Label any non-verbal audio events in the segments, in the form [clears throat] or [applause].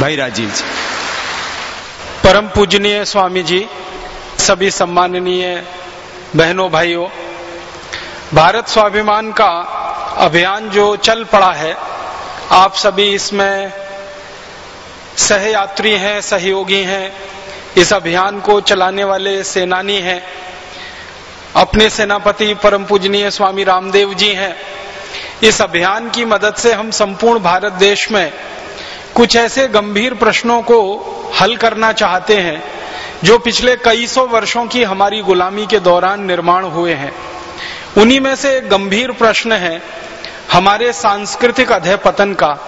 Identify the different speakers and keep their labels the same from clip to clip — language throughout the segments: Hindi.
Speaker 1: भाई राजीव जी।
Speaker 2: परम पूजनीय स्वामी जी सभी सम्माननीय बहनों भाइयों, भारत स्वाभिमान का अभियान जो चल पड़ा है, आप सभी इसमें सहयात्री हैं, सहयोगी हैं, इस अभियान को चलाने वाले सेनानी हैं, अपने सेनापति परम पूजनीय स्वामी रामदेव जी हैं। इस अभियान की मदद से हम संपूर्ण भारत देश में कुछ ऐसे गंभीर प्रश्नों को हल करना चाहते हैं, जो पिछले कई सौ वर्षों की हमारी गुलामी के दौरान निर्माण हुए हैं। उन्हीं में से एक गंभीर प्रश्न है हमारे सांस्कृतिक अधय पतन का,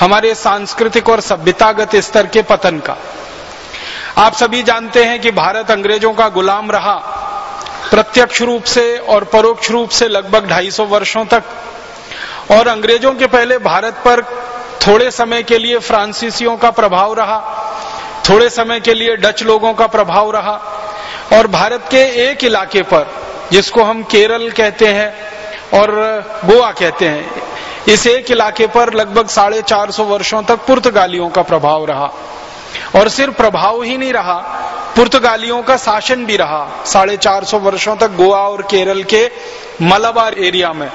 Speaker 2: हमारे सांस्कृतिक और सभ्यतागत स्तर के पतन का। आप सभी जानते हैं कि भारत अंग्रेज़ों का गुलाम रहा। प्रत्यक्ष रूप से और परोक्ष रूप से लगभग 250 वर्षों तक। और अंग्रेज़ों के पहले भारत पर थोड़े समय के लिए फ्रांसीसियों का प्रभाव रहा, थोड़े समय के लिए डच लोगों का प्रभाव रहा, और भारत के एक इलाके पर, जिसको हम केरल कहते हैं और गोवा कहते हैं, इस एक इलाके पर लगभग साढ़े चार सौ वर्षो तक पुर्तगालियों का प्रभाव रहा। और सिर्फ़ प्रभाव ही नहीं रहा, पुर्तगालियों का शासन भी रहा, साढ़े चार सौ वर्षो तक गोवा और केरल के मलाबार एरिया में।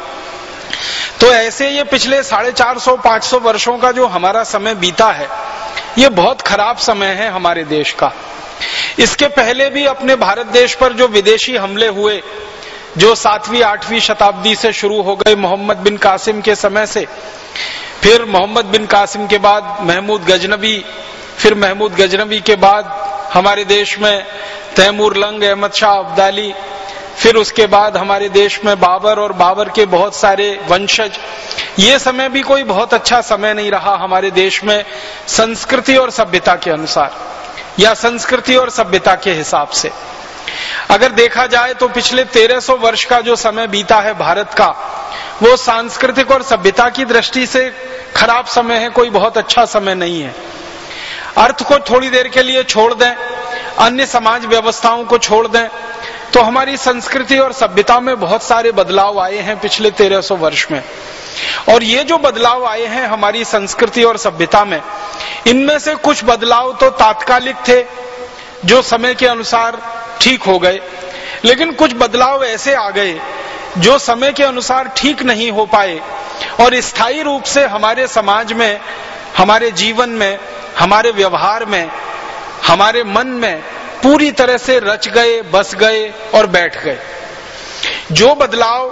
Speaker 2: तो ऐसे ये पिछले साढ़े चार सौ, पाँच सौ वर्षो का जो हमारा समय बीता है, ये बहुत खराब समय है हमारे देश का। इसके पहले भी अपने भारत देश पर जो विदेशी हमले हुए, जो सातवीं, आठवीं शताब्दी से शुरू हो गए मोहम्मद बिन कासिम के समय से, फिर मोहम्मद बिन कासिम के बाद महमूद गजनबी फिर महमूद गजनबी के बाद हमारे देश में तैमूर लंग, अहमद शाह अब्दाली फिर उसके बाद हमारे देश में बाबर और बाबर के बहुत सारे वंशज। ये समय भी कोई बहुत अच्छा समय नहीं रहा हमारे देश में संस्कृति और सभ्यता के अनुसार, या संस्कृति और सभ्यता के हिसाब से। अगर देखा जाए तो पिछले 1300 वर्ष का जो समय बीता है भारत का, वो सांस्कृतिक और सभ्यता की दृष्टि से खराब समय है, कोई बहुत अच्छा समय नहीं है। अर्थ को थोड़ी देर के लिए छोड़ दें, अन्य समाज व्यवस्थाओं को छोड़ दें तो हमारी संस्कृति और सभ्यता में बहुत सारे बदलाव आए हैं पिछले 1300 वर्ष में। और ये जो बदलाव आए हैं हमारी संस्कृति और सभ्यता में, इनमें से कुछ बदलाव तो तात्कालिक थे, जो समय के अनुसार ठीक हो गए। लेकिन कुछ बदलाव ऐसे आ गए, जो समय के अनुसार ठीक नहीं हो पाए। और स्थायी रूप से हमारे समाज में, हमारे जीवन में, हमारे व्यवहार में, हमारे मन में पूरी तरह से रच गए, बस गए और बैठ गए। जो बदलाव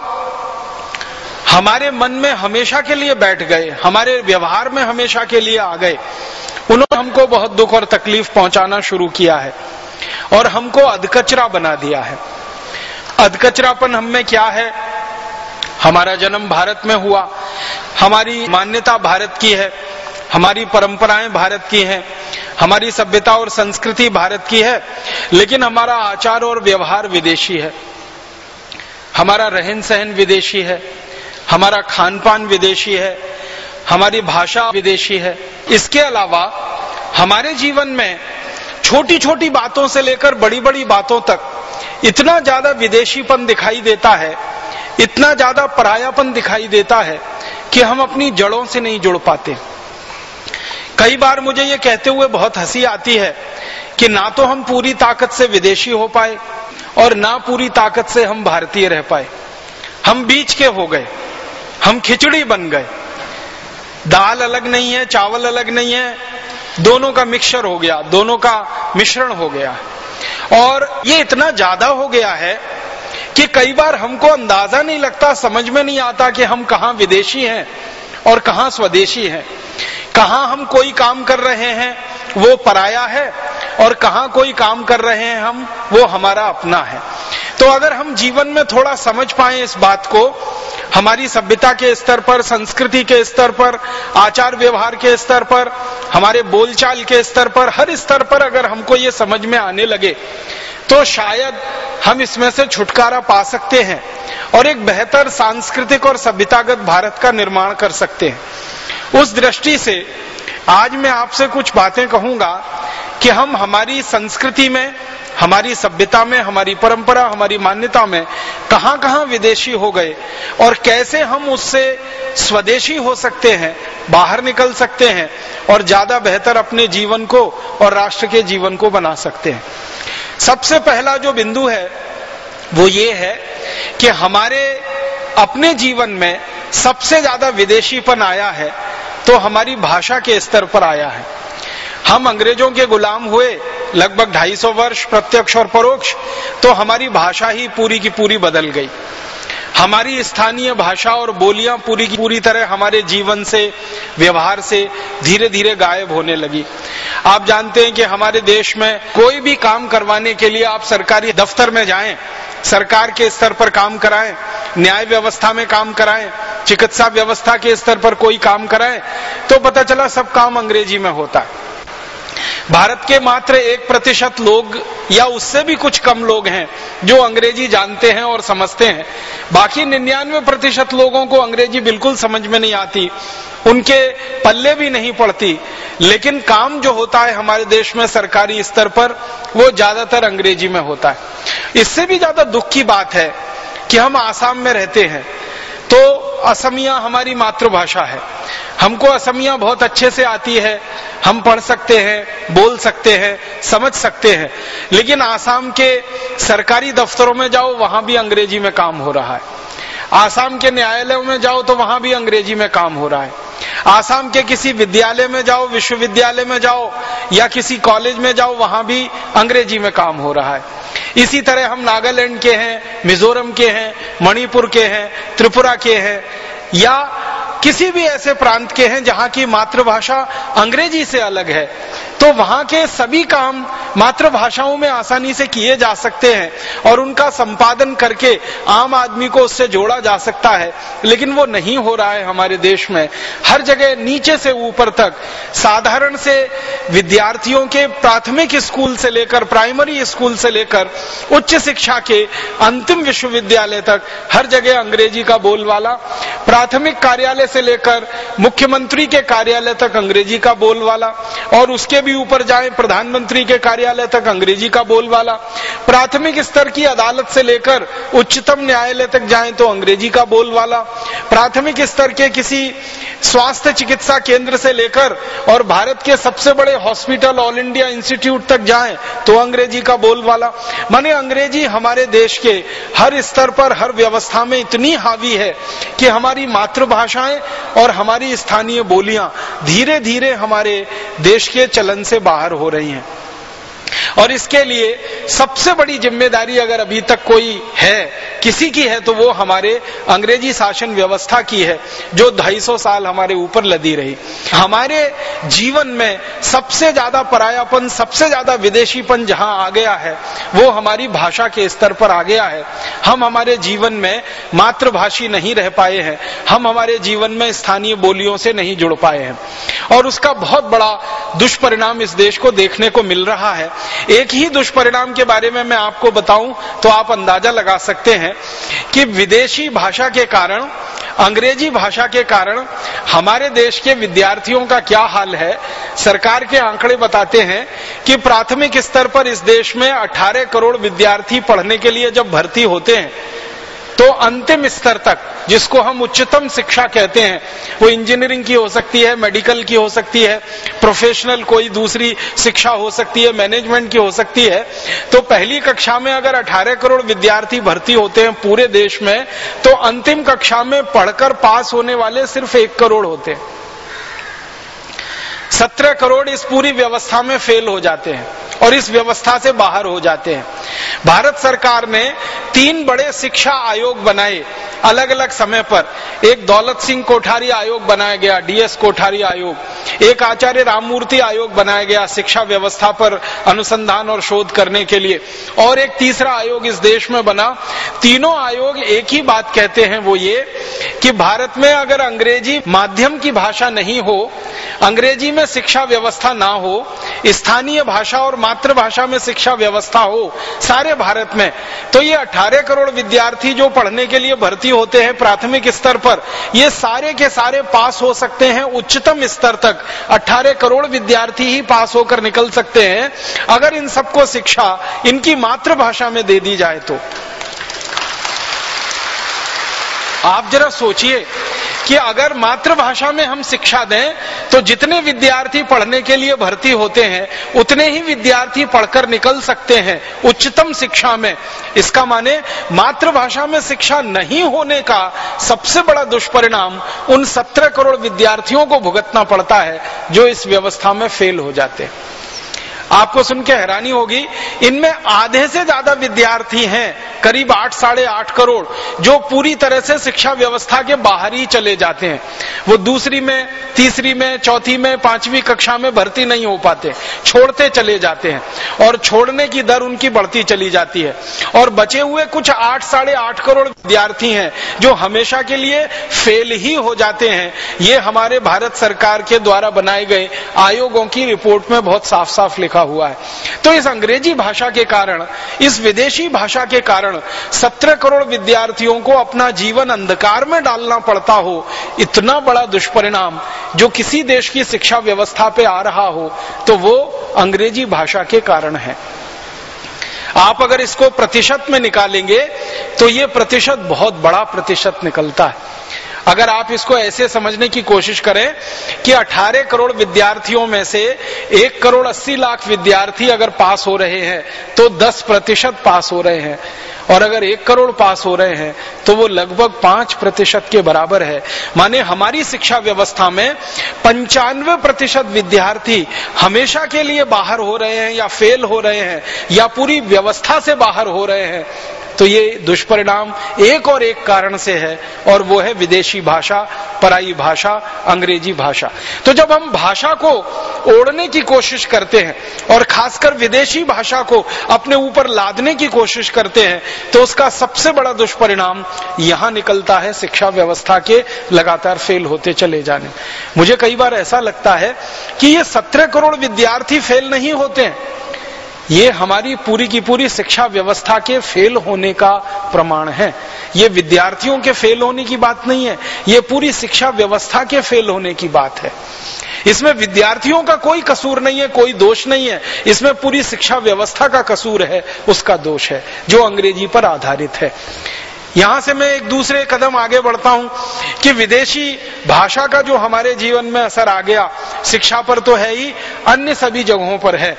Speaker 2: हमारे मन में हमेशा के लिए बैठ गए, हमारे व्यवहार में हमेशा के लिए आ गए, उन्होंने हमको बहुत दुख और तकलीफ़ पहुंचाना शुरू किया है और हमको अधकचरा बना दिया है। अधकचरापन हम में क्या है? हमारा जन्म भारत में हुआ, हमारी मान्यता भारत की है, हमारी परंपराएँ भारत की हैं हमारी सभ्यता और संस्कृति भारत की है, लेकिन हमारा आचार और व्यवहार विदेशी है। हमारा रहन सहन विदेशी है, हमारा खान पान विदेशी है, हमारी भाषा विदेशी है। इसके अलावा हमारे जीवन में छोटी छोटी बातों से लेकर बड़ी बड़ी बातों तक इतना ज़्यादा विदेशीपन दिखाई देता है, इतना ज़्यादा परायापन दिखाई देता है कि हम अपनी जड़ों से नहीं जुड़ पाते। कई बार मुझे ये कहते हुए बहुत हँसी आती है कि ना तो हम पूरी ताकत से विदेशी हो पाए और ना पूरी ताकत से हम भारतीय रह पाए। हम बीच के हो गए, हम खिचड़ी बन गए। दाल अलग नहीं है, चावल अलग नहीं है, दोनों का मिक्सचर हो गया, दोनों का मिश्रण हो गया। और ये इतना ज़्यादा हो गया है कि कई बार हमको अंदाज़ा नहीं लगता, समझ में नहीं आता कि हम कहा विदेशी हैं और कहा स्वदेशी हैं। कहा हम कोई काम कर रहे हैं, वो पराया है, और कहा कोई काम कर रहे हैं हम, वो हमारा अपना है। तो अगर हम जीवन में थोड़ा समझ पाए इस बात को, हमारी सभ्यता के स्तर पर, संस्कृति के स्तर पर, आचार व्यवहार के स्तर पर, हमारे बोलचाल के स्तर पर, हर स्तर पर अगर हमको ये समझ में आने लगे तो शायद हम इसमें से छुटकारा पा सकते हैं, और एक बेहतर सांस्कृतिक और सभ्यतागत भारत का निर्माण कर सकते हैं। उस दृष्टि से आज मैं आपसे कुछ बातें कहूँगा कि हम हमारी संस्कृति में, हमारी सभ्यता में, हमारी परंपरा, हमारी मान्यता में कहाँ कहाँ विदेशी हो गए और कैसे हम उससे स्वदेशी हो सकते हैं, बाहर निकल सकते हैं और ज़्यादा बेहतर अपने जीवन को और राष्ट्र के जीवन को बना सकते हैं। सबसे पहला जो बिंदु है, वो ये है कि हमारे अपने जीवन में सबसे ज़्यादा विदेशीपन आया है तो हमारी भाषा के स्तर पर आया है। हम अंग्रेज़ों के गुलाम हुए, लगभग 250 वर्ष प्रत्यक्ष और परोक्ष तो हमारी भाषा ही पूरी की पूरी बदल गई। हमारी स्थानीय भाषा और बोलियाँ पूरी की पूरी तरह हमारे जीवन से, व्यवहार से धीरे धीरे गायब होने लगी। आप जानते हैं कि हमारे देश में कोई भी काम करवाने के लिए आप सरकारी दफ्तर में जाएँ, सरकार के स्तर पर काम कराएँ, न्याय व्यवस्था में काम कराएँ, चिकित्सा व्यवस्था के स्तर पर कोई काम कराएँ तो पता चला सब काम अंग्रेज़ी में होता है। भारत के मात्र एक प्रतिशत लोग या उससे भी कुछ कम लोग हैं जो अंग्रेज़ी जानते हैं और समझते हैं। बाकी निन्यानवे प्रतिशत लोगों को अंग्रेज़ी बिल्कुल समझ में नहीं आती। उनके पल्ले भी नहीं पड़ती। लेकिन काम जो होता है हमारे देश में सरकारी स्तर पर, वो ज़्यादातर अंग्रेज़ी में होता है। इससे भी ज़्यादा दुख की बात है कि हम आसाम में रहते हैं। तो असमिया हमारी मातृभाषा है। हमको असमिया बहुत अच्छे से आती है। हम पढ़ सकते हैं, बोल सकते हैं, समझ सकते हैं। लेकिन आसाम के सरकारी दफ्तरों में जाओ, वहाँ भी अंग्रेज़ी में काम हो रहा है। आसाम के न्यायालयों में जाओ तो वहाँ भी अंग्रेज़ी में काम हो रहा है। आसाम के किसी विद्यालय में जाओ, विश्वविद्यालय में जाओ, या किसी कॉलेज में जाओ, वहाँ भी अंग्रेज़ी में काम हो रहा है। इसी तरह हम नागालैंड के हैं, मिजोरम के हैं, मणिपुर के हैं, त्रिपुरा के हैं, या किसी भी ऐसे प्रांत के हैं जहाँ की मातृभाषा अंग्रेज़ी से अलग है तो वहाँ के सभी काम मातृभाषाओं में आसानी से किए जा सकते हैं और उनका संपादन करके आम आदमी को उससे जोड़ा जा सकता है। लेकिन वो नहीं हो रहा है हमारे देश में। हर जगह नीचे से ऊपर तक साधारण से विद्यार्थियों के प्राथमिक स्कूल से लेकर प्राइमरी स्कूल से लेकर उच्च शिक्षा के अंतिम विश्वविद्यालय तक हर जगह अंग्रेज़ी का बोलवाला प्राथमिक कार्यालय से लेकर मुख्यमंत्री के कार्यालय तक अंग्रेज़ी का बोलवाला और उसके भी ऊपर जाए प्रधानमंत्री के कार्यालय तक अंग्रेज़ी का बोलवाला प्राथमिक स्तर की अदालत से लेकर उच्चतम न्यायालय तक जाए तो अंग्रेज़ी का बोलवाला प्राथमिक स्तर के किसी स्वास्थ्य चिकित्सा केंद्र से लेकर और भारत के सबसे बड़े हॉस्पिटल, ऑल इंडिया इंस्टीट्यूट तक जाए तो अंग्रेज़ी का बोलवाला माने अंग्रेज़ी हमारे देश के हर स्तर पर, हर व्यवस्था में इतनी हावी है कि हमारी मातृभाषाएँ और हमारी स्थानीय बोलियाँ धीरे धीरे हमारे देश के चलन से बाहर हो रही हैं। और इसके लिए सबसे बड़ी ज़िम्मेदारी अगर अभी तक कोई है, किसी की है तो वो हमारे अंग्रेज़ी शासन व्यवस्था की है, जो 250 साल हमारे ऊपर लदी रही। हमारे जीवन में सबसे ज़्यादा परायापन, सबसे ज़्यादा विदेशीपन जहाँ आ गया है, वो हमारी भाषा के स्तर पर आ गया है। हम हमारे जीवन में मातृभाषी नहीं रह पाए हैं, हम हमारे जीवन में स्थानीय बोलियों से नहीं जुड़ पाए हैं। और उसका बहुत बड़ा दुष्परिणाम इस देश को देखने को मिल रहा है। एक ही दुष्परिणाम के बारे में मैं आपको बताऊँ तो आप अंदाज़ा लगा सकते हैं कि विदेशी भाषा के कारण, अंग्रेज़ी भाषा के कारण हमारे देश के विद्यार्थियों का क्या हाल है। सरकार के आंकड़े बताते हैं कि प्राथमिक स्तर पर इस देश में 18 करोड़ विद्यार्थी पढ़ने के लिए जब भर्ती होते हैं तो अंतिम स्तर तक, जिसको हम उच्चतम शिक्षा कहते हैं, वो इंजीनियरिंग की हो सकती है मेडिकल की हो सकती है प्रोफेशनल कोई दूसरी शिक्षा हो सकती है मैनेजमेंट की हो सकती है। तो पहली कक्षा में अगर 18 करोड़ विद्यार्थी भर्ती होते हैं पूरे देश में तो अंतिम कक्षा में पढ़कर पास होने वाले सिर्फ़ एक करोड़ होते हैं। सत्रह करोड़ इस पूरी व्यवस्था में फेल हो जाते हैं और इस व्यवस्था से बाहर हो जाते हैं। भारत सरकार ने तीन बड़े शिक्षा आयोग बनाए अलग अलग समय पर। एक दौलत सिंह कोठारी आयोग बनाया गया, डीएस कोठारी आयोग। एक आचार्य राममूर्ति आयोग बनाया गया शिक्षा व्यवस्था पर अनुसंधान और शोध करने के लिए। और एक तीसरा आयोग इस देश में बना। तीनों आयोग एक ही बात कहते हैं वो ये कि भारत में अगर अंग्रेज़ी माध्यम की भाषा नहीं हो, अंग्रेज़ी में शिक्षा व्यवस्था ना हो, स्थानीय भाषा और मातृभाषा में शिक्षा व्यवस्था हो, सारे भारत में तो ये 18 करोड़ विद्यार्थी जो पढ़ने के लिए भर्ती होते हैं प्राथमिक स्तर पर, ये सारे के सारे पास हो सकते हैं, उच्चतम स्तर तक। 18 करोड़ विद्यार्थी ही पास होकर निकल सकते हैं। अगर इन सबको शिक्षा इनकी मातृभाषा में दे दी जाए तो। आप जरा सोचिए कि अगर मातृभाषा में हम शिक्षा दें तो जितने विद्यार्थी पढ़ने के लिए भर्ती होते हैं, उतने ही विद्यार्थी पढ़कर निकल सकते हैं उच्चतम शिक्षा में। इसका माने, मातृभाषा में शिक्षा नहीं होने का सबसे बड़ा दुष्परिणाम उन सत्रह करोड़ विद्यार्थियों को भुगतना पड़ता है, जो इस व्यवस्था में फेल हो जाते हैं। आपको सुन के हैरानी होगी, इनमें आधे से ज़्यादा विद्यार्थी हैं, करीब आठ, साढ़े आठ करोड़, जो पूरी तरह से शिक्षा व्यवस्था के बाहर ही चले जाते हैं। वो दूसरी में, तीसरी में, चौथी में, पांचवी कक्षा में भर्ती नहीं हो पाते, छोड़ते चले जाते हैं। और छोड़ने की दर उनकी बढ़ती चली जाती है। और बचे हुए कुछ आठ, साढ़े आठ करोड़ विद्यार्थी हैं, जो हमेशा के लिए फेल ही हो जाते हैं। ये हमारे भारत सरकार के द्वारा बनाए गए आयोगों की रिपोर्ट में बहुत साफ़ साफ़ लिखा हुआ है। तो इस अंग्रेज़ी भाषा के कारण, इस विदेशी भाषा के कारण सत्रह करोड़ विद्यार्थियों को अपना जीवन अंधकार में डालना पड़ता हो, इतना बड़ा दुष्परिणाम जो किसी देश की शिक्षा व्यवस्था पे आ रहा हो तो वो अंग्रेज़ी भाषा के कारण है। आप अगर इसको प्रतिशत में निकालेंगे तो ये प्रतिशत बहुत बड़ा प्रतिशत निकलता है। अगर आप इसको ऐसे समझने की कोशिश करें कि 18 करोड़ विद्यार्थियों में से एक करोड़ अस्सी लाख विद्यार्थी अगर पास हो रहे हैं तो 10 प्रतिशत पास हो रहे हैं। और अगर एक करोड़ पास हो रहे हैं तो वो लगभग पाँच प्रतिशत के बराबर है। माने हमारी शिक्षा व्यवस्था में पंचानवे प्रतिशत विद्यार्थी हमेशा के लिए बाहर हो रहे हैं या फेल हो रहे हैं, या पूरी व्यवस्था से बाहर हो रहे हैं। तो ये दुष्परिणाम एक और एक कारण से है, और वो है विदेशी भाषा पराई भाषा, अंग्रेज़ी भाषा। तो जब हम भाषा को ओढ़ने की कोशिश करते हैं और खासकर विदेशी भाषा को अपने ऊपर लादने की कोशिश करते हैं तो उसका सबसे बड़ा दुष्परिणाम यहाँ निकलता है शिक्षा व्यवस्था के लगातार फेल होते चले जाने। मुझे कई बार ऐसा लगता है कि ये सत्रह करोड़ विद्यार्थी फेल नहीं होते हैं। ये हमारी पूरी की पूरी शिक्षा व्यवस्था के फेल होने का प्रमाण है। ये विद्यार्थियों के फेल होने की बात नहीं है, ये पूरी शिक्षा व्यवस्था के फेल होने की बात है। इसमें विद्यार्थियों का कोई कसूर नहीं है, कोई दोष नहीं है। इसमें पूरी शिक्षा व्यवस्था का कसूर है, उसका दोष है, जो अंग्रेज़ी पर आधारित है। यहाँ से मैं एक दूसरे कदम आगे बढ़ता हूँ कि विदेशी भाषा का जो हमारे जीवन में असर आ गया, शिक्षा पर तो है ही, अन्य सभी जगहों पर है।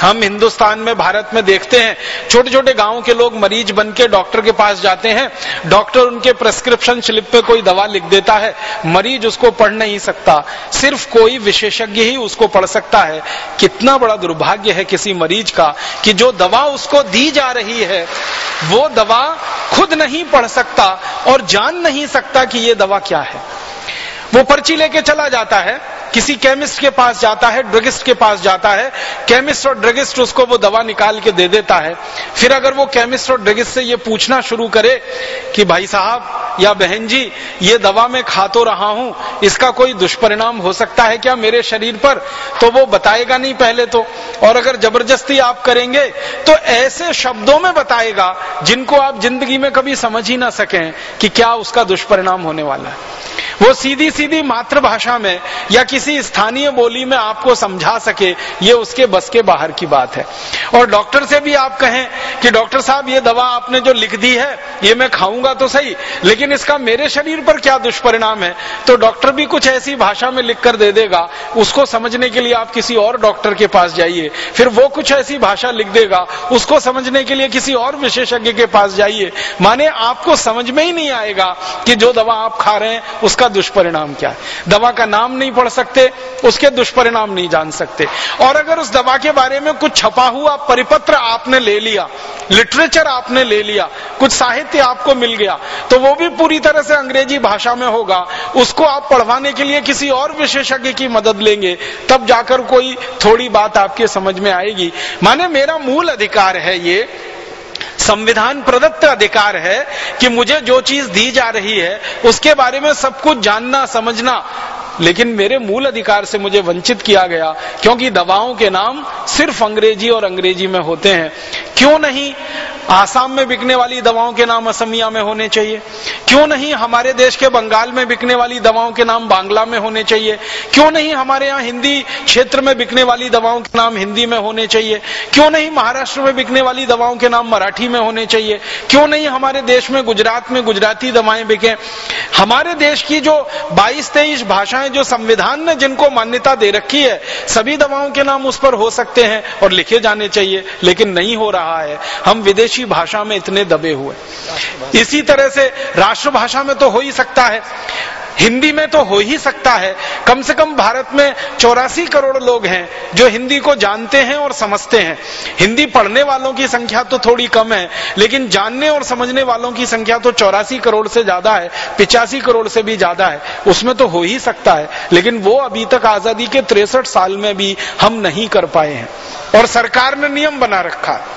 Speaker 2: हम हिंदुस्तान में, भारत में देखते हैं छोटे छोटे गाँवों के लोग मरीज़ बन के डॉक्टर के पास जाते हैं, डॉक्टर उनके प्रेस्क्रिप्शन स्लिप पे कोई दवा लिख देता है, मरीज़ उसको पढ़ नहीं सकता। सिर्फ़ कोई विशेषज्ञ ही उसको पढ़ सकता है। कितना बड़ा दुर्भाग्य है किसी मरीज़ का कि जो दवा उसको दी जा रही है, वो दवा खुद नहीं पढ़ सकता और जान नहीं सकता कि ये दवा क्या है। वो पर्ची लेके चला जाता है, किसी केमिस्ट के पास जाता है, ड्रगिस्ट के पास जाता है, केमिस्ट और ड्रगिस्ट उसको वो दवा निकाल के दे देता है। फिर अगर वो केमिस्ट और ड्रगिस्ट से ये पूछना शुरू करे कि भाई साहब या बहन जी, ये दवा मैं खा तो रहा हूँ, इसका कोई दुष्परिणाम हो सकता है क्या मेरे शरीर पर? तो वो बताएगा नहीं पहले तो। और अगर ज़बरदस्ती आप करेंगे तो ऐसे शब्दों में बताएगा जिनको आप ज़िंदगी में कभी समझ ही ना सकें कि क्या उसका दुष्परिणाम होने वाला है। वो सीधी सीधी मातृभाषा में या किसी स्थानीय बोली में आपको समझा सके, ये उसके बस के बाहर की बात है। और डॉक्टर से भी आप कहें कि डॉक्टर साहब, ये दवा आपने जो लिख दी है, ये मैं खाऊँगा तो सही, लेकिन इसका मेरे शरीर पर क्या दुष्परिणाम है? तो डॉक्टर भी कुछ ऐसी भाषा में लिख कर दे देगा, उसको समझने के लिए आप किसी और डॉक्टर के पास जाइए, फिर वो कुछ ऐसी भाषा लिख देगा, उसको समझने के लिए किसी और विशेषज्ञ के पास जाइए। माने आपको समझ में ही नहीं आएगा कि जो दवा आप खा रहे हैं, उसका दुष्परिणाम क्या है? दवा का नाम नहीं पढ़ सकते, उसके दुष्परिणाम नहीं जान सकते। और अगर उस दवा के बारे में कुछ छपा हुआ परिपत्र आपने ले लिया लिटरेचर आपने ले लिया, कुछ साहित्य आपको मिल गया तो वो भी पूरी तरह से अंग्रेज़ी भाषा में होगा। उसको आप पढ़वाने के लिए किसी और विशेषज्ञ की मदद लेंगे, तब जाकर कोई थोड़ी बात आपके समझ में आएगी। माने मेरा मूल अधिकार है ये संविधान प्रदत्त अधिकार है कि मुझे जो चीज़ दी जा रही है, उसके बारे में सब कुछ जानना, समझना लेकिन मेरे मूल अधिकार से मुझे वंचित किया गया, क्योंकि दवाओं के नाम सिर्फ़ अंग्रेज़ी और अंग्रेज़ी में होते हैं। क्यों नहीं आसाम में बिकने वाली दवाओं के नाम असमिया में होने चाहिए? क्यों नहीं हमारे देश के बंगाल में बिकने वाली दवाओं के नाम बांग्ला में होने चाहिए? क्यों नहीं हमारे यहाँ हिंदी क्षेत्र में बिकने वाली दवाओं के नाम हिंदी में होने चाहिए? क्यों नहीं महाराष्ट्र में बिकने वाली दवाओं के नाम मराठी में होने चाहिए? क्यों नहीं हमारे देश में गुजरात में गुजराती दवाएँ बिके? हमारे देश की जो 22 तेईस भाषाएँ जो संविधान ने जिनको मान्यता दे रखी है, सभी दवाओं के नाम उस पर हो सकते हैं और लिखे जाने चाहिए, लेकिन नहीं हो रहा है। हम विदेशी भाषा में इतने दबे हुए इसी तरह से राष्ट्रभाषा में तो हो ही सकता है। हिंदी में तो हो ही सकता है। कम से कम भारत में चौरासी करोड़ लोग हैं जो हिंदी को जानते हैं और समझते हैं। हिंदी पढ़ने वालों की संख्या तो थोड़ी कम है, लेकिन जानने और समझने वालों की संख्या तो चौरासी करोड़ से ज़्यादा है, पिचासी करोड़ से भी ज़्यादा है। उसमें तो हो ही सकता है, लेकिन वो अभी तक आज़ादी के तिरसठ साल में भी हम नहीं कर पाए हैं। और सरकार ने नियम बना रखा है।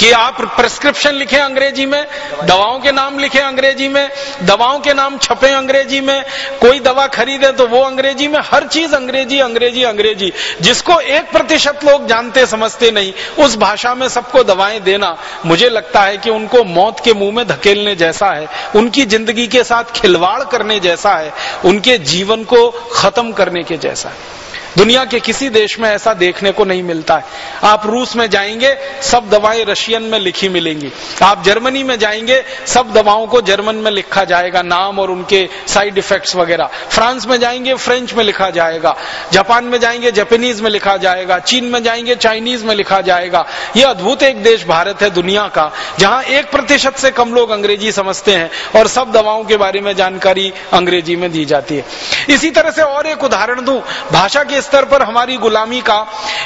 Speaker 2: कि आप प्रिस्क्रिप्शन लिखें अंग्रेज़ी में, दवाओं के नाम लिखें अंग्रेज़ी में, दवाओं के नाम छपे अंग्रेज़ी में, कोई दवा खरीदे तो वो अंग्रेज़ी में, हर चीज़ अंग्रेज़ी अंग्रेज़ी अंग्रेज़ी। जिसको एक प्रतिशत लोग जानते, समझते नहीं, उस भाषा में सबको दवाएँ देना, मुझे लगता है कि उनको मौत के मुँह में धकेलने जैसा है, उनकी ज़िंदगी के साथ खिलवाड़ करने जैसा है, उनके जीवन को खत्म करने के जैसा है। दुनिया के किसी देश में ऐसा देखने को नहीं मिलता है। आप रूस में जाएँगे, सब दवाएँ रशियन में लिखी मिलेंगी। आप जर्मनी में जाएँगे, सब दवाओं को जर्मन में लिखा जाएगा, नाम और उनके साइड इफेक्ट्स वगैरह। फ्रांस में जाएँगे, फ्रेंच में लिखा जाएगा। जापान में जाएँगे, जापानीज में लिखा जाएगा। चीन में जाएँगे, चाइनीज़ में लिखा जाएगा। यह अद्भुत एक देश भारत है दुनिया का, जहाँ एक प्रतिशत से कम लोग अंग्रेज़ी समझते हैं और सब दवाओं के बारे में जानकारी अंग्रेज़ी में दी जाती है। इसी तरह से और एक उदाहरण दू। भाषा के स्तर पर हमारी गुलामी का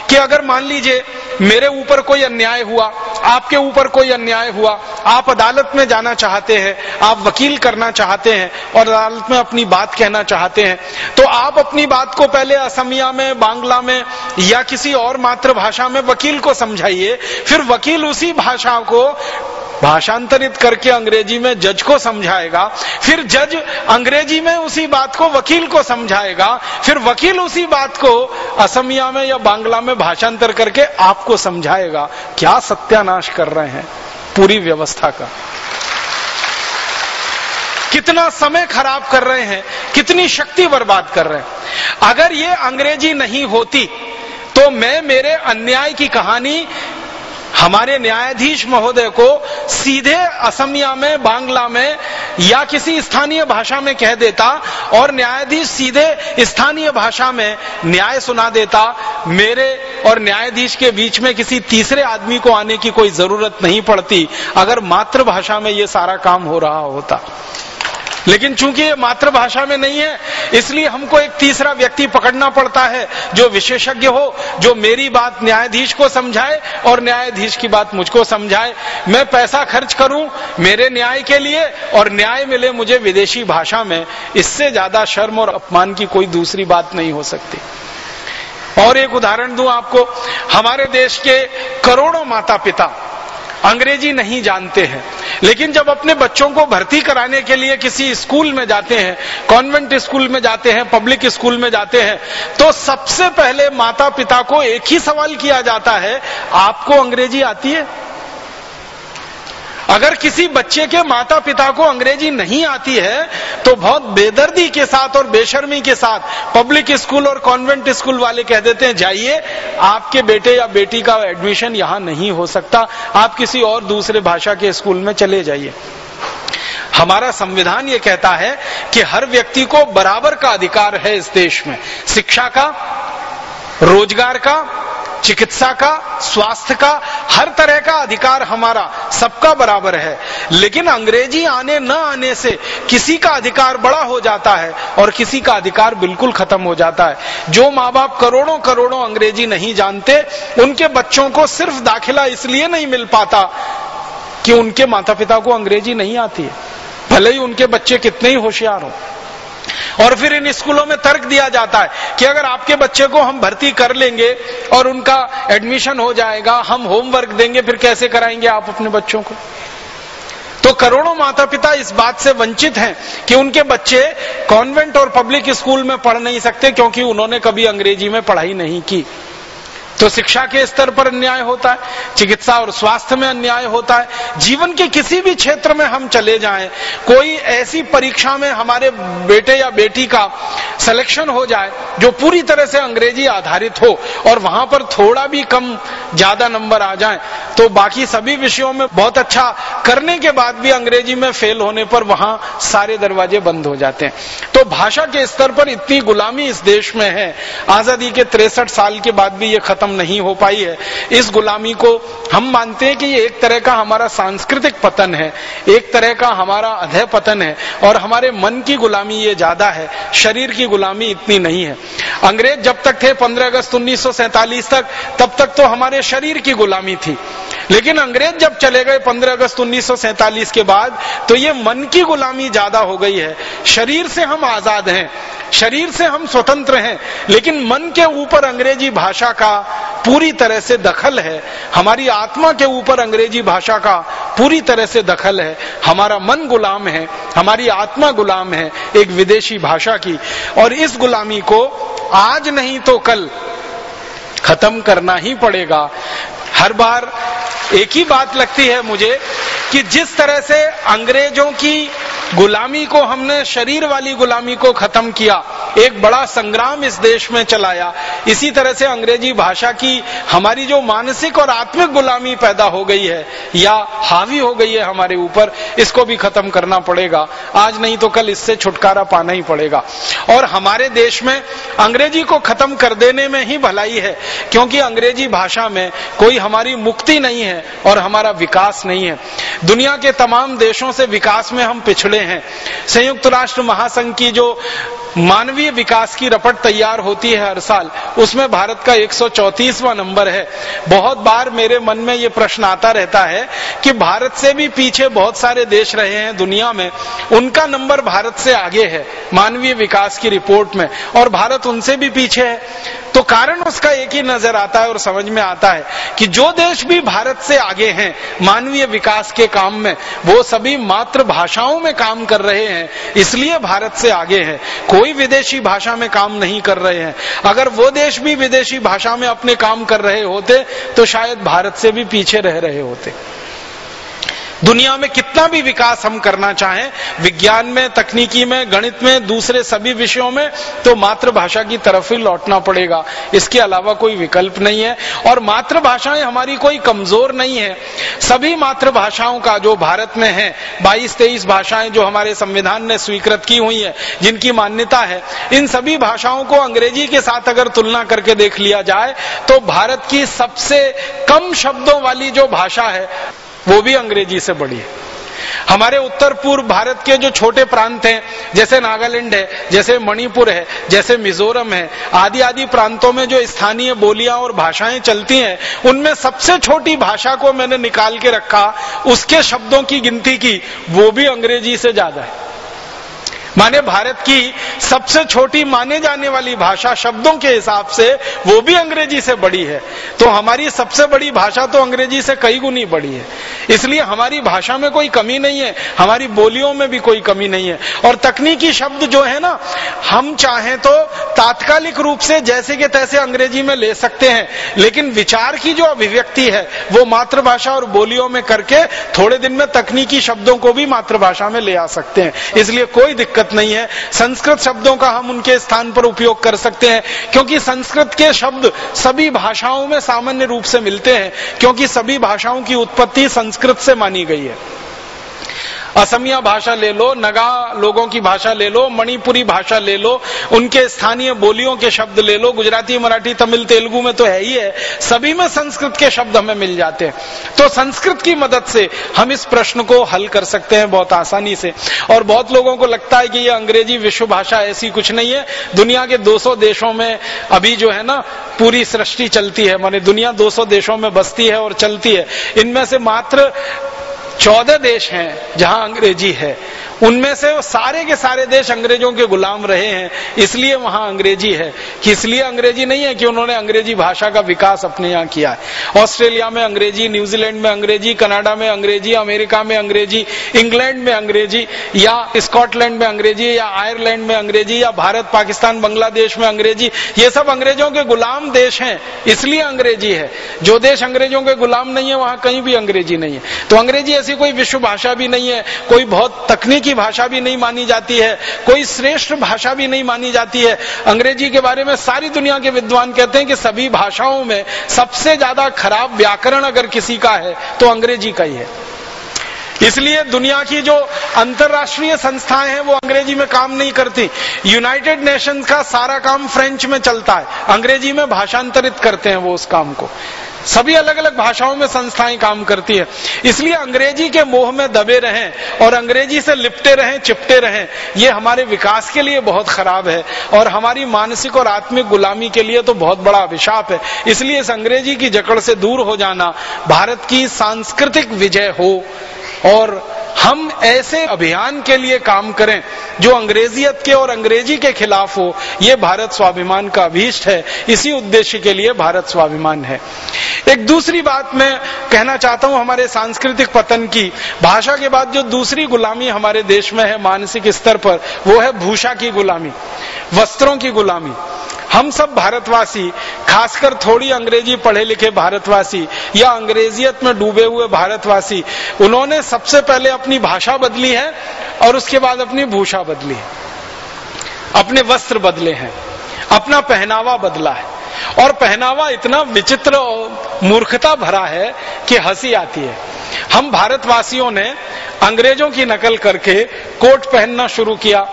Speaker 2: कि अगर मान लीजिए मेरे ऊपर कोई अन्याय हुआ, आपके ऊपर कोई अन्याय हुआ, आप अदालत में जाना चाहते हैं, आप वकील करना चाहते हैं और अदालत में अपनी बात कहना चाहते हैं तो आप अपनी बात को पहले असमिया में, बांग्ला में या किसी और मातृभाषा में वकील को समझाइए, फिर वकील उसी भाषा को भाषांतरित करके अंग्रेज़ी में जज को समझाएगा, फिर जज अंग्रेज़ी में उसी बात को वकील को समझाएगा, फिर वकील उसी बात को असमिया में या बांग्ला में भाषांतर करके आपको समझाएगा, क्या सत्यानाश कर रहे हैं पूरी व्यवस्था का। कितना समय खराब कर रहे हैं, कितनी शक्ति बर्बाद कर रहे हैं। अगर ये अंग्रेज़ी नहीं होती तो मैं मेरे अन्याय की कहानी हमारे न्यायाधीश महोदय को सीधे असमिया में, बांग्ला में या किसी स्थानीय भाषा में कह देता और न्यायाधीश सीधे स्थानीय भाषा में न्याय सुना देता। मेरे और न्यायाधीश के बीच में किसी तीसरे आदमी को आने की कोई ज़रूरत नहीं पड़ती। अगर मातृभाषा में ये सारा काम हो रहा होता। लेकिन चूँकि ये मातृभाषा में नहीं है, इसलिए हमको एक तीसरा व्यक्ति पकड़ना पड़ता है, जो विशेषज्ञ हो, जो मेरी बात न्यायाधीश को समझाए और न्यायाधीश की बात मुझको समझाए। मैं पैसा खर्च करूँ मेरे न्याय के लिए और न्याय मिले मुझे विदेशी भाषा में, इससे ज़्यादा शर्म और अपमान की कोई दूसरी बात नहीं हो सकती। और एक उदाहरण दूँ आपको, हमारे देश के करोड़ों माता पिता अंग्रेज़ी नहीं जानते हैं। लेकिन जब अपने बच्चों को भर्ती कराने के लिए किसी स्कूल में जाते हैं, कॉन्वेंट स्कूल में जाते हैं, पब्लिक स्कूल में जाते हैं तो सबसे पहले माता पिता को एक ही सवाल किया जाता है, आपको अंग्रेज़ी आती है? अगर किसी बच्चे के माता पिता को अंग्रेज़ी नहीं आती है तो बहुत बेदर्दी के साथ और बेशर्मी के साथ पब्लिक स्कूल और कॉन्वेंट स्कूल वाले कह देते हैं, जाइए, आपके बेटे या बेटी का एडमिशन यहाँ नहीं हो सकता। आप किसी और दूसरे भाषा के स्कूल में चले जाइए। हमारा संविधान ये कहता है कि हर व्यक्ति को बराबर का अधिकार है इस देश में। शिक्षा का, रोज़गार का चिकित्सा का, स्वास्थ्य का, हर तरह का अधिकार हमारा सबका बराबर है। लेकिन अंग्रेज़ी आने न आने से किसी का अधिकार बड़ा हो जाता है और किसी का अधिकार बिल्कुल खत्म हो जाता है। जो माँ बाप करोड़ों करोड़ों अंग्रेज़ी नहीं जानते, उनके बच्चों को सिर्फ़ दाखिला इसलिए नहीं मिल पाता कि उनके माता पिता को अंग्रेज़ी नहीं आती है। भले ही उनके बच्चे कितने ही होशियार हों। और फिर इन स्कूलों में तर्क दिया जाता है कि अगर आपके बच्चे को हम भर्ती कर लेंगे और उनका एडमिशन हो जाएगा, हम होमवर्क देंगे, फिर कैसे कराएँगे आप अपने बच्चों को? तो करोड़ों माता पिता इस बात से वंचित हैं कि उनके बच्चे कॉन्वेंट और पब्लिक स्कूल में पढ़ नहीं सकते क्योंकि उन्होंने कभी अंग्रेज़ी में पढ़ाई नहीं की। तो शिक्षा के स्तर पर अन्याय होता है, चिकित्सा और स्वास्थ्य में अन्याय होता है, जीवन के किसी भी क्षेत्र में हम चले जाएँ, कोई ऐसी परीक्षा में हमारे बेटे या बेटी का सिलेक्शन हो जाए, जो पूरी तरह से अंग्रेज़ी आधारित हो, और वहाँ पर थोड़ा भी कम ज़्यादा नंबर आ जाए तो बाकी सभी विषयों में बहुत अच्छा करने के बाद भी अंग्रेज़ी में फेल होने पर वहाँ सारे दरवाजे बंद हो जाते हैं। तो भाषा के स्तर पर इतनी गुलामी इस देश में है। आज़ादी के तिरसठ साल के बाद भी ये खत्म खत्म नहीं हो पाई है। इस गुलामी को हम मानते हैं कि ये एक तरह का हमारा सांस्कृतिक पतन है, एक तरह का हमारा अधय पतन है और हमारे मन की गुलामी ये ज़्यादा है, शरीर की गुलामी इतनी नहीं है। अंग्रेज़ जब तक थे 15 अगस्त उन्नीस तक, तब तक तो हमारे शरीर की गुलामी थी। लेकिन अंग्रेज़ जब चले गए 15 अगस्त उन्नीस के बाद तो ये मन की गुलामी ज़्यादा हो गई है। शरीर से हम आज़ाद हैं, शरीर से हम स्वतंत्र हैं, लेकिन मन के ऊपर अंग्रेज़ी भाषा का पूरी तरह से दखल है। हमारी आत्मा के ऊपर अंग्रेज़ी भाषा का पूरी तरह से दखल है। हमारा मन गुलाम है, हमारी आत्मा गुलाम है एक विदेशी भाषा की। और इस गुलामी को आज नहीं तो कल खत्म करना ही पड़ेगा। हर बार एक ही बात लगती है मुझे कि जिस तरह से अंग्रेज़ों की गुलामी को हमने, शरीर वाली गुलामी को खत्म किया, एक बड़ा संग्राम इस देश में चलाया, इसी तरह से अंग्रेज़ी भाषा की हमारी जो मानसिक और आत्मिक गुलामी पैदा हो गई है, या हावी हो गई है हमारे ऊपर, इसको भी खत्म करना पड़ेगा। आज नहीं तो कल इससे छुटकारा पाना ही पड़ेगा। और हमारे देश में अंग्रेज़ी को खत्म कर देने में ही भलाई है, क्योंकि अंग्रेज़ी भाषा में कोई हमारी मुक्ति नहीं है। और हमारा विकास नहीं है। दुनिया के तमाम देशों से विकास में हम पिछड़े हैं। संयुक्त राष्ट्र महासंघ की जो मानवीय विकास की रपट तैयार होती है हर साल, उसमें भारत का एक नंबर है। बहुत बार मेरे मन में ये प्रश्न आता रहता है कि भारत से भी पीछे बहुत सारे देश रहे हैं दुनिया में, उनका नंबर भारत से आगे है, मानवीय विकास की रिपोर्ट में। और भारत उनसे भी पीछे है। तो कारण उसका एक ही नज़र आता है और समझ में आता है कि जो देश भी भारत से आगे हैं, मानवीय विकास के काम में, वो सभी मातृभाषाओं में काम कर रहे हैं, इसलिए भारत से आगे है। कोई विदेशी भाषा में काम नहीं कर रहे हैं। अगर वो देश भी विदेशी भाषा में अपने काम कर रहे होते तो शायद भारत से भी पीछे रह रहे होते। दुनिया में कितना भी विकास हम करना चाहें, विज्ञान में, तकनीकी में, गणित में, दूसरे सभी विषयों में तो मातृभाषा की तरफ़ ही लौटना पड़ेगा। इसके अलावा कोई विकल्प नहीं है। और मातृभाषाएँ हमारी कोई कमज़ोर नहीं है। सभी मातृभाषाओं का जो भारत में है, बाईस तेईस भाषाएँ जो हमारे संविधान ने स्वीकृत की हुई है, जिनकी मान्यता है, इन सभी भाषाओं को अंग्रेज़ी के साथ अगर तुलना करके देख लिया जाए तो भारत की सबसे कम शब्दों वाली जो भाषा है वो भी अंग्रेज़ी से बड़ी है। हमारे उत्तर पूर्व भारत के जो छोटे प्रांत हैं, जैसे नागालैंड है, जैसे मणिपुर है, जैसे मिजोरम है आदि आदि प्रांतों में जो स्थानीय बोलियाँ और भाषाएँ चलती हैं, उनमें सबसे छोटी भाषा को मैंने निकाल के रखा, उसके शब्दों की गिनती की, वो भी अंग्रेज़ी से ज़्यादा है। माने भारत की सबसे छोटी माने जाने वाली भाषा शब्दों के हिसाब से वो भी अंग्रेज़ी से बड़ी है। तो हमारी सबसे बड़ी भाषा तो अंग्रेज़ी से कई गुनी बड़ी है। इसलिए हमारी भाषा में कोई कमी नहीं है, हमारी बोलियों में भी कोई कमी नहीं है। और तकनीकी शब्द जो है ना, हम चाहें तो तात्कालिक रूप से जैसे के तैसे अंग्रेज़ी में ले सकते हैं, लेकिन विचार की जो अभिव्यक्ति है, वो मातृभाषा और बोलियों में करके थोड़े दिन में तकनीकी शब्दों को भी मातृभाषा में ले आ सकते हैं। इसलिए कोई दिक्कत दिक्कत नहीं है। संस्कृत शब्दों का हम उनके स्थान पर उपयोग कर सकते हैं, क्योंकि संस्कृत के शब्द सभी भाषाओं में सामान्य रूप से मिलते हैं, क्योंकि सभी भाषाओं की उत्पत्ति संस्कृत से मानी गई है। असमिया भाषा ले लो, नगा लोगों की भाषा ले लो, मणिपुरी भाषा ले लो, उनके स्थानीय बोलियों के शब्द ले लो, गुजराती, मराठी, तमिल, तेलुगु में तो है ही है, सभी में संस्कृत के शब्द हमें मिल जाते हैं। तो संस्कृत की मदद से हम इस प्रश्न को हल कर सकते हैं बहुत आसानी से। और बहुत लोगों को लगता है कि ये अंग्रेज़ी विश्व भाषा ऐसी कुछ नहीं है। दुनिया के 200 देशों में अभी जो है ना, पूरी सृष्टि चलती है। माने दुनिया 200 देशों में बसती है और चलती है। इनमें से मात्र चौदह देश हैं जहाँ अंग्रेज़ी है। उनमें से सारे के सारे देश अंग्रेज़ों के गुलाम रहे हैं, इसलिए वहाँ अंग्रेज़ी है। कि इसलिए अंग्रेज़ी नहीं है कि उन्होंने अंग्रेज़ी भाषा का विकास अपने यहाँ किया है? ऑस्ट्रेलिया में अंग्रेज़ी, न्यूजीलैंड में अंग्रेज़ी, कनाडा में अंग्रेज़ी, अमेरिका में अंग्रेज़ी, इंग्लैंड में अंग्रेज़ी, या स्कॉटलैंड में अंग्रेज़ी, या आयरलैंड में अंग्रेज़ी, या भारत, पाकिस्तान, बांग्लादेश में अंग्रेज़ी, ये सब अंग्रेज़ों के गुलाम देश हैं, इसलिए अंग्रेज़ी है। जो देश अंग्रेज़ों के गुलाम नहीं है, वहाँ कहीं भी अंग्रेज़ी नहीं है। तो अंग्रेज़ी ऐसी कोई विश्व भाषा भी नहीं है, कोई बहुत तकनीकी भाषा भी नहीं मानी जाती है, कोई श्रेष्ठ भाषा भी नहीं मानी जाती है। अंग्रेज़ी के बारे में सारी दुनिया के विद्वान कहते हैं कि सभी भाषाओं में सबसे ज़्यादा खराब व्याकरण अगर किसी का है तो अंग्रेज़ी का ही है। इसलिए दुनिया की जो अंतरराष्ट्रीय संस्थाएँ हैं, वो अंग्रेज़ी में काम नहीं करती। यूनाइटेड नेशंस का सारा काम फ्रेंच में चलता है। अंग्रेज़ी में भाषांतरित करते हैं वो उस काम को। सभी अलग अलग भाषाओं में संस्थाएँ काम करती है। इसलिए अंग्रेज़ी के मोह में दबे रहें और अंग्रेज़ी से लिपटे रहें, चिपटे रहें, ये हमारे विकास के लिए बहुत खराब है। और हमारी मानसिक और आत्मिक गुलामी के लिए तो बहुत बड़ा अभिशाप है। इसलिए इस अंग्रेज़ी की जकड़ से दूर हो जाना, भारत की सांस्कृतिक विजय हो। और हम ऐसे अभियान के लिए काम करें जो अंग्रेजियत के और अंग्रेज़ी के खिलाफ हो। ये भारत स्वाभिमान का अभीष्ट है। इसी उद्देश्य के लिए भारत स्वाभिमान है। एक दूसरी बात मैं कहना चाहता हूँ हमारे सांस्कृतिक पतन की। भाषा के बाद जो दूसरी गुलामी हमारे देश में है मानसिक स्तर पर, वो है भूषा की गुलामी, वस्त्रों की गुलामी। हम सब भारतवासी, खासकर थोड़ी अंग्रेज़ी पढ़े लिखे भारतवासी या अंग्रेजियत में डूबे हुए भारतवासी, उन्होंने सबसे पहले अपनी भाषा बदली है और उसके बाद अपनी भूषा बदली है। अपने वस्त्र बदले हैं। अपना पहनावा बदला है। और पहनावा इतना विचित्र मूर्खता भरा है कि हँसी आती है। हम भारतवासियों ने अंग्रेज़ों की नकल करके कोट पहनना शुरू किया।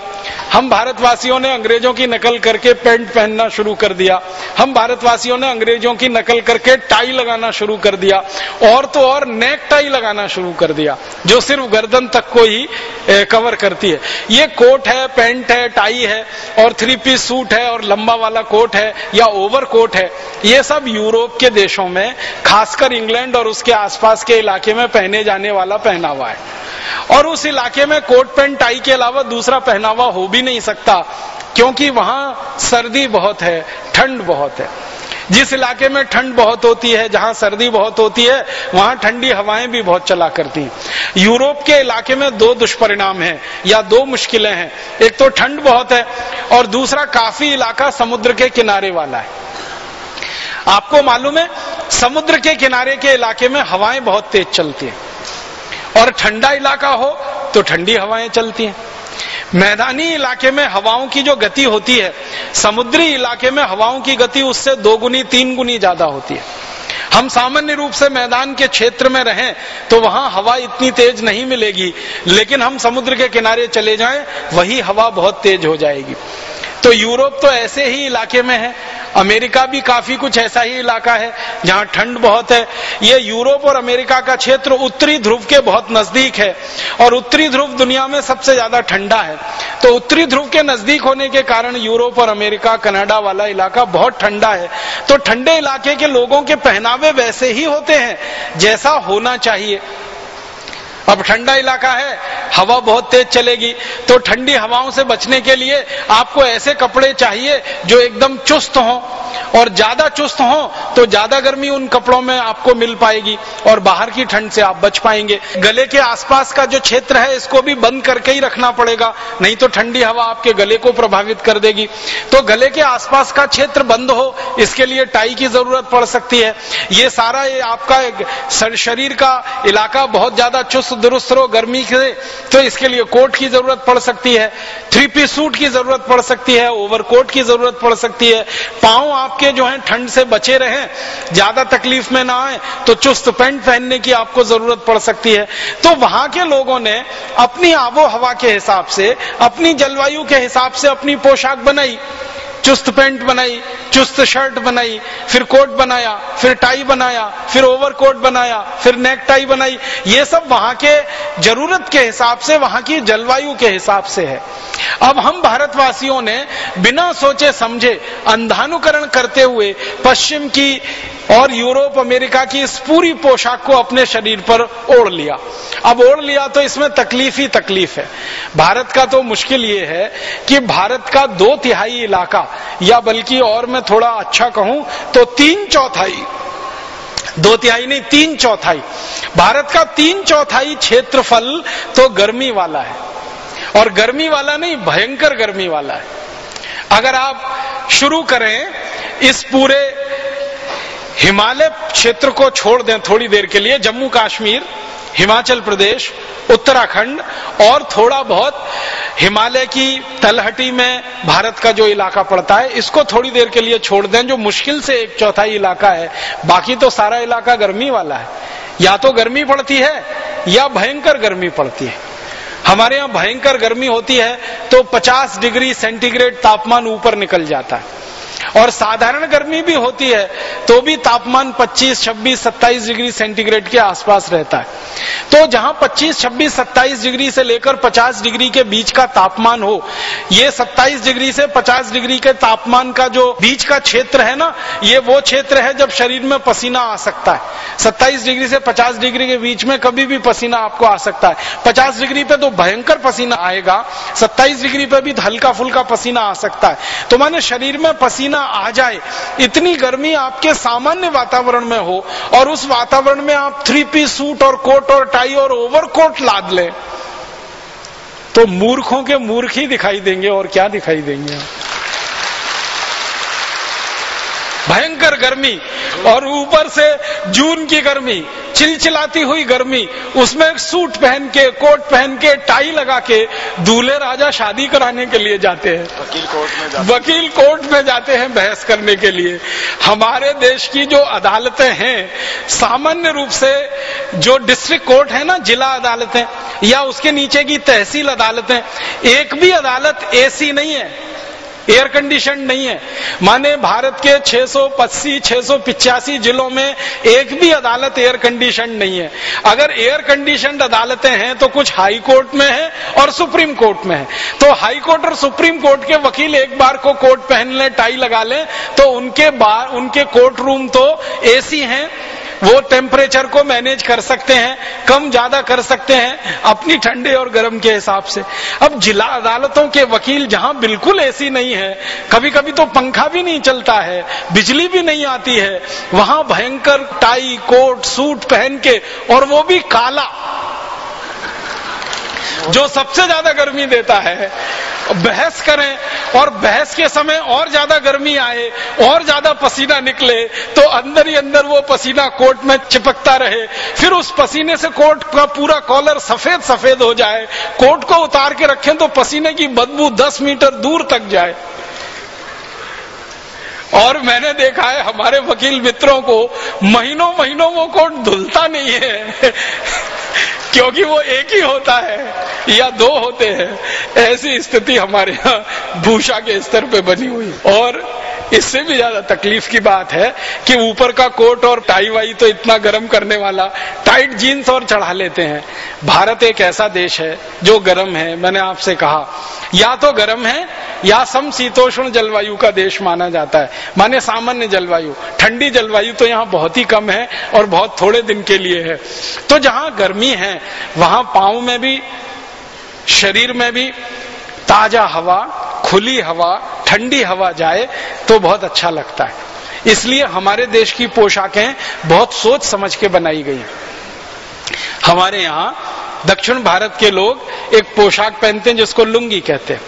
Speaker 2: हम भारतवासियों ने अंग्रेज़ों की नकल करके पेंट पहनना शुरू कर दिया। हम भारतवासियों ने अंग्रेज़ों की नकल करके टाई लगाना शुरू कर दिया और तो और नेक टाई लगाना शुरू कर दिया जो सिर्फ़ गर्दन तक को ही ए, कवर करती है। ये कोट है पेंट है टाई है और थ्री पीस सूट है और लंबा वाला कोट है या ओवर कोट है। ये सब यूरोप के देशों में खासकर इंग्लैंड और उसके आसपास के इलाके में पहने जाने वाला पहनावा है। और उस इलाके में कोट पेंट, टाई के अलावा दूसरा पहनावा हो भी नहीं सकता, क्योंकि वहाँ सर्दी बहुत है, ठंड बहुत है। जिस इलाके में ठंड बहुत होती है, जहाँ सर्दी बहुत होती है, वहाँ ठंडी हवाएँ भी बहुत चला करती हैं। यूरोप के इलाके में दो दुष्परिणाम हैं, या दो मुश्किलें हैं। एक तो ठंड बहुत है, और दूसरा काफ़ी इलाका समुद्र के किनारे वाला है। आपको मालूम है, समुद्र के किनारे के इलाके में हवाएँ बहुत तेज चलती हैं। और ठंडा इलाका हो तो ठंडी हवाएँ चलती हैं। मैदानी इलाके में हवाओं की जो गति होती है, समुद्री इलाके में हवाओं की गति उससे दो गुनी, तीन गुनी ज़्यादा होती है। हम सामान्य रूप से मैदान के क्षेत्र में रहें तो वहाँ हवा इतनी तेज नहीं मिलेगी, लेकिन हम समुद्र के किनारे चले जाएँ, वही हवा बहुत तेज हो जाएगी। तो यूरोप तो ऐसे ही इलाके में है, अमेरिका भी काफ़ी कुछ ऐसा ही इलाका है जहाँ ठंड बहुत है। ये यूरोप और अमेरिका का क्षेत्र उत्तरी ध्रुव के बहुत नज़दीक है और उत्तरी ध्रुव दुनिया में सबसे ज़्यादा ठंडा है। तो उत्तरी ध्रुव के नज़दीक होने के कारण यूरोप और अमेरिका, कनाडा वाला इलाका बहुत ठंडा है। तो ठंडे इलाके के लोगों के पहनावे वैसे ही होते हैं, जैसा होना चाहिए। अब ठंडा इलाका है, हवा बहुत तेज चलेगी। तो ठंडी हवाओं से बचने के लिए आपको ऐसे कपड़े चाहिए जो एकदम चुस्त हों। और ज़्यादा चुस्त हो तो ज़्यादा गर्मी उन कपड़ों में आपको मिल पाएगी और बाहर की ठंड से आप बच पाएँगे। गले के आसपास का जो क्षेत्र है, इसको भी बंद करके ही रखना पड़ेगा, नहीं तो ठंडी हवा आपके गले को प्रभावित कर देगी। तो गले के आसपास का क्षेत्र बंद हो, इसके लिए टाई की ज़रूरत पड़ सकती है। ये सारा ये आपका शरीर का इलाका बहुत ज़्यादा चुस्त, दुरुस्त रहो, गर्मी से तो इसके लिए कोट की ज़रूरत पड़ सकती है, थ्री पीस सूट की ज़रूरत पड़ सकती है ओवर कोट की ज़रूरत पड़ सकती है। पाओ आपके जो है ठंड से बचे रहें, ज़्यादा तकलीफ़ में ना आए तो चुस्त पैंट पहनने की आपको ज़रूरत पड़ सकती है। तो वहाँ के लोगों ने अपनी आबो हवा के हिसाब से, अपनी जलवायु के हिसाब से अपनी पोशाक बनाई। चुस्त पैंट बनाई, चुस्त शर्ट बनाई, फिर कोट बनाया, फिर टाई बनाया, फिर ओवरकोट बनाया, फिर नेक टाई बनाई। ये सब वहाँ के ज़रूरत के हिसाब से, वहाँ की जलवायु के हिसाब से है। अब हम भारतवासियों ने बिना सोचे समझे अंधानुकरण करते हुए पश्चिम की और यूरोप, अमेरिका की इस पूरी पोशाक को अपने शरीर पर ओढ़ लिया। अब ओढ़ लिया तो इसमें तकलीफ़ ही तकलीफ़ है। भारत का तो मुश्किल ये है कि भारत का दो तिहाई इलाका या बल्कि और मैं थोड़ा अच्छा कहूँ तो तीन चौथाई। दो तिहाई नहीं, तीन चौथाई। भारत का तीन चौथाई क्षेत्रफल तो गर्मी वाला है। और गर्मी वाला नहीं, भयंकर गर्मी वाला है। अगर आप शुरू करें, इस पूरे हिमालय क्षेत्र को छोड़ दें थोड़ी देर के लिए जम्मू कश्मीर हिमाचल प्रदेश, उत्तराखंड और थोड़ा बहुत हिमालय की तलहटी में भारत का जो इलाका पड़ता है, इसको थोड़ी देर के लिए छोड़ दें, जो मुश्किल से एक चौथाई इलाका है। बाकी तो सारा इलाका गर्मी वाला है। या तो गर्मी पड़ती है, या भयंकर गर्मी पड़ती है। हमारे यहाँ भयंकर गर्मी होती है तो 50 डिग्री सेंटीग्रेड तापमान ऊपर निकल जाता है। और साधारण गर्मी भी होती है तो भी तापमान 25, 26, 27 डिग्री सेंटीग्रेड के आसपास रहता है। तो जहाँ 25, 26, 27 डिग्री से लेकर 50 डिग्री के बीच का तापमान हो ये 27 डिग्री से 50 डिग्री के तापमान का जो बीच का क्षेत्र है ना ये वो क्षेत्र है जब शरीर में पसीना आ सकता है। 27 डिग्री से 50 डिग्री के बीच में कभी भी पसीना आपको आ सकता है। 50 डिग्री पे तो भयंकर पसीना आएगा 27 डिग्री पे भी हल्का फुल्का पसीना आ सकता है। तो माने शरीर में पसीना आ जाए, इतनी गर्मी आपके सामान्य वातावरण में हो, और उस वातावरण में आप थ्री पीस सूट और कोट और टाई और ओवरकोट लाद लें तो मूर्खों के मूर्ख ही दिखाई देंगे और क्या दिखाई देंगे? भयंकर गर्मी। और ऊपर से जून की गर्मी चिलचिलाती हुई गर्मी उसमें सूट पहन के कोट पहन के टाई लगा के दूल्हे राजा शादी कराने के लिए जाते हैं।
Speaker 1: वकील कोर्ट में जाते
Speaker 2: वकील कोर्ट में जाते हैं बहस करने के लिए। हमारे देश की जो अदालतें हैं सामान्य रूप से जो डिस्ट्रिक्ट कोर्ट है ना जिला अदालतें या उसके नीचे की तहसील अदालतें एक भी अदालत ऐसी नहीं है एयर कंडीशन नहीं है। माने भारत के 680 685 जिलों में एक भी अदालत एयर कंडीशन नहीं है। अगर एयर कंडीशन अदालतें हैं तो कुछ हाई कोर्ट में है और सुप्रीम कोर्ट में है। तो हाई कोर्ट और सुप्रीम कोर्ट के वकील एक बार को कोर्ट पहन लें, टाई लगा लें तो उनके बार, उनके कोर्ट रूम तो एसी हैं वो टेम्परेचर को मैनेज कर सकते हैं, कम ज़्यादा कर सकते हैं, अपनी ठंडे और गर्म के हिसाब से। अब जिला अदालतों के वकील जहाँ बिल्कुल ऐसी नहीं है कभी कभी तो पंखा भी नहीं चलता है, बिजली भी नहीं आती है, वहाँ भयंकर टाई, कोट, सूट पहन के, और वो भी काला। जो सबसे ज़्यादा गर्मी देता है, बहस करें और बहस के समय और ज़्यादा गर्मी आए, और ज़्यादा पसीना निकले तो अंदर ही अंदर वो पसीना कोट में चिपकता रहे। फिर उस पसीने से कोट का पूरा कॉलर सफ़ेद सफ़ेद हो जाए। कोट को उतार के रखें तो पसीने की बदबू 10 मीटर दूर तक जाए। और मैंने देखा है, हमारे वकील मित्रों को महीनों महीनों वो कोट धुलता नहीं है। क्योंकि वो एक ही होता है, या दो होते हैं, ऐसी स्थिति हमारे यहाँ भूषा के स्तर पे बनी हुई। और इससे भी ज़्यादा तकलीफ़ की बात है कि ऊपर का कोट और टाई वाई तो इतना गर्म करने वाला, टाइट जीन्स और चढ़ा लेते हैं। भारत एक ऐसा देश है जो गर्म है, मैंने आपसे कहा। या तो गर्म है, या समशीतोष्ण जलवायु का देश माना जाता है। माने सामान्य जलवायु। ठंडी जलवायु तो यहाँ बहुत ही कम है और बहुत थोड़े दिन के लिए है। तो जहाँ गर्मी है, वहाँ पाँव में भी, शरीर में भी ताज़ा हवा, खुली हवा, ठंडी हवा जाए तो बहुत अच्छा लगता है। इसलिए हमारे देश की पोशाकें बहुत सोच समझ के बनाई गई हमारे यहाँ दक्षिण भारत के लोग एक पोशाक पहनते हैं जिसको लुंगी कहते हैं।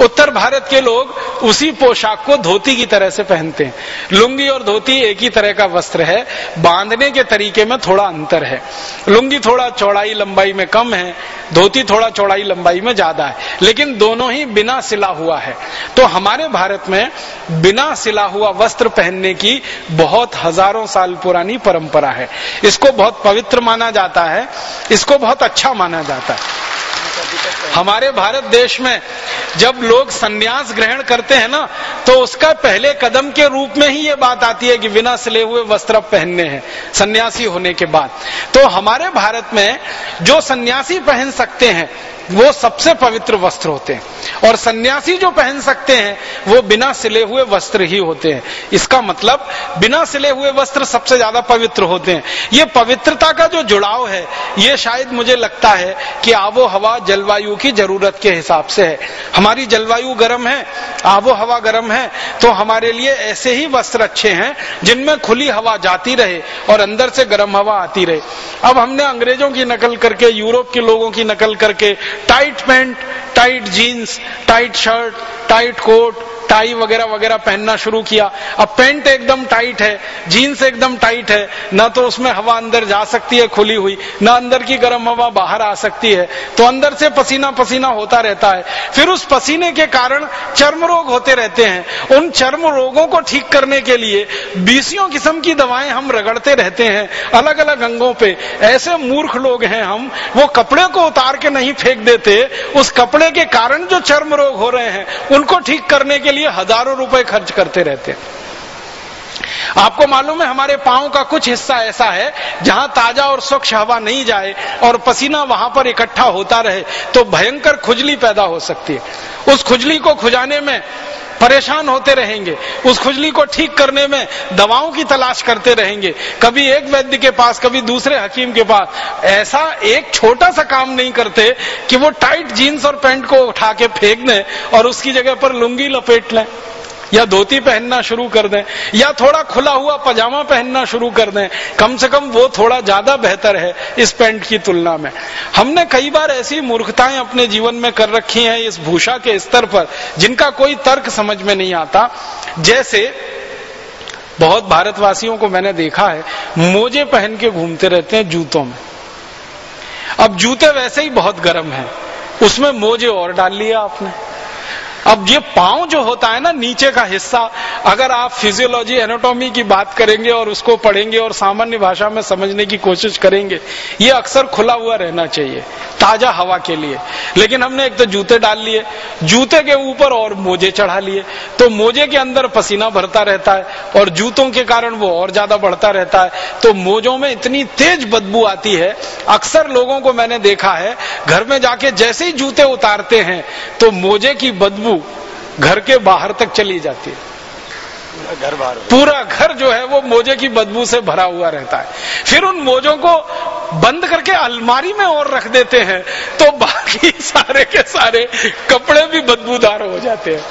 Speaker 2: उत्तर भारत के लोग उसी पोशाक को धोती की तरह से पहनते हैं। लुंगी और धोती एक ही तरह का वस्त्र है, बांधने के तरीके में थोड़ा अंतर है। लुंगी थोड़ा चौड़ाई लंबाई में कम है, धोती थोड़ा चौड़ाई लंबाई में ज़्यादा है, लेकिन दोनों ही बिना सिला हुआ है। तो हमारे भारत में बिना सिला हुआ वस्त्र पहनने की बहुत हज़ारों साल पुरानी परंपरा है। इसको बहुत पवित्र माना जाता है, इसको बहुत अच्छा माना जाता है। हमारे भारत देश में जब लोग संन्यास ग्रहण करते हैं ना तो उसका पहले कदम के रूप में ही ये बात आती है कि बिना सिले हुए वस्त्र पहनने हैं, सन्यासी होने के बाद। तो हमारे भारत में जो सन्यासी पहन सकते हैं, वो सबसे पवित्र वस्त्र होते हैं। और सन्यासी जो पहन सकते हैं, वो बिना सिले हुए वस्त्र ही होते हैं। इसका मतलब बिना सिले हुए वस्त्र सबसे ज़्यादा पवित्र होते हैं। ये पवित्रता का जो जुड़ाव है, ये शायद मुझे लगता है कि आबो हवा जलवायु की ज़रूरत के हिसाब से है। हमारी जलवायु गर्म है, आबो हवा गर्म है तो हमारे लिए ऐसे ही वस्त्र अच्छे हैं जिनमें खुली हवा जाती रहे और अंदर से गर्म हवा आती रहे। अब हमने अंग्रेज़ों की नकल करके, यूरोप के लोगों की नकल करके, tight pant, tight jeans, tight shirt, tight coat tie वगैरह वगैरह पहनना शुरू किया। अब पेंट एकदम टाइट है जीन्स एकदम टाइट है, ना तो उसमें हवा अंदर जा सकती है खुली हुई, ना अंदर की गर्म हवा बाहर आ सकती है। तो अंदर से पसीना पसीना होता रहता है। फिर उस पसीने के कारण चर्म रोग होते रहते हैं। उन चर्म रोगों को ठीक करने के लिए बीसियों किस्म की दवाएँ हम रगड़ते रहते हैं अलग अलग अंगों पे। ऐसे मूर्ख लोग हैं हम, वो कपड़े को उतार के नहीं फेंक देते। उस कपड़े के कारण जो चर्म रोग हो रहे हैं, उनको ठीक करने के लिए हज़ारों रुपए खर्च करते रहते हैं। आपको मालूम है, हमारे पाओ का कुछ हिस्सा ऐसा है, जहाँ ताज़ा और स्वच्छ हवा नहीं जाए और पसीना वहाँ पर इकट्ठा होता रहे तो भयंकर खुजली पैदा हो सकती है। उस खुजली को खुजाने में परेशान होते रहेंगे। उस खुजली को ठीक करने में दवाओं की तलाश करते रहेंगे। कभी एक वैद्य के पास, कभी दूसरे हकीम के पास। ऐसा एक छोटा सा काम नहीं करते कि वो टाइट जीन्स और पैंट को उठा के फेंक दें और उसकी जगह पर लुंगी लपेट लें। या धोती पहनना शुरू कर दें, या थोड़ा खुला हुआ पजामा पहनना शुरू कर दें, कम से कम वो थोड़ा ज़्यादा बेहतर है इस पैंट की तुलना में। हमने कई बार ऐसी मूर्खताएँ अपने जीवन में कर रखी हैं इस भूषा के स्तर पर, जिनका कोई तर्क समझ में नहीं आता। जैसे, बहुत भारतवासियों को मैंने देखा है, मोजे पहन के घूमते रहते हैं जूतों में। अब जूते वैसे ही बहुत गर्म है, उसमें मोजे और डाल लिया आपने। अब ये पाँव जो होता है ना, नीचे का हिस्सा, अगर आप फिजियोलॉजी एनाटॉमी की बात करेंगे और उसको पढ़ेंगे और सामान्य भाषा में समझने की कोशिश करेंगे, ये अक्सर खुला हुआ रहना चाहिए, ताज़ा हवा के लिए। लेकिन हमने एक तो जूते डाल लिए, जूते के ऊपर और मोजे चढ़ा लिए तो मोजे के अंदर पसीना भरता रहता है और जूतों के कारण वो और ज़्यादा बढ़ता रहता है। तो मोजों में इतनी तेज बदबू आती है, अक्सर लोगों को मैंने देखा है, घर में जाके जैसे ही जूते उतारते हैं तो मोजे की बदबू घर के बाहर तक चली जाती है। घर बार पूरा घर जो है वो मोजे की बदबू से भरा हुआ रहता है। फिर उन मोजों को बंद करके अलमारी में और रख देते हैं तो बाकी सारे के सारे कपड़े भी बदबूदार हो जाते हैं।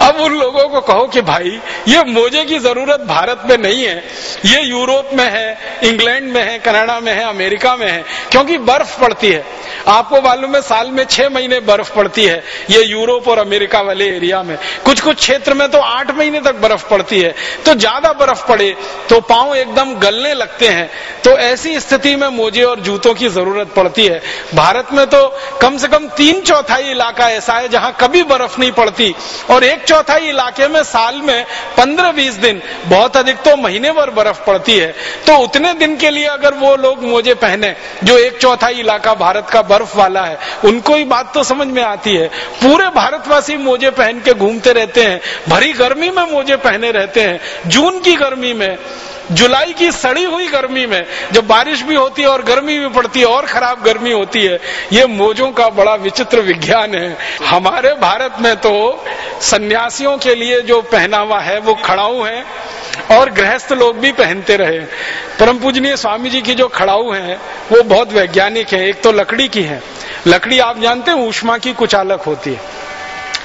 Speaker 2: अब उन लोगों को कहो कि भाई, ये मोजे की ज़रूरत भारत में नहीं है, ये यूरोप में है, इंग्लैंड में है, कनाडा में है, अमेरिका में है, क्योंकि बर्फ़ पड़ती है। आपको मालूम है, साल में छह महीने बर्फ़ पड़ती है, ये यूरोप और अमेरिका वाले एरिया में। कुछ कुछ क्षेत्र में तो आठ महीने तक बर्फ़ पड़ती है तो ज़्यादा बर्फ़ पड़े तो पाँव एकदम गलने लगते हैं। तो ऐसी स्थिति में मोजे और जूतों की ज़रूरत पड़ती है। भारत में तो कम से कम तीन चौथाई इलाका ऐसा है जहाँ कभी बर्फ़ नहीं पड़ती। और एक चौथाई इलाके में साल में पंद्रह बीस दिन, बहुत अधिक तो महीने भर बर्फ़ पड़ती है। तो उतने दिन के लिए अगर वो लोग मोजे पहने, जो एक चौथाई इलाका भारत का बर्फ़ वाला है, उनको ही बात तो समझ में आती है। पूरे भारतवासी मोजे पहन के घूमते रहते हैं। भरी गर्मी में मोजे पहने रहते हैं। जून की गर्मी में, जुलाई की सड़ी हुई गर्मी में, जब बारिश भी होती है और गर्मी भी पड़ती है, और खराब गर्मी होती है, ये मोजों का बड़ा विचित्र विज्ञान है। हमारे भारत में तो सन्यासियों के लिए जो पहनावा है, वो खड़ाऊ है, और गृहस्थ लोग भी पहनते रहे। परम पूजनीय स्वामी जी की जो खड़ाऊ है, वो बहुत वैज्ञानिक है, एक तो लकड़ी की है। लकड़ी आप जानते हैं, ऊष्मा की कुचालक होती है।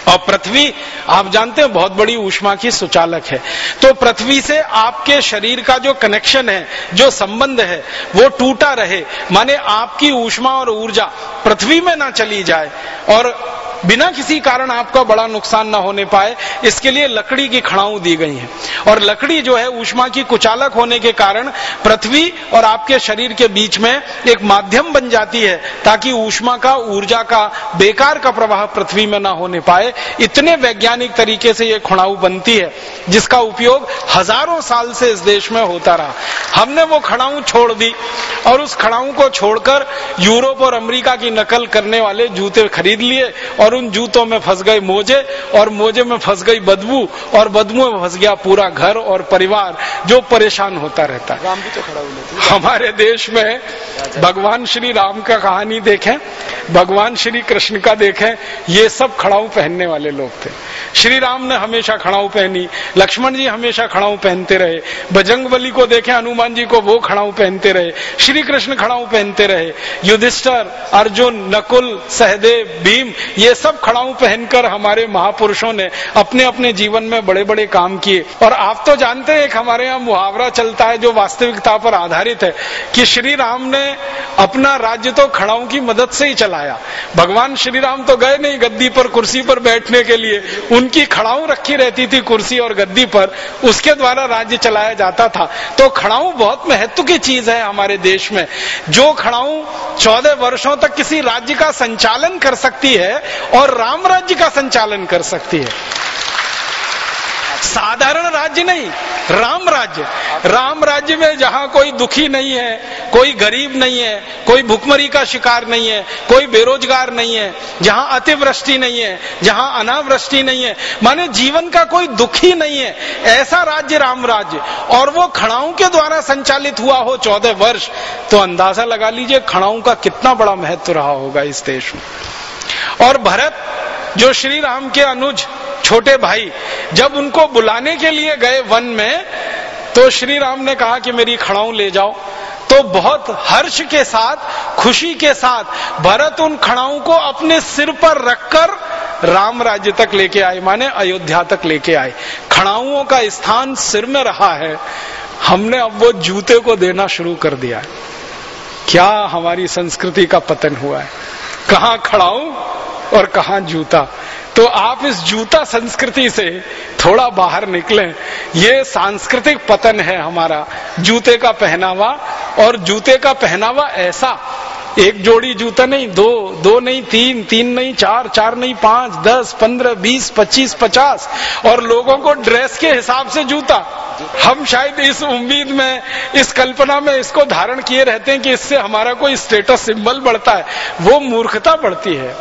Speaker 2: और पृथ्वी, आप जानते हैं, बहुत बड़ी ऊष्मा की सुचालक है। तो पृथ्वी से आपके शरीर का जो कनेक्शन है, जो संबंध है, वो टूटा रहे। माने आपकी ऊष्मा और ऊर्जा पृथ्वी में ना चली जाए और बिना किसी कारण आपका बड़ा नुकसान न होने पाए, इसके लिए लकड़ी की खड़ाऊ दी गई है। और लकड़ी जो है, ऊष्मा की कुचालक होने के कारण पृथ्वी और आपके शरीर के बीच में एक माध्यम बन जाती है, ताकि ऊष्मा का, ऊर्जा का, बेकार का प्रवाह पृथ्वी में न होने पाए। इतने वैज्ञानिक तरीके से ये खड़ाऊ बनती है, जिसका उपयोग हज़ारों साल से इस देश में होता रहा। हमने वो खड़ाऊ छोड़ दी, और उस खड़ाऊ को छोड़कर यूरोप और अमेरिका की नकल करने वाले जूते खरीद लिए, और उन जूतों में फंस गए मोजे और मोजे में फंस गई बदबू और बदबू में फंस गया पूरा घर और परिवार जो परेशान होता रहता है।
Speaker 1: तो
Speaker 2: हमारे देश में भगवान श्री राम का कहानी देखें भगवान श्री कृष्ण का देखें ये सब खड़ाऊ पहनने वाले लोग थे। श्री राम ने हमेशा खड़ाऊ पहनी लक्ष्मण जी हमेशा खड़ाऊ पहनते रहे बली को देखें हनुमान जी को वो खड़ाऊ पहनते रहे श्री कृष्ण खड़ाऊ पहनते रहे युधिष्ठर अर्जुन नकुल सहदेव भीम ये सब खड़ाऊ पहनकर हमारे महापुरुषों ने अपने अपने जीवन में बड़े बड़े काम किए। और आप तो जानते हैं एक हमारे यहाँ मुहावरा चलता है जो वास्तविकता पर आधारित है कि श्री राम ने अपना राज्य तो खड़ाऊ की मदद से ही चलाया। भगवान श्री राम तो गए नहीं गद्दी पर, कुर्सी पर बैठने के लिए। उनकी खड़ाऊ रखी रहती थी कुर्सी और गद्दी पर। उसके द्वारा राज्य चलाया जाता था। तो खड़ाऊ बहुत महत्व की चीज़ है हमारे देश में। जो खड़ाऊ चौदह वर्षों तक किसी राज्य का संचालन कर सकती है और राम राज्य का संचालन कर सकती है। साधारण राज्य नहीं, राम राज्य। राम राज्य में जहाँ कोई दुखी नहीं है, कोई गरीब नहीं है, कोई भुखमरी का शिकार नहीं है, कोई बेरोजगार नहीं है, जहाँ अतिवृष्टि नहीं है, जहाँ अनावृष्टि नहीं है, माने जीवन का कोई दुखी नहीं है, ऐसा राज्य राम राज्य। और वो खड़ाओं के द्वारा संचालित हुआ हो चौदह वर्ष तो अंदाज़ा लगा लीजिए खड़ाऊ का कितना बड़ा महत्व रहा होगा इस देश में। और भरत, जो श्री राम के अनुज छोटे भाई, जब उनको बुलाने के लिए गए वन में तो श्री राम ने कहा कि मेरी खड़ाऊ ले जाओ। तो बहुत हर्ष के साथ, खुशी के साथ, भरत उन खड़ाऊ को अपने सिर पर रखकर राम राज्य तक लेके आए, माने अयोध्या तक लेके आए। खड़ाऊओं का स्थान सिर में रहा है। हमने अब वो जूते को देना शुरू कर दिया है। क्या हमारी संस्कृति का पतन हुआ है? कहा खड़ाऊ? और कहा जूता? तो आप इस जूता संस्कृति से थोड़ा बाहर निकलें। ये सांस्कृतिक पतन है हमारा। जूते का पहनावा और जूते का पहनावा ऐसा। एक जोड़ी जूता नहीं, दो दो नहीं, तीन तीन नहीं, चार चार नहीं, पाँच, दस, पंद्रह, बीस, पच्चीस, पचास। और लोगों को ड्रेस के हिसाब से जूता। हम शायद इस उम्मीद में, इस कल्पना में इसको धारण किए रहते हैं कि इससे हमारा कोई स्टेटस सिंबल बढ़ता है। वो मूर्खता बढ़ती है।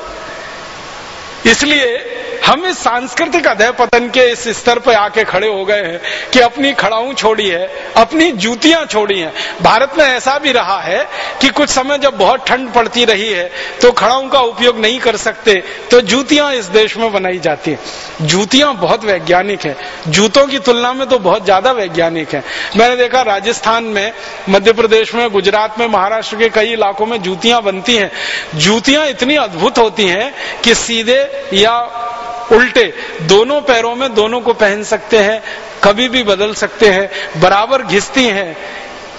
Speaker 2: इसलिए हम इस सांस्कृतिक अधय पतन के इस स्तर पर आके खड़े हो गए हैं कि अपनी खड़ाऊ छोड़ी है, अपनी जूतियाँ छोड़ी हैं। भारत में ऐसा भी रहा है कि कुछ समय जब बहुत ठंड पड़ती रही है तो खड़ाऊ का उपयोग नहीं कर सकते तो जूतियाँ इस देश में बनाई जाती है। जूतियाँ बहुत वैज्ञानिक है। जूतों की तुलना में तो बहुत ज़्यादा वैज्ञानिक है। मैंने देखा राजस्थान में, मध्य प्रदेश में, गुजरात में, महाराष्ट्र के कई इलाकों में जूतियाँ बनती हैं। जूतियाँ इतनी अद्भुत होती हैं कि सीधे या उल्टे, दोनों पैरों में दोनों को पहन सकते हैं, कभी भी बदल सकते हैं, बराबर घिसती हैं।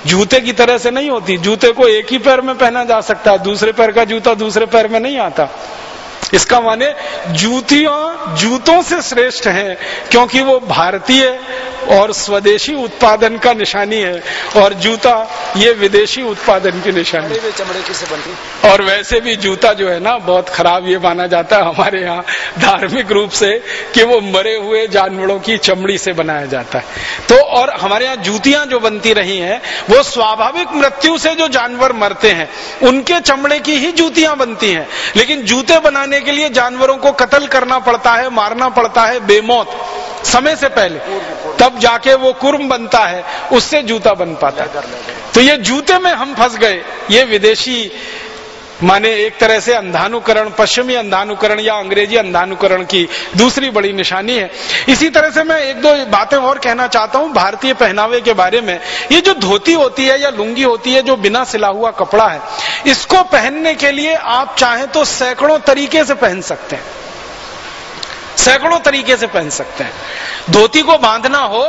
Speaker 2: जूते की तरह से नहीं होती, जूते को एक ही पैर में पहना जा सकता है दूसरे पैर का जूता दूसरे पैर में नहीं आता। इसका माने जूतियाँ जूतों से श्रेष्ठ हैं क्योंकि वो भारतीय और स्वदेशी उत्पादन का निशानी है और जूता ये विदेशी उत्पादन की निशानी
Speaker 1: चमड़े चमड़े की से बनती
Speaker 2: और वैसे भी जूता जो है ना बहुत खराब ये माना जाता है हमारे यहाँ धार्मिक रूप से कि वो मरे हुए जानवरों की चमड़ी से बनाया जाता है। तो और हमारे यहाँ जूतियाँ जो बनती रही हैं वो स्वाभाविक मृत्यु से जो जानवर मरते हैं उनके चमड़े की ही जूतियाँ बनती हैं। लेकिन जूते बनाने के लिए जानवरों को कत्ल करना पड़ता है, मारना पड़ता है, बेमौत, समय से पहले। तब जाके वो कुर्म बनता है, उससे जूता बन पाता है। तो ये जूते में हम फंस गए, ये विदेशी माने एक तरह से अंधानुकरण, पश्चिमी अंधानुकरण या अंग्रेज़ी अंधानुकरण की दूसरी बड़ी निशानी है। इसी तरह से मैं एक दो बातें और कहना चाहता हूँ, भारतीय पहनावे के बारे में। ये जो धोती होती है या लुंगी होती है, जो बिना सिला हुआ कपड़ा है, इसको पहनने के लिए आप चाहें तो सैकड़ों तरीके से पहन सकते हैं। सैकड़ों तरीके से पहन सकते हैं। धोती को बांधना हो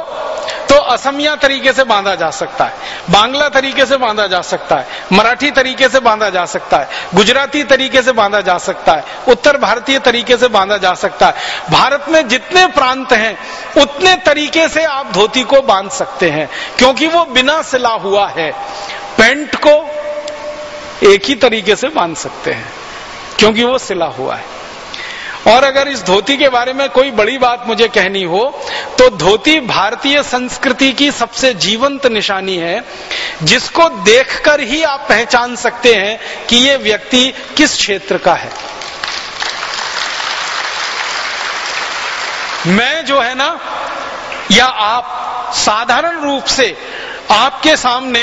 Speaker 2: तो असमिया तरीके से बांधा जा सकता है, बांग्ला तरीके से बांधा जा सकता है, मराठी तरीके से बांधा जा सकता है, गुजराती तरीके से बांधा जा सकता है, उत्तर भारतीय तरीके से बांधा जा सकता है। भारत में जितने प्रांत हैं, उतने तरीके से आप धोती को बाँध सकते हैं, क्योंकि वो बिना सिला हुआ है। पेंट को एक ही तरीके से बाँध सकते हैं, क्योंकि वो सिला हुआ है। और अगर इस धोती के बारे में कोई बड़ी बात मुझे कहनी हो तो धोती भारतीय संस्कृति की सबसे जीवंत निशानी है, जिसको देखकर ही आप पहचान सकते हैं कि ये व्यक्ति किस क्षेत्र का है। मैं जो है ना, या आप साधारण रूप से आपके सामने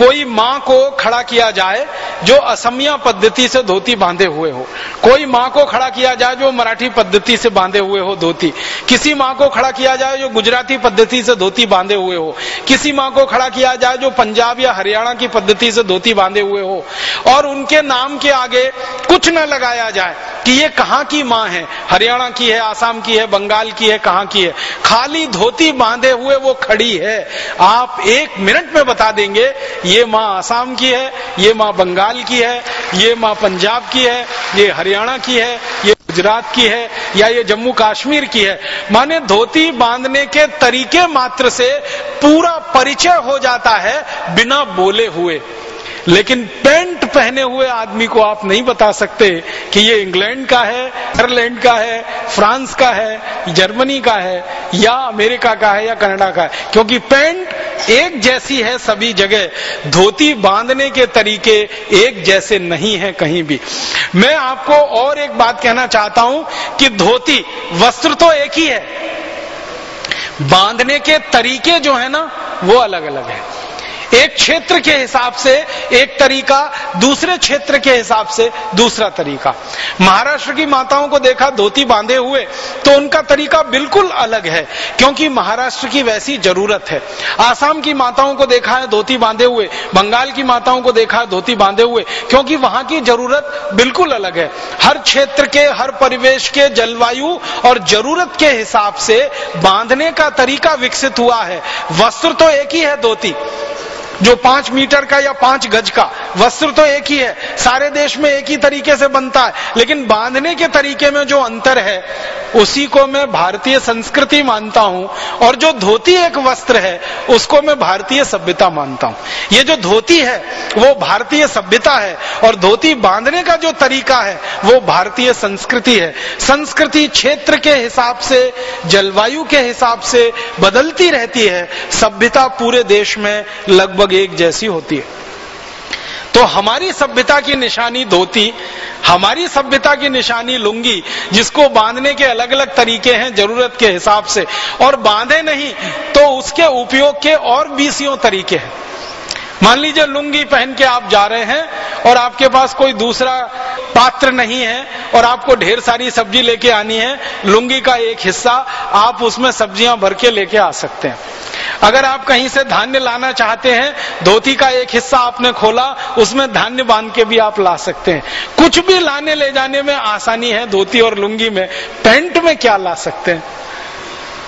Speaker 2: कोई माँ को खड़ा किया जाए जो असमिया पद्धति से धोती बांधे हुए हो। कोई माँ को खड़ा किया जाए जो मराठी पद्धति से बांधे हुए हो धोती। किसी माँ को खड़ा किया जाए जो गुजराती पद्धति से धोती बांधे हुए हो। किसी माँ को खड़ा किया जाए जो पंजाब या हरियाणा की पद्धति से धोती बांधे हुए हो। और उनके नाम के आगे कुछ न लगाया जाए कि ये कहाँ की माँ है। हरियाणा की है, आसाम की है, बंगाल की है, कहाँ की है। खाली धोती बांधे हुए वो खड़ी है। आप एक मिनट में बता देंगे ये माँ आसाम की है, ये माँ बंगाल की है, ये माँ पंजाब की है, ये हरियाणा की है, ये गुजरात की है, या ये जम्मू कश्मीर की है। माने धोती बांधने के तरीके मात्र से पूरा परिचय हो जाता है बिना बोले हुए। लेकिन पेंट पहने हुए आदमी को आप नहीं बता सकते कि ये इंग्लैंड का है आयरलैंड का है, फ्रांस का है, जर्मनी का है, या अमेरिका का है, या कनाडा का है। क्योंकि पेंट एक जैसी है सभी जगह। धोती बांधने के तरीके एक जैसे नहीं है कहीं भी। मैं आपको और एक बात कहना चाहता हूँ कि धोती, वस्त्र तो एक ही है। बांधने के तरीके जो है ना, वो अलग अलग है। एक क्षेत्र के हिसाब से एक तरीका, दूसरे क्षेत्र के हिसाब से दूसरा तरीका। महाराष्ट्र की माताओं को देखा, धोती बांधे हुए तो उनका तरीका बिल्कुल अलग है, क्योंकि महाराष्ट्र की वैसी ज़रूरत है। आसाम की माताओं को देखा है, धोती बांधे हुए, बंगाल की माताओं को देखा है, धोती बांधे हुए, क्योंकि वहाँ की ज़रूरत बिल्कुल अलग है। हर क्षेत्र के, हर परिवेश के, जलवायु और ज़रूरत के हिसाब से बांधने का तरीका विकसित हुआ है। वस्त्र तो एक ही है, धोती। जो पाँच मीटर का या पाँच गज का, वस्त्र तो एक ही है। सारे देश में एक ही तरीके से बनता है। लेकिन बांधने के तरीके में जो अंतर है, उसी को मैं भारतीय संस्कृति मानता हूँ। और जो धोती एक वस्त्र है, उसको मैं भारतीय सभ्यता मानता हूँ। ये जो धोती है, वो भारतीय सभ्यता है। और धोती बांधने का जो तरीका है, वो भारतीय संस्कृति है। संस्कृति क्षेत्र के हिसाब से, जलवायु के हिसाब से बदलती रहती है। सभ्यता पूरे देश में लगभग लगभग एक जैसी होती है। तो हमारी सभ्यता की निशानी धोती, हमारी सभ्यता की निशानी लुंगी, जिसको बांधने के अलग अलग तरीके हैं ज़रूरत के हिसाब से, और बांधे नहीं तो उसके उपयोग के और बीसियों तरीके हैं। मान लीजिए लुंगी पहन के आप जा रहे हैं और आपके पास कोई दूसरा पात्र नहीं है और आपको ढेर सारी सब्ज़ी लेके आनी है, लुंगी का एक हिस्सा आप उसमें सब्ज़ियाँ भर के लेके आ सकते हैं। अगर आप कहीं से धान्य लाना चाहते हैं, धोती का एक हिस्सा आपने खोला, उसमें धान्य बाँध के भी आप ला सकते हैं। कुछ भी लाने ले जाने में आसानी है, धोती और लुंगी में, पेंट में क्या ला सकते हैं?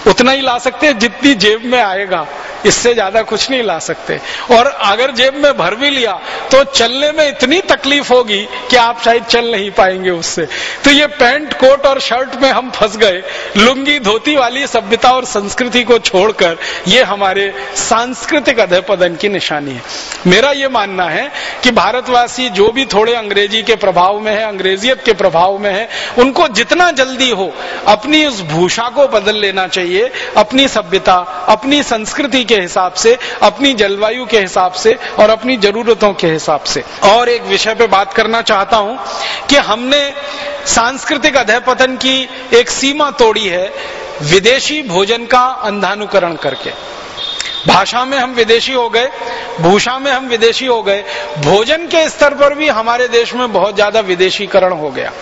Speaker 2: उतना ही ला सकते हैं, जितनी जेब में आएगा। इससे ज़्यादा कुछ नहीं ला सकते। और अगर जेब में भर भी लिया तो चलने में इतनी तकलीफ़ होगी कि आप शायद चल नहीं पाएँगे उससे। तो ये पैंट, कोट और शर्ट में हम फंस गए। लुंगी, धोती वाली सभ्यता और संस्कृति को छोड़कर ये हमारे सांस्कृतिक अध्यपदन की निशानी है। मेरा ये मानना है कि भारतवासी जो भी थोड़े अंग्रेज़ी के प्रभाव में है, अंग्रेजियत के प्रभाव में है, उनको जितना जल्दी हो, अपनी उस भूषा को बदल लेना चाहिए। अपनी सभ्यता, अपनी संस्कृति के हिसाब से, अपनी जलवायु के हिसाब से और अपनी जरूरतों के हिसाब से। और एक विषय पे बात करना चाहता हूँ कि हमने सांस्कृतिक अध्यपतन की एक सीमा तोड़ी है विदेशी भोजन का अंधानुकरण करके। भाषा में हम विदेशी हो गए, भूषा में हम विदेशी हो गए, भोजन के स्तर पर भी हमारे देश में बहुत ज़्यादा विदेशीकरण हो गया।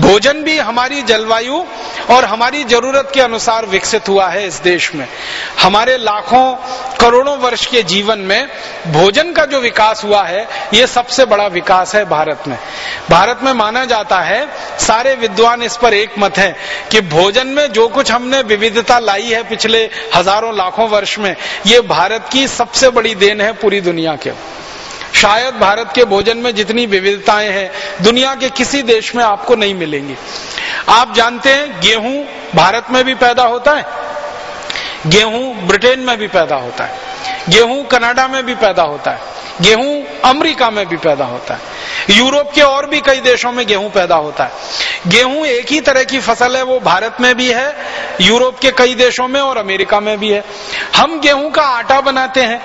Speaker 2: भोजन भी हमारी जलवायु और हमारी ज़रूरत के अनुसार विकसित हुआ है इस देश में। हमारे लाखों, करोड़ों वर्ष के जीवन में भोजन का जो विकास हुआ है, ये सबसे बड़ा विकास है भारत में। भारत में माना जाता है, सारे विद्वान इस पर एक मत है कि भोजन में जो कुछ हमने विविधता लाई है पिछले हज़ारों लाखों वर्ष में, ये भारत की सबसे बड़ी देन है पूरी दुनिया के। शायद भारत के भोजन में जितनी विविधताएँ हैं, दुनिया के किसी देश में आपको नहीं मिलेंगी। आप जानते हैं, गेहूँ भारत में भी पैदा होता है, गेहूँ ब्रिटेन में भी पैदा होता है, गेहूँ कनाडा में भी पैदा होता है, गेहूँ अमेरिका में भी पैदा होता है, यूरोप के और भी कई देशों में गेहूँ पैदा होता है। गेहूँ एक ही तरह की फ़सल है, वो भारत में भी है, यूरोप के कई देशों में और अमेरिका में भी है। हम गेहूँ का आटा बनाते हैं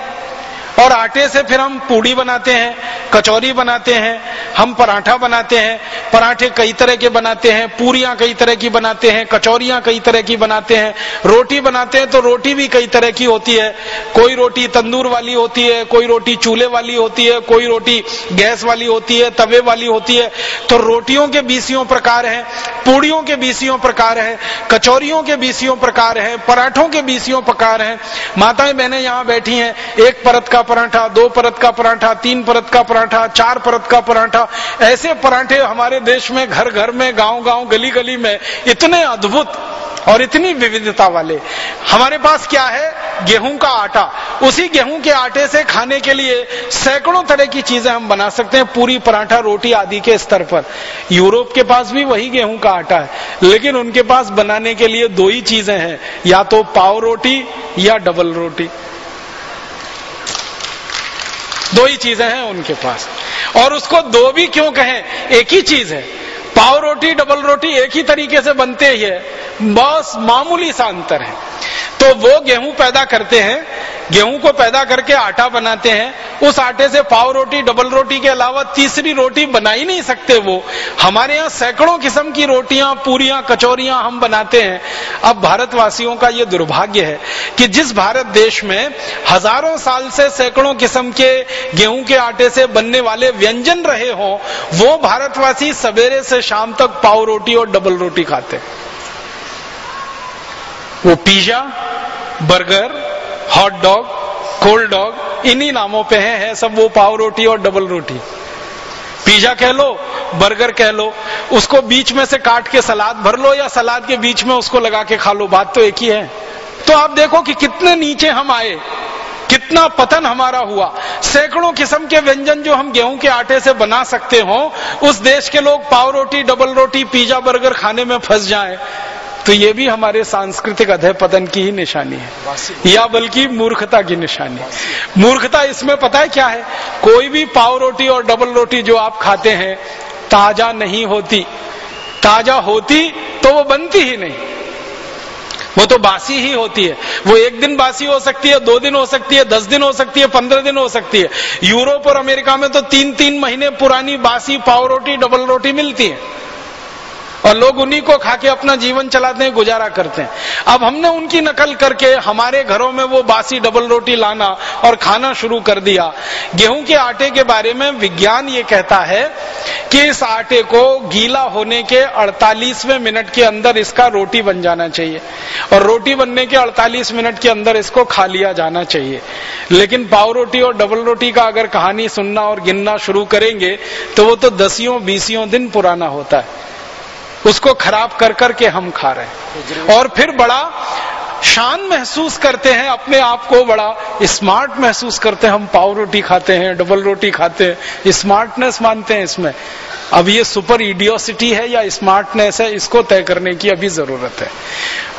Speaker 2: और आटे से फिर हम पूड़ी बनाते हैं, कचौरी बनाते हैं, हम पराठा बनाते हैं, पराठे कई तरह के बनाते हैं पूरियाँ कई तरह की बनाते हैं, कचौरियाँ कई तरह की बनाते हैं, रोटी बनाते हैं तो रोटी भी कई तरह की होती है। कोई रोटी तंदूर वाली होती है, कोई रोटी चूल्हे वाली होती है, कोई रोटी गैस वाली होती है, तवे वाली होती है। तो रोटियों के बीसियों प्रकार हैं, पूड़ियों के बीसियों प्रकार है, कचौरियों के बीसियों प्रकार है, पराठों के बीसियों प्रकार है। माताएँ, बहनें यहाँ बैठी हैं, एक परत का पराठा, दो परत का पराठा, तीन परत का पराठा, चार परत का पराठा, ऐसे पराठे हमारे देश में घर घर में गाँव गाँव गली गली में, इतने अद्भुत और इतनी विविधता वाले। हमारे पास क्या है? गेहूँ का आटा। उसी गेहूँ के आटे से खाने के लिए सैकड़ों तरह की चीज़ें हम बना सकते हैं, पूरी पराठा, रोटी आदि के स्तर पर। यूरोप के पास भी वही गेहूँ का आटा है, लेकिन उनके पास बनाने के लिए दो ही चीज़ें हैं, या तो पाव रोटी या डबल रोटी। दो ही चीज़ें हैं उनके पास। और उसको दो भी क्यों कहें? एक ही चीज़ है। पाव रोटी डबल रोटी एक ही तरीके से बनते ही है बस मामूली सा अंतर है। तो वो गेहूँ पैदा करते हैं, गेहूँ को पैदा करके आटा बनाते हैं। उस आटे से पाव रोटी डबल रोटी के अलावा तीसरी रोटी बना ही नहीं सकते वो। हमारे यहाँ सैकड़ों किस्म की रोटियाँ, पूरियाँ, कचौरियाँ हम बनाते हैं। अब भारतवासियों का ये दुर्भाग्य है कि जिस भारत देश में हज़ारों साल से सैकड़ों किस्म के गेहूँ के आटे से बनने वाले व्यंजन रहे हो, वो भारतवासी सवेरे से शाम तक पाव रोटी और डबल रोटी खाते। वो pizza burger hot dog cold dog इन्हीं नामों पे है, है सब वो पाव रोटी और डबल रोटी। पिज्जा कह लो बर्गर कह लो उसको बीच में से काट के सलाद भर लो या सलाद के बीच में उसको लगा के खा लो बात तो एक ही है। तो आप देखो कि कितने नीचे हम आए। कितना पतन हमारा हुआ। सैकड़ों किस्म के व्यंजन जो हम गेहूँ के आटे से बना सकते हो उस देश के लोग पाव रोटी डबल रोटी पिज्जा बर्गर खाने में फंस जाएँ। तो ये भी हमारे सांस्कृतिक अधय पतन की ही निशानी है। या बल्कि मूर्खता की निशानी मूर्खता इसमें पता है क्या है? कोई भी पाव रोटी और डबल रोटी जो आप खाते हैं ताज़ा नहीं होती। ताज़ा होती तो वो बनती ही नहीं। वो तो बासी ही होती है। वो एक दिन बासी हो सकती है, दो दिन हो सकती है, दस दिन हो सकती है, पंद्रह दिन हो सकती है। यूरोप और अमेरिका में तो तीन तीन महीने पुरानी बासी पाव रोटी, डबल रोटी मिलती है। और लोग उन्हीं को खा के अपना जीवन चलाते हैं, गुजारा करते हैं। अब हमने उनकी नकल करके हमारे घरों में वो बासी डबल रोटी लाना और खाना शुरू कर दिया। गेहूँ के आटे के बारे में विज्ञान ये कहता है कि इस आटे को गीला होने के 48वें मिनट के अंदर इसका रोटी बन जाना चाहिए। और रोटी बनने के 48 मिनट के अंदर इसको खा लिया जाना चाहिए। लेकिन पाव रोटी और डबल रोटी का अगर कहानी सुनना और गिनना शुरू करेंगे तो वो तो दसियों, बीसियों दिन पुराना होता है। उसको खराब कर करके हम खा रहे हैं। और फिर बड़ा शान महसूस करते हैं, अपने आप को बड़ा स्मार्ट महसूस करते हैं। हम पाव रोटी खाते हैं डबल रोटी खाते हैं। स्मार्टनेस मानते हैं इसमें। अब ये सुपर इडियोसिटी है या स्मार्टनेस है, इसको तय करने की अभी ज़रूरत है।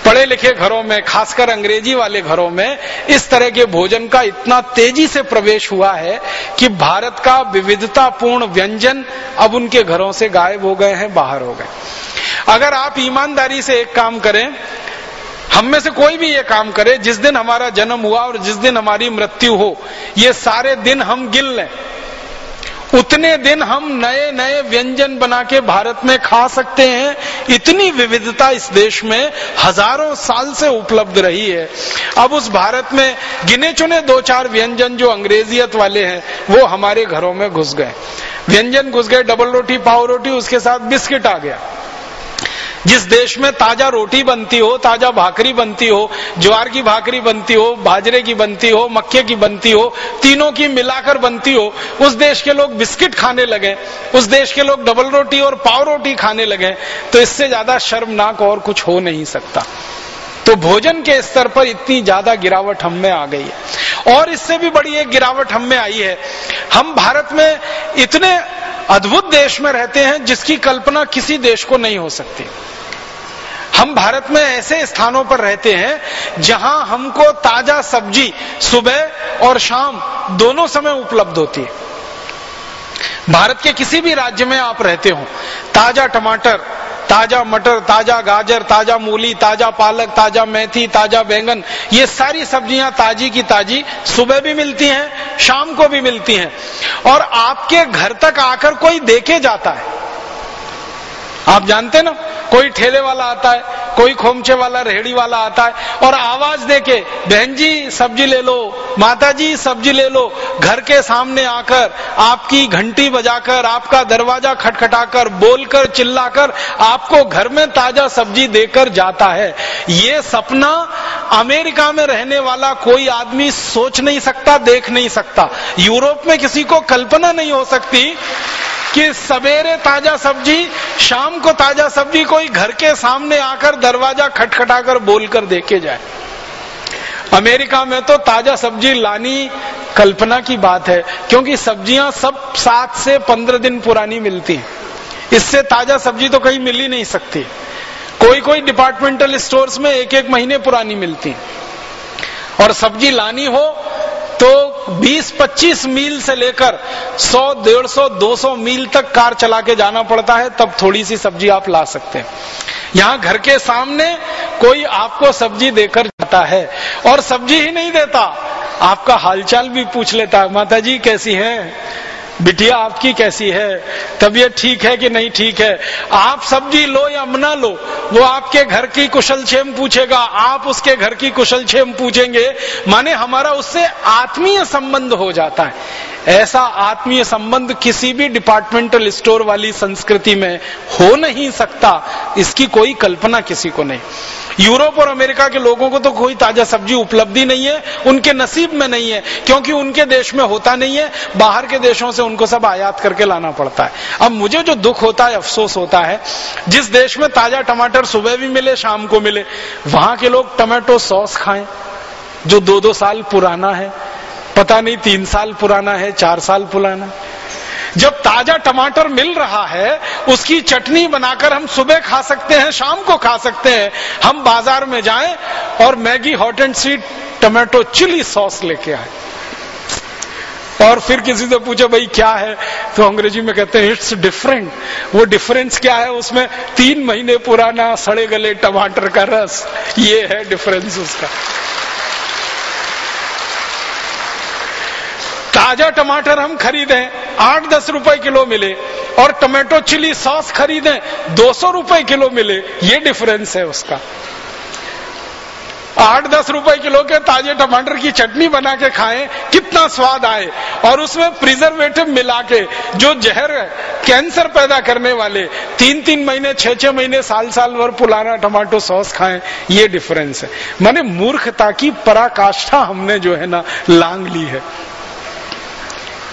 Speaker 2: पढ़े लिखे घरों में, खासकर अंग्रेज़ी वाले घरों में, इस तरह के भोजन का इतना तेज़ी से प्रवेश हुआ है कि भारत का विविधतापूर्ण व्यंजन अब उनके घरों से गायब हो गए हैं, बाहर हो गए। अगर आप ईमानदारी से एक काम करें, हम में से कोई भी ये काम करे, जिस दिन हमारा जन्म हुआ और जिस दिन हमारी मृत्यु हो, ये सारे दिन हम गिन लें। उतने दिन हम नए नए व्यंजन बना के भारत में खा सकते हैं। इतनी विविधता इस देश में हज़ारों साल से उपलब्ध रही है। अब उस भारत में गिने चुने दो चार व्यंजन जो अंग्रेजियत वाले हैं, वो हमारे घरों में घुस गए। व्यंजन घुस गए, डबल रोटी, पाव रोटी, उसके साथ बिस्किट आ गया। जिस देश में ताज़ा रोटी बनती हो, ताज़ा भाकरी बनती हो, ज्वार की भाकरी बनती हो, बाजरे की बनती हो, मक्के की बनती हो, तीनों की मिलाकर बनती हो, उस देश के लोग बिस्किट खाने लगे, उस देश के लोग डबल रोटी और पाव रोटी खाने लगे तो इससे ज़्यादा शर्मनाक और कुछ हो नहीं सकता। तो भोजन के स्तर पर इतनी ज़्यादा गिरावट हम में आ गई है। और इससे भी बड़ी एक गिरावट हम में आई है। हम भारत में इतने अद्भुत देश में रहते हैं जिसकी कल्पना किसी देश को नहीं हो सकती। हम भारत में ऐसे स्थानों पर रहते हैं जहाँ हमको ताज़ा सब्ज़ी सुबह और शाम दोनों समय उपलब्ध होती है। भारत के किसी भी राज्य में आप रहते हो, ताज़ा टमाटर, ताज़ा मटर, ताज़ा गाजर, ताज़ा मूली, ताज़ा पालक, ताज़ा मेथी, ताज़ा बैंगन, ये सारी सब्ज़ियाँ ताजी की ताजी सुबह भी मिलती हैं, शाम को भी मिलती हैं। और आपके घर तक आकर कोई देखे जाता है। आप जानते ना, कोई ठेले वाला आता है, कोई खोमचे वाला, रेहड़ी वाला आता है, और आवाज़ देके, बहन जी, सब्ज़ी ले लो, माता जी, सब्ज़ी ले लो। घर के सामने आकर, आपकी घंटी बजाकर, आपका दरवाज़ा खटखटाकर, बोलकर, चिल्लाकर, आपको घर में ताज़ा सब्ज़ी देकर जाता है। ये सपना अमेरिका में रहने वाला कोई आदमी सोच नहीं सकता, देख नहीं सकता। यूरोप में किसी को कल्पना नहीं हो सकती कि सवेरे ताज़ा सब्ज़ी, शाम को ताज़ा सब्ज़ी कोई घर के सामने आकर दरवाज़ा खटखटाकर बोलकर देके जाए। अमेरिका में तो ताज़ा सब्ज़ी लानी कल्पना की बात है, क्योंकि सब्ज़ियाँ सब सात से पंद्रह दिन पुरानी मिलती हैं। इससे ताज़ा सब्ज़ी तो कहीं मिल ही नहीं सकती। कोई कोई डिपार्टमेंटल स्टोर्स में एक एक महीने पुरानी मिलती और सब्ज़ी लानी हो तो 20-25 मील से लेकर 100, 150, 200 मील तक कार चला के जाना पड़ता है तब थोड़ी सी सब्ज़ी आप ला सकते हैं। यहाँ घर के सामने कोई आपको सब्ज़ी देकर जाता है और सब्ज़ी ही नहीं देता। आपका हालचाल भी पूछ लेता है माता जी कैसी हैं? बिटिया आपकी कैसी है? तबीयत ठीक है कि नहीं ठीक है? आप सब्ज़ी लो या मना लो, वो आपके घर की कुशल छेम पूछेगा, आप उसके घर की कुशल छेम पूछेंगे। माने हमारा उससे आत्मीय संबंध हो जाता है। ऐसा आत्मीय संबंध किसी भी डिपार्टमेंटल स्टोर वाली संस्कृति में हो नहीं सकता, इसकी कोई कल्पना किसी को नहीं। यूरोप और अमेरिका के लोगों को तो कोई ताज़ा सब्ज़ी उपलब्धि नहीं है, उनके नसीब में नहीं है, क्योंकि उनके देश में होता नहीं है, बाहर के देशों से उनको सब आयात करके लाना पड़ता है। अब मुझे जो दुख होता है, अफसोस होता है, जिस देश में ताज़ा टमाटर सुबह भी मिले, शाम को मिले, वहाँ के लोग टमाटो सॉस खाएँ, जो दो दो साल पुराना है पता नहीं तीन साल पुराना है, चार साल पुराना। जब ताज़ा टमाटर मिल रहा है, उसकी चटनी बनाकर हम सुबह खा सकते हैं, शाम को खा सकते हैं। हम बाज़ार में जाएँ और Maggi hot and sweet tomato chilli sauce लेके आए। और फिर किसी से पूछे, भाई, क्या है? तो अंग्रेज़ी में कहते हैं इट्स डिफरेंट वो डिफरेंस क्या है? उसमें तीन महीने पुराना सड़े गले टमाटर का रस। ये है डिफरेंस उसका। ताज़ा टमाटर हम खरीदें, आठ दस रुपए किलो मिले, और टमाटो चिली सॉस खरीदें, दो सौ रुपए किलो मिले, ये डिफरेंस है उसका। आठ दस रुपए किलो के ताजे टमाटर की चटनी बना के खाएँ, कितना स्वाद आए, और उसमें प्रिजर्वेटिव मिला के, जो जहर कैंसर पैदा करने वाले तीन तीन महीने छह छह महीने साल साल भर पुलाना टमाटो सॉस खाएँ, ये डिफरेंस है। माने मूर्खता की पराकाष्ठा हमने जो है ना, लांग ली है।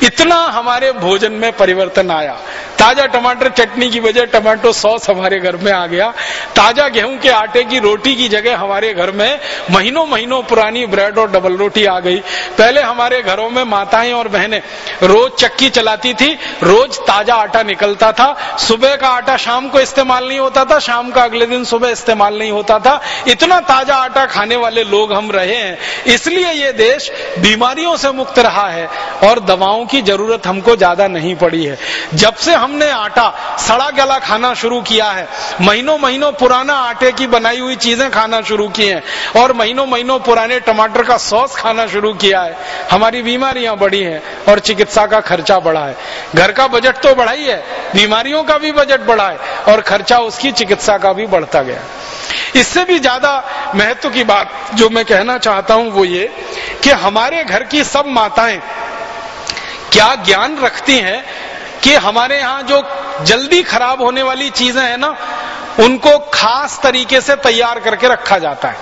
Speaker 2: इतना हमारे भोजन में परिवर्तन आया। ताज़ा टमाटर चटनी की वजह टमाटो सॉस हमारे घर में आ गया। ताज़ा गेहूँ के आटे की रोटी की जगह हमारे घर में महीनों महीनों पुरानी ब्रेड और डबल रोटी आ गई। पहले हमारे घरों में माताएँ और बहनें रोज चक्की चलाती थी, रोज ताज़ा आटा निकलता था। सुबह का आटा शाम को इस्तेमाल नहीं होता था, शाम का अगले दिन सुबह इस्तेमाल नहीं होता था। इतना ताज़ा आटा खाने वाले लोग हम रहे हैं। इसलिए ये देश बीमारियों से मुक्त रहा है और दवाओं की ज़रूरत हमको ज़्यादा नहीं पड़ी है। जब से हमने आटा, सड़ा गला खाना शुरू किया है। महीनों महीनों पुराना आटे की बनाई हुई चीज़ें खाना शुरू की हैं और महीनों महीनों पुराने टमाटर का सॉस खाना शुरू किया है। हमारी बीमारियाँ बढ़ी हैं और चिकित्सा का खर्चा बढ़ा है। घर का बजट तो बढ़ा ही है, बीमारियों का भी बजट बढ़ा है और खर्चा उसकी चिकित्सा का भी बढ़ता गया। इससे भी ज़्यादा महत्व की बात जो मैं कहना चाहता हूँ वो ये कि हमारे घर की सब माताएँ क्या ज्ञान रखती हैं कि हमारे यहाँ जो जल्दी खराब होने वाली चीज़ें हैं ना, उनको खास तरीके से तैयार करके रखा जाता है।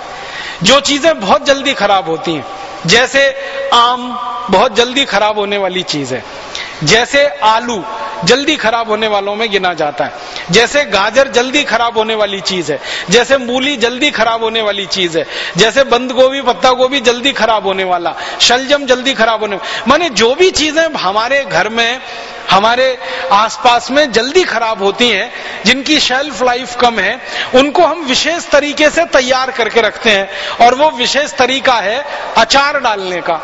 Speaker 2: जो चीज़ें बहुत जल्दी खराब होती हैं, जैसे आम बहुत जल्दी खराब होने वाली चीज़। है जैसे आलू जल्दी खराब होने वालों में गिना जाता है, जैसे गाजर जल्दी खराब होने वाली चीज़ है, जैसे मूली जल्दी खराब होने वाली चीज़ है, जैसे बंद गोभी पत्ता गोभी जल्दी खराब होने वाला, शलजम जल्दी खराब होने माने जो भी चीज़ें हमारे घर में, हमारे आसपास में जल्दी खराब होती हैं, जिनकी शेल्फ लाइफ कम है, उनको हम विशेष तरीके से तैयार करके रखते हैं, और वो विशेष तरीका है अचार डालने का।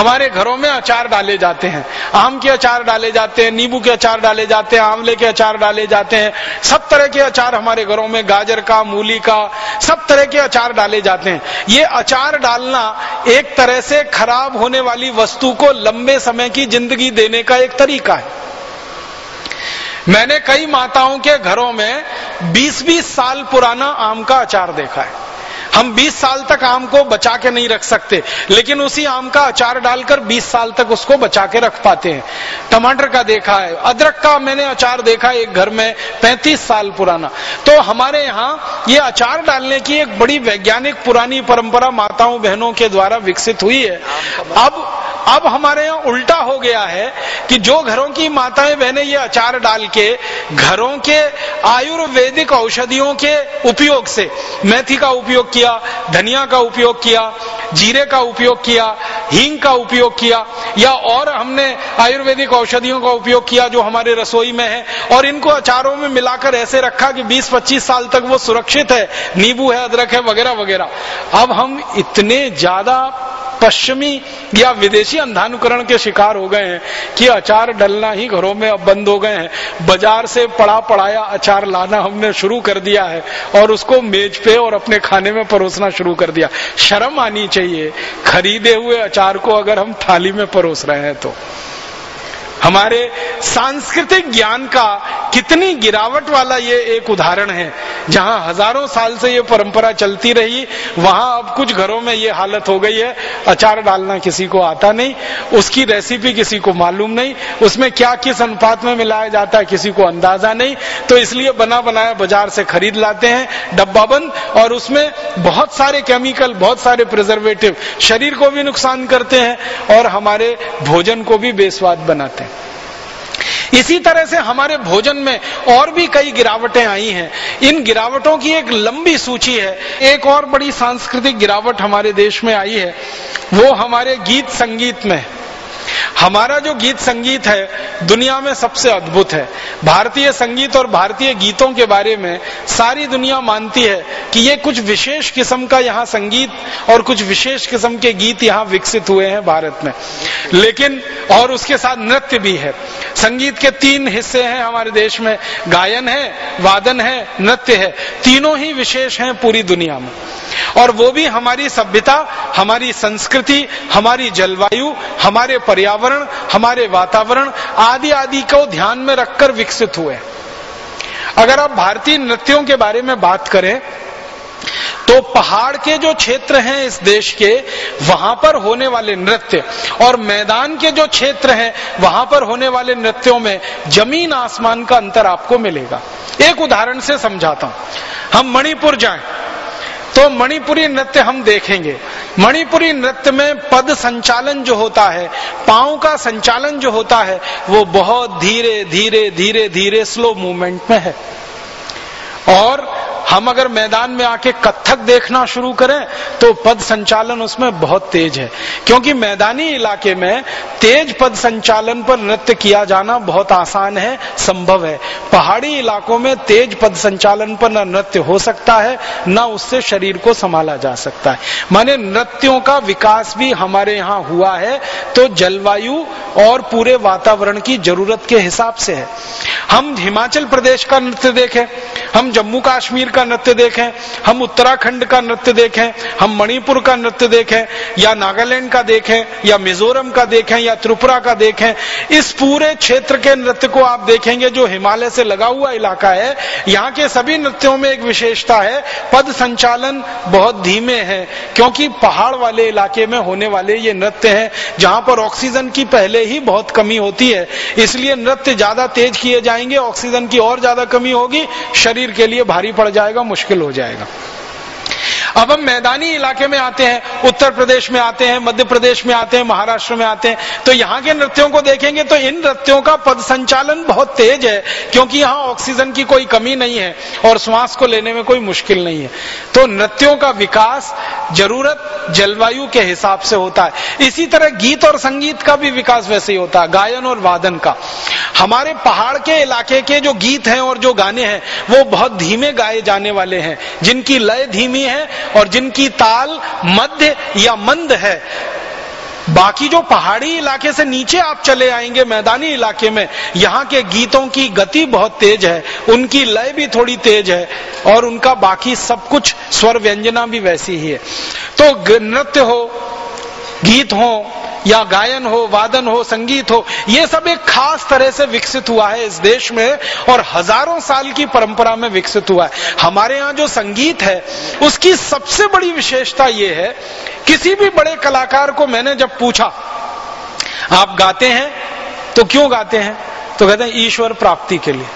Speaker 2: हमारे घरों में अचार डाले जाते हैं। आम के अचार डाले जाते हैं, नींबू के अचार डाले जाते हैं, आंवले के अचार डाले जाते हैं। सब तरह के अचार हमारे घरों में, गाजर का, मूली का, सब तरह के अचार डाले जाते हैं। ये अचार डालना एक तरह से खराब होने वाली वस्तु को लंबे समय की ज़िंदगी देने का एक तरीका है। मैंने कई माताओं के घरों में 20-20 साल पुराना आम का अचार देखा है। हम 20 साल तक आम को बचा के नहीं रख सकते, लेकिन उसी आम का अचार डालकर 20 साल तक उसको बचा के रख पाते हैं। टमाटर का देखा है, अदरक का मैंने अचार देखा है एक घर में 35 साल पुराना। तो हमारे यहाँ ये अचार डालने की एक बड़ी वैज्ञानिक पुरानी परंपरा माताओं बहनों के द्वारा विकसित हुई है। अब अब हमारे यहाँ उल्टा हो गया है कि जो घरों की माताएँ बहनें ये अचार डाल के घरों के आयुर्वेदिक औषधियों के उपयोग से, मेथी का उपयोग किया धनिया का उपयोग किया, जीरे का उपयोग किया, हींग का उपयोग किया, या और हमने आयुर्वेदिक औषधियों का उपयोग किया जो हमारे रसोई में है, और इनको अचारों में मिलाकर ऐसे रखा कि 20-25 साल तक वो सुरक्षित है, नींबू है, अदरक है, वगैरह वगैरह। अब हम इतने ज़्यादा पश्चिमी या विदेशी अंधानुकरण के शिकार हो गए हैं कि अचार डलना ही घरों में अब बंद हो गए हैं। बाज़ार से पड़ा पड़ाया अचार लाना हमने शुरू कर दिया है और उसको मेज पे और अपने खाने में परोसना शुरू कर दिया। शर्म आनी चाहिए। खरीदे हुए अचार को अगर हम थाली में परोस रहे हैं तो। हमारे सांस्कृतिक ज्ञान का कितनी गिरावट वाला ये एक उदाहरण है। जहाँ हज़ारों साल से ये परंपरा चलती रही, वहाँ अब कुछ घरों में ये हालत हो गई है। अचार डालना किसी को आता नहीं, उसकी रेसिपी किसी को मालूम नहीं, उसमें क्या किस अनुपात में मिलाया जाता है किसी को अंदाज़ा नहीं। तो इसलिए बना बनाया बाज़ार से खरीद लाते हैं, डब्बा बंद, और उसमें बहुत सारे केमिकल बहुत सारे प्रिजर्वेटिव शरीर को भी नुकसान करते हैं, और हमारे भोजन को भी बेस्वाद बनाते हैं। इसी तरह से हमारे भोजन में और भी कई गिरावटें आई हैं। इन गिरावटों की एक लंबी सूची है। एक और बड़ी सांस्कृतिक गिरावट हमारे देश में आई है। वो हमारे गीत संगीत में। हमारा जो गीत संगीत है, दुनिया में सबसे अद्भुत है। भारतीय संगीत और भारतीय गीतों के बारे में सारी दुनिया मानती है कि ये कुछ विशेष किस्म का यहाँ संगीत और कुछ विशेष किस्म के गीत यहाँ विकसित हुए हैं भारत में। लेकिन और उसके साथ नृत्य भी है। संगीत के तीन हिस्से हैं हमारे देश में। गायन है, वादन है, नृत्य है। तीनों ही विशेष हैं पूरी दुनिया में। और वो भी हमारी सभ्यता, हमारी संस्कृति, हमारी जलवायु, हमारे पर्यावरण हमारे वातावरण आदि आदि को ध्यान में रखकर विकसित हुए अगर आप भारतीय नृत्यों के बारे में बात करें तो पहाड़ के जो क्षेत्र हैं इस देश के, वहाँ पर होने वाले नृत्य और मैदान के जो क्षेत्र हैं, वहाँ पर होने वाले नृत्यों में ज़मीन आसमान का अंतर आपको मिलेगा। एक उदाहरण से समझाता हूँ। हम मणिपुर जाएँ। तो मणिपुरी नृत्य हम देखेंगे। मणिपुरी नृत्य में पद संचालन जो होता है, पाँव का संचालन जो होता है, वो बहुत धीरे धीरे धीरे धीरे स्लो मूवमेंट में है। और हम अगर मैदान में आके कत्थक देखना शुरू करें तो पद संचालन उसमें बहुत तेज है। क्योंकि मैदानी इलाके में तेज पद संचालन पर नृत्य किया जाना बहुत आसान है, संभव है। पहाड़ी इलाकों में तेज पद संचालन पर नृत्य हो सकता है, न उससे शरीर को संभाला जा सकता है। माने नृत्यों का विकास भी हमारे यहाँ हुआ है तो जलवायु और पूरे वातावरण की ज़रूरत के हिसाब से है। हम हिमाचल प्रदेश का नृत्य देखें, हम जम्मू कश्मीर का नृत्य देखें, हम उत्तराखंड का नृत्य देखें, हम मणिपुर का नृत्य देखें, या नागालैंड का देखें, या मिजोरम का देखें, या त्रिपुरा का देखें, इस पूरे क्षेत्र के नृत्य को आप देखेंगे जो हिमालय से लगा हुआ इलाका है, यहाँ के सभी नृत्यों में एक विशेषता है, पद संचालन बहुत धीमे है, क्योंकि पहाड़ वाले इलाके में होने वाले ये नृत्य हैं, जहाँ पर ऑक्सीजन की पहले ही बहुत कमी होती है, इसलिए नृत्य ज़्यादा तेज किए जाएँगे, ऑक्सीजन की और ज़्यादा कमी होगी, शरीर के लिए भारी पड़ जाएगा। मुश्किल हो जाएगा। अब हम मैदानी इलाके में आते हैं, उत्तर प्रदेश में आते हैं, मध्य प्रदेश में आते हैं, महाराष्ट्र में आते हैं तो यहाँ के नृत्यों को देखेंगे तो इन नृत्यों का पद संचालन बहुत तेज है, क्योंकि यहाँ ऑक्सीजन की कोई कमी नहीं है और श्वास को लेने में कोई मुश्किल नहीं है। तो नृत्यों का विकास ज़रूरत जलवायु के हिसाब से होता है। इसी तरह गीत और संगीत का भी विकास वैसे ही होता है, गायन और वादन का। हमारे पहाड़ के इलाके के जो गीत हैं और जो गाने हैं, वो बहुत धीमे गाए जाने वाले हैं, जिनकी लय धीमी है और जिनकी ताल मध्य या मंद है। बाकी जो पहाड़ी इलाके से नीचे आप चले आएँगे, मैदानी इलाके में, यहाँ के गीतों की गति बहुत तेज है, उनकी लय भी थोड़ी तेज है, और उनका बाकी सब कुछ स्वर व्यंजना भी वैसी ही है। तो नृत्य हो गीत हो या गायन हो, वादन हो, संगीत हो, ये सब एक खास तरह से विकसित हुआ है इस देश में और हज़ारों साल की परंपरा में विकसित हुआ है। हमारे यहाँ जो संगीत है, उसकी सबसे बड़ी विशेषता ये है, किसी भी बड़े कलाकार को मैंने जब पूछा, आप गाते हैं? तो क्यों गाते हैं? तो कहते हैं, ईश्वर प्राप्ति के लिए।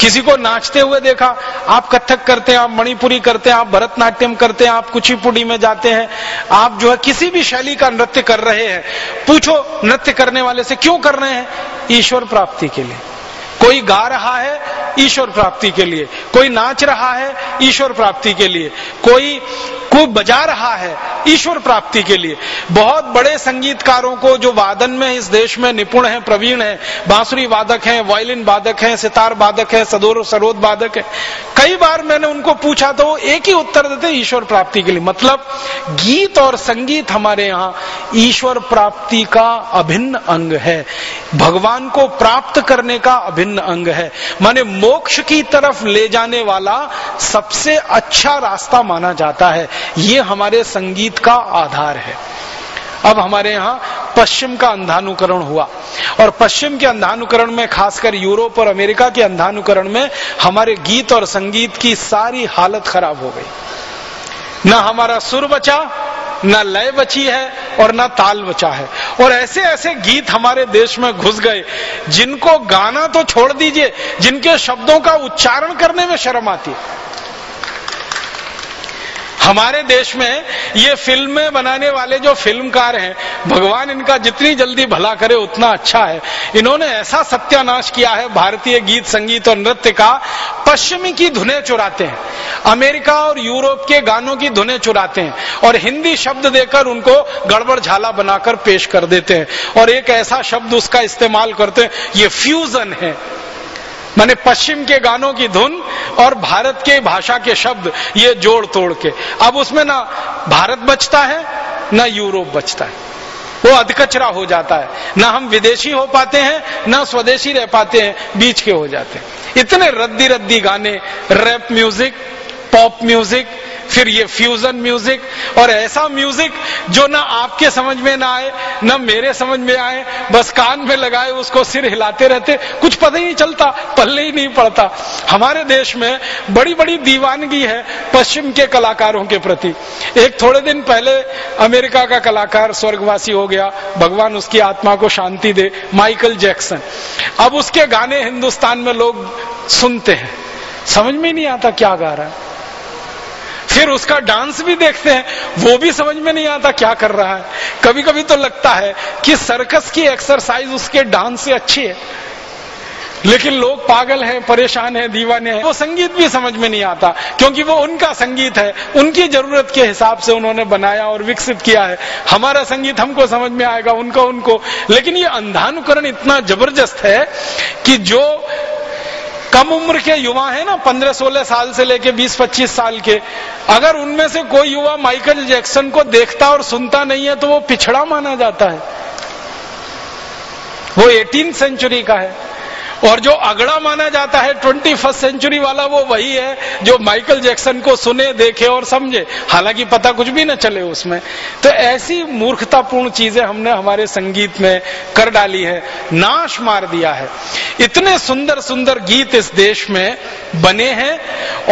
Speaker 2: किसी को नाचते हुए देखा, आप कथक करते हैं, आप मणिपुरी करते हैं, आप भरतनाट्यम करते हैं, आप कुचिपुड़ी में जाते हैं, आप जो है किसी भी शैली का नृत्य कर रहे हैं, पूछो नृत्य करने वाले से क्यों कर रहे हैं? ईश्वर प्राप्ति के लिए। कोई गा रहा है, ईश्वर प्राप्ति के लिए। कोई नाच रहा है, ईश्वर प्राप्ति के लिए। कोई कोई बजा रहा है ईश्वर प्राप्ति के लिए। बहुत बड़े संगीतकारों को जो वादन में इस देश में निपुण है, प्रवीण है, बांसुरी वादक हैं, वायलिन वादक हैं, सितार वादक है, सदोर, सरोद वादक है, कई बार मैंने उनको पूछा तो वो एक ही उत्तर देते, ईश्वर प्राप्ति के लिए। मतलब गीत और संगीत हमारे यहाँ ईश्वर प्राप्ति का अभिन्न अंग है। भगवान को प्राप्त करने का अभिन्न अंग है। माने मोक्ष की तरफ़ ले जाने वाला सबसे अच्छा रास्ता माना जाता है। ये हमारे संगीत का आधार है। अब हमारे यहाँ पश्चिम का अंधानुकरण हुआ। और पश्चिम के अंधानुकरण में, खासकर यूरोप और अमेरिका के अंधानुकरण में, हमारे गीत और संगीत की सारी हालत खराब हो गई। न हमारा सुर बचा, न लय बची है, और न ताल बचा है। और ऐसे ऐसे गीत हमारे देश में घुस गए, जिनको गाना तो छोड़ दीजिए, जिनके शब्दों का उच्चारण करने में शर्म आती है। हमारे देश में ये फ़िल्में बनाने वाले जो फिल्मकार हैं, भगवान इनका जितनी जल्दी भला करे उतना अच्छा है। इन्होंने ऐसा सत्यानाश किया है, भारतीय गीत, संगीत और नृत्य का, पश्चिमी की धुने चुराते हैं, अमेरिका और यूरोप के गानों की धुने चुराते हैं, और हिंदी शब्द देकर उनको गड़बड़ झाला बनाकर पेश कर देते हैं, और एक ऐसा शब्द उसका इस्तेमाल करते हैं, ये फ्यूजन है। माने पश्चिम के गानों की धुन और भारत के भाषा के शब्द, ये जोड़ तोड़ के। अब उसमें ना भारत बचता है, ना यूरोप बचता है। वो अधकचरा हो जाता है। ना हम विदेशी हो पाते हैं, ना स्वदेशी रह पाते हैं, बीच के हो जाते हैं। इतने रद्दी रद्दी गाने रैप म्यूज़िक पॉप म्यूज़िक फिर ये फ्यूजन म्यूज़िक और ऐसा म्यूज़िक जो ना आपके समझ में ना आए, ना मेरे समझ में आए, बस कान में लगाए, उसको सिर हिलाते रहते, कुछ पता ही नहीं चलता, पल्ले ही नहीं पड़ता। हमारे देश में बड़ी बड़ी दीवानगी है पश्चिम के कलाकारों के प्रति। एक थोड़े दिन पहले अमेरिका का कलाकार स्वर्गवासी हो गया, भगवान उसकी आत्मा को शांति दे, माइकल जैक्सन। अब उसके गाने हिंदुस्तान में लोग सुनते हैं। समझ में नहीं आता क्या गा रहा है। फिर उसका डांस भी देखते हैं, वो भी समझ में नहीं आता क्या कर रहा है। कभी कभी तो लगता है कि सर्कस की एक्सरसाइज उसके डांस से अच्छी है। लेकिन लोग पागल हैं, परेशान हैं, दीवाने हैं। वो संगीत भी समझ में नहीं आता, क्योंकि वो उनका संगीत है। उनकी ज़रूरत के हिसाब से उन्होंने बनाया और विकसित किया है। हमारा संगीत हमको समझ में आएगा, उनको उनको। लेकिन ये अंधानुकरण इतना ज़बरदस्त है कि जो कम उम्र के युवा है ना, पंद्रह सोलह साल से लेके बीस पच्चीस साल के। अगर उनमें से कोई युवा माइकल जैक्सन को देखता और सुनता नहीं है तो वो पिछड़ा माना जाता है। वो एटीन सेंचुरी का है। और जो अगड़ा माना जाता है ट्वेंटी फ़र्स्ट सेंचुरी वाला वो वही है, जो माइकल जैक्सन को सुने, देखे और समझे। हालाँकि पता कुछ भी ना चले उसमें। तो ऐसी मूर्खतापूर्ण चीज़ें हमने हमारे संगीत में कर डाली है, नाश मार दिया है। इतने सुंदर सुंदर गीत इस देश में बने हैं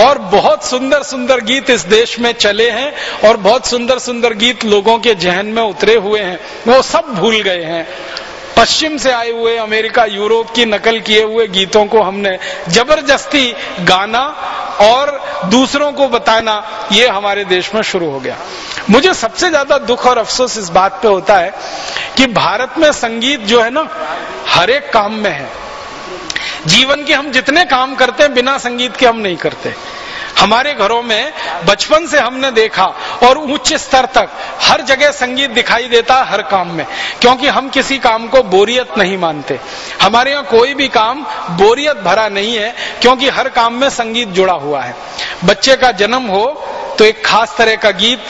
Speaker 2: और बहुत सुंदर सुंदर गीत इस देश में चले हैं और बहुत सुंदर सुंदर गीत लोगों के जहन में उतरे हुए हैं। वो सब भूल गए हैं। पश्चिम से आए हुए अमेरिका, यूरोप की नकल किए हुए गीतों को हमने ज़बरदस्ती गाना और दूसरों को बताना, ये हमारे देश में शुरू हो गया। मुझे सबसे ज़्यादा दुख और अफसोस इस बात पे होता है कि भारत में संगीत जो है ना, हर एक काम में है। जीवन के हम जितने काम करते हैं, बिना संगीत के हम नहीं करते। हमारे घरों में बचपन से हमने देखा और उच्च स्तर तक हर जगह संगीत दिखाई देता हर काम में, क्योंकि हम किसी काम को बोरियत नहीं मानते। हमारे यहाँ कोई भी काम बोरियत भरा नहीं है, क्योंकि हर काम में संगीत जुड़ा हुआ है। बच्चे का जन्म हो तो एक खास तरह का गीत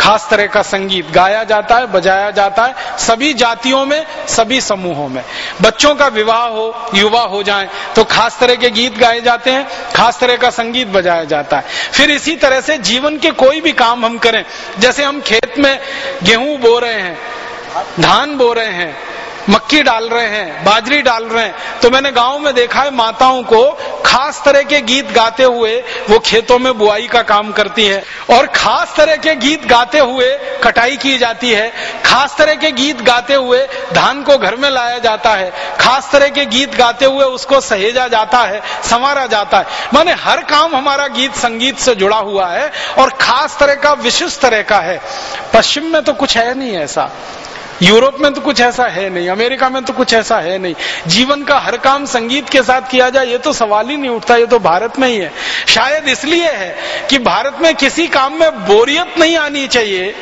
Speaker 2: खास तरह का संगीत गाया जाता है, बजाया जाता है, सभी जातियों में, सभी समूहों में। बच्चों का विवाह हो, युवा हो जाए तो खास तरह के गीत गाए जाते हैं, खास तरह का संगीत बजाया जाता है। फिर इसी तरह से जीवन के कोई भी काम हम करें, जैसे हम खेत में गेहूँ बो रहे हैं, धान बो रहे हैं मक्की डाल रहे हैं, बाजरी डाल रहे हैं। तो मैंने गाँव में देखा है माताओं को खास तरह के गीत गाते हुए वो खेतों में बुआई का काम करती हैं और खास तरह के गीत गाते हुए कटाई की जाती है। खास तरह के गीत गाते हुए धान को घर में लाया जाता है। खास तरह के गीत गाते हुए उसको सहेजा जाता है, संवारा जाता है। माने हर काम हमारा गीत संगीत से जुड़ा हुआ है और खास तरह का, विशिष्ट तरह का है। पश्चिम में तो कुछ है नहीं ऐसा। यूरोप में तो कुछ ऐसा है नहीं, अमेरिका में तो कुछ ऐसा है नहीं। जीवन का हर काम संगीत के साथ किया जाए, ये तो सवाल ही नहीं उठता, ये तो भारत में ही है। शायद इसलिए है कि भारत में किसी काम में बोरियत नहीं आनी चाहिए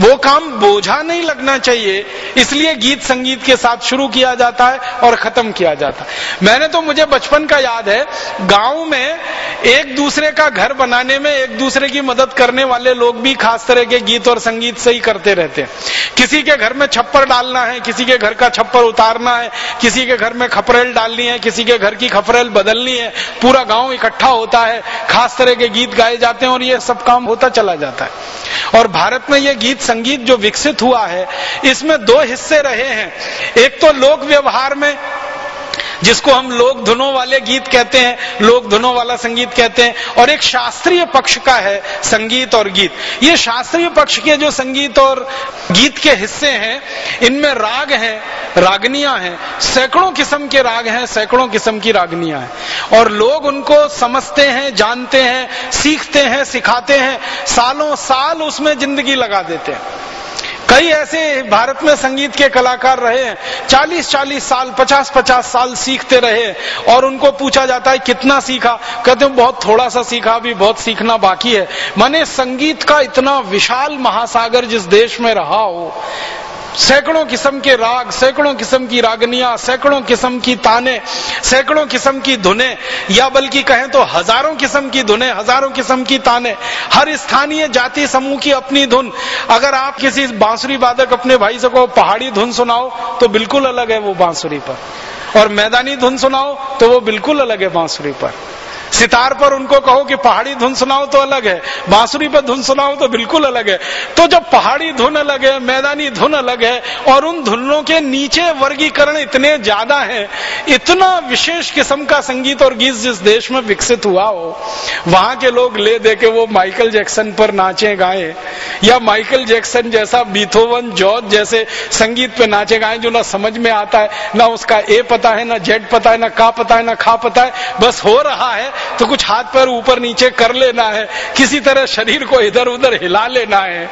Speaker 2: वो काम बोझा नहीं लगना चाहिए। इसलिए गीत संगीत के साथ शुरू किया जाता है और खत्म किया जाता है। मैंने तो मुझे बचपन का याद है, गाँव में एक दूसरे का घर बनाने में एक दूसरे की मदद करने वाले लोग भी खास तरह के गीत और संगीत से ही करते रहते हैं। किसी के घर में छप्पर डालना है, किसी के घर का छप्पर उतारना है, किसी के घर में खपरेल डालनी है, किसी के घर की खपरेल बदलनी है, पूरा गाँव इकट्ठा होता है, खास तरह के गीत गाए जाते हैं और ये सब काम होता चला जाता है। और भारत में ये गीत संगीत जो विकसित हुआ है, इसमें दो हिस्से रहे हैं। एक तो लोक व्यवहार में जिसको हम लोक धुनों वाले गीत कहते हैं, लोक धुनों वाला संगीत कहते हैं, और एक शास्त्रीय पक्ष का है संगीत और गीत। ये शास्त्रीय पक्ष के जो संगीत और गीत के हिस्से हैं, इनमें राग हैं, रागनियाँ हैं, सैकड़ों किस्म के राग हैं, सैकड़ों किस्म की रागनियाँ हैं। और लोग उनको समझते हैं, जानते हैं, सीखते हैं, सिखाते हैं, सालों साल उसमें ज़िंदगी लगा देते हैं। कई ऐसे भारत में संगीत के कलाकार रहे हैं। चालीस चालीस साल पचास पचास साल सीखते रहे और उनको पूछा जाता है, कितना सीखा? कहते हैं, बहुत थोड़ा सा सीखा, अभी बहुत सीखना बाकी है। माने, संगीत का इतना विशाल महासागर जिस देश में रहा हो सैकड़ों किस्म के राग, सैकड़ों किस्म की रागनियाँ, सैकड़ों किस्म की ताने, सैकड़ों किस्म की धुने, या बल्कि कहें तो हज़ारों किस्म की धुने, हज़ारों किस्म की ताने। हर स्थानीय जाति समूह की अपनी धुन। अगर आप किसी बांसुरी वादक अपने भाई से को पहाड़ी धुन सुनाओ तो बिल्कुल अलग है वो बांसुरी पर। और मैदानी धुन सुनाओ तो वो बिल्कुल अलग है बांसुरी पर। सितार पर उनको कहो कि पहाड़ी धुन सुनाओ तो अलग है, बांसुरी पर धुन सुनाओ तो बिल्कुल अलग है। तो जब पहाड़ी धुन अलग है, मैदानी धुन अलग है, और उन धुनों के नीचे वर्गीकरण इतने ज़्यादा है, इतना विशेष किस्म का संगीत और गीत जिस देश में विकसित हुआ हो, वहाँ के लोग ले दे के वो माइकल जैक्सन पर नाचे गाए, या माइकल जैक्सन जैसा बीथोवन, जॉर्ज जैसे संगीत पे नाचे गाए जो ना समझ में आता है, ना उसका ए पता है, ना जेड पता है, ना का पता है, ना खा पता है, बस हो रहा है तो कुछ हाथ पैर ऊपर नीचे कर लेना है, किसी तरह शरीर को इधर उधर हिला लेना है,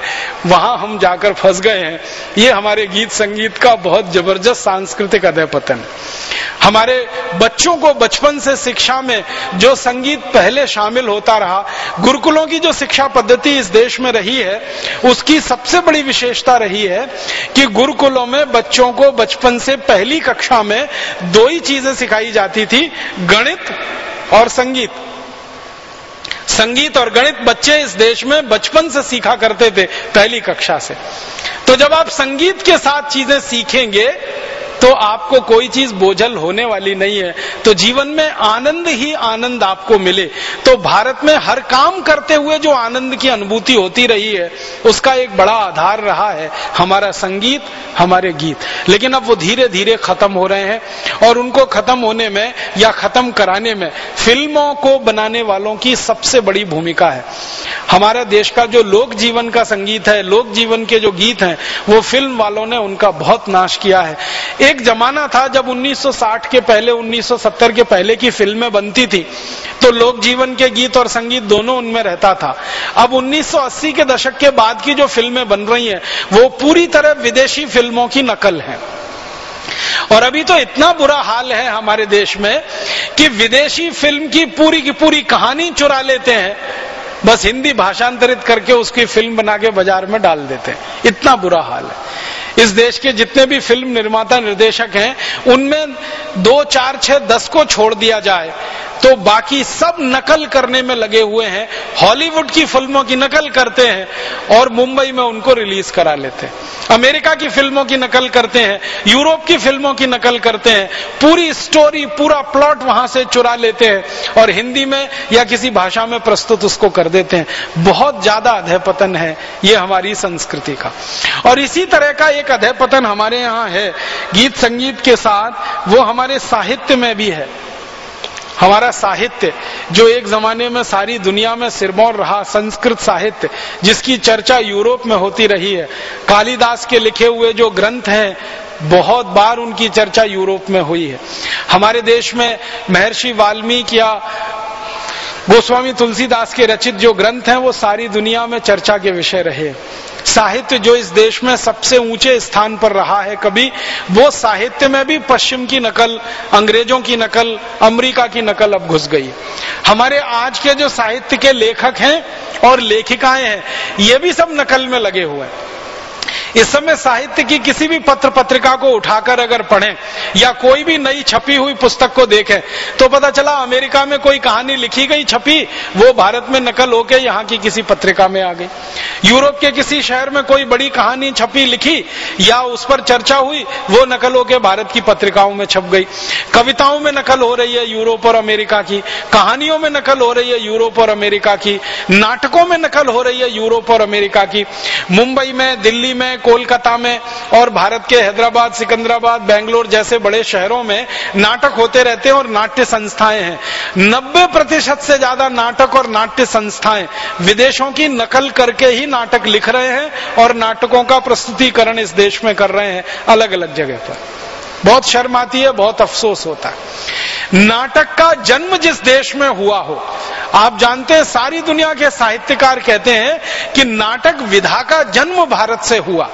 Speaker 2: वहाँ हम जाकर फंस गए हैं। ये हमारे गीत संगीत का बहुत ज़बरदस्त सांस्कृतिक अध्यय पतन हमारे बच्चों को बचपन से शिक्षा में जो संगीत पहले शामिल होता रहा, गुरुकुलों की जो शिक्षा पद्धति इस देश में रही है, उसकी सबसे बड़ी विशेषता रही है कि गुरुकुलों में बच्चों को बचपन से पहली कक्षा में दो ही चीज़ें सिखाई जाती थी, गणित और संगीत। संगीत और गणित बच्चे इस देश में बचपन से सीखा करते थे, पहली कक्षा से। तो जब आप संगीत के साथ चीज़ें सीखेंगे तो आपको कोई चीज़ बोझल होने वाली नहीं है। तो जीवन में आनंद ही आनंद आपको मिले। तो भारत में हर काम करते हुए जो आनंद की अनुभूति होती रही है, उसका एक बड़ा आधार रहा है हमारा संगीत, हमारे गीत। लेकिन अब वो धीरे धीरे खत्म हो रहे हैं और उनको खत्म होने में या खत्म कराने में फ़िल्मों को बनाने वालों की सबसे बड़ी भूमिका है। हमारे देश का जो लोक जीवन का संगीत है, लोक जीवन के जो गीत हैं, वो फ़िल्म वालों ने उनका बहुत नाश किया है। एक जमाना था जब 1960 के पहले 1970 के पहले की फ़िल्में बनती थी तो लोक जीवन के गीत और संगीत दोनों उनमें रहता था। अब 1980 के दशक के बाद की जो फ़िल्में बन रही हैं, वो पूरी तरह विदेशी फ़िल्मों की नकल है। और अभी तो इतना बुरा हाल है हमारे देश में कि विदेशी फ़िल्म की पूरी की पूरी कहानी चुरा लेते हैं, बस हिंदी भाषांतरित करके उसकी फ़िल्म बना के बाज़ार में डाल देते हैं। इतना बुरा हाल है। इस देश के जितने भी फ़िल्म निर्माता निर्देशक हैं, उनमें दो, चार, छह, दस को छोड़ दिया जाए तो बाकी सब नकल करने में लगे हुए हैं। हॉलीवुड की फ़िल्मों की नकल करते हैं और मुंबई में उनको रिलीज़ करा लेते हैं। अमेरिका की फ़िल्मों की नकल करते हैं, यूरोप की फ़िल्मों की नकल करते हैं। पूरी स्टोरी, पूरा प्लॉट वहाँ से चुरा लेते हैं और हिंदी में या किसी भाषा में प्रस्तुत उसको कर देते हैं। बहुत ज़्यादा अधयपतन है ये हमारी संस्कृति का। और इसी तरह का अधयपतन हमारे यहाँ है, गीत संगीत के साथ, वो हमारे साहित्य में भी है। हमारा साहित्य, जो एक जमाने में सारी दुनिया में सिरमौर रहा, संस्कृत साहित्य, जिसकी चर्चा यूरोप में होती रही है। कालिदास के लिखे हुए जो ग्रंथ हैं, बहुत बार उनकी चर्चा यूरोप में हुई है। हमारे देश में महर्षि वाल्मीकि या गोस्वामी तुलसीदास के रचित जो ग्रंथ हैं, वो सारी दुनिया में चर्चा के विषय रहे। साहित्य जो इस देश में सबसे ऊँचे स्थान पर रहा है कभी, वो साहित्य में भी पश्चिम की नकल, अंग्रेज़ों की नकल, अमेरिका की नकल अब घुस गई। हमारे आज के जो साहित्य के लेखक हैं और लेखिकाएँ हैं, ये भी सब नकल में लगे हुए हैं। इस समय साहित्य की किसी भी पत्र पत्रिका को उठाकर अगर पढ़ें, या कोई भी नई छपी हुई पुस्तक को देखें तो पता चला अमेरिका में कोई कहानी लिखी गई छपी, वो भारत में नकल होके यहाँ की किसी पत्रिका में आ गई। यूरोप के किसी शहर में कोई बड़ी कहानी छपी लिखी, या उस पर चर्चा हुई, वो नकल होके भारत की पत्रिकाओं में छप गई। कविताओं में नकल हो रही है यूरोप और अमेरिका की, कहानियों में नकल हो रही है यूरोप और अमेरिका की, नाटकों में नकल हो रही है यूरोप और अमेरिका की। मुंबई में, दिल्ली में कोलकाता में और भारत के हैदराबाद, सिकंदराबाद, बेंगलोर जैसे बड़े शहरों में नाटक होते रहते हैं और नाट्य संस्थाएँ हैं। नब्बे प्रतिशत से ज़्यादा नाटक और नाट्य संस्थाएँ विदेशों की नकल करके ही नाटक लिख रहे हैं और नाटकों का प्रस्तुतिकरण इस देश में कर रहे हैं अलग अलग जगह पर। बहुत शर्म आती है, बहुत अफसोस होता है। नाटक का जन्म जिस देश में हुआ हो, आप जानते हैं, सारी दुनिया के साहित्यकार कहते हैं कि नाटक विधा का जन्म भारत से हुआ।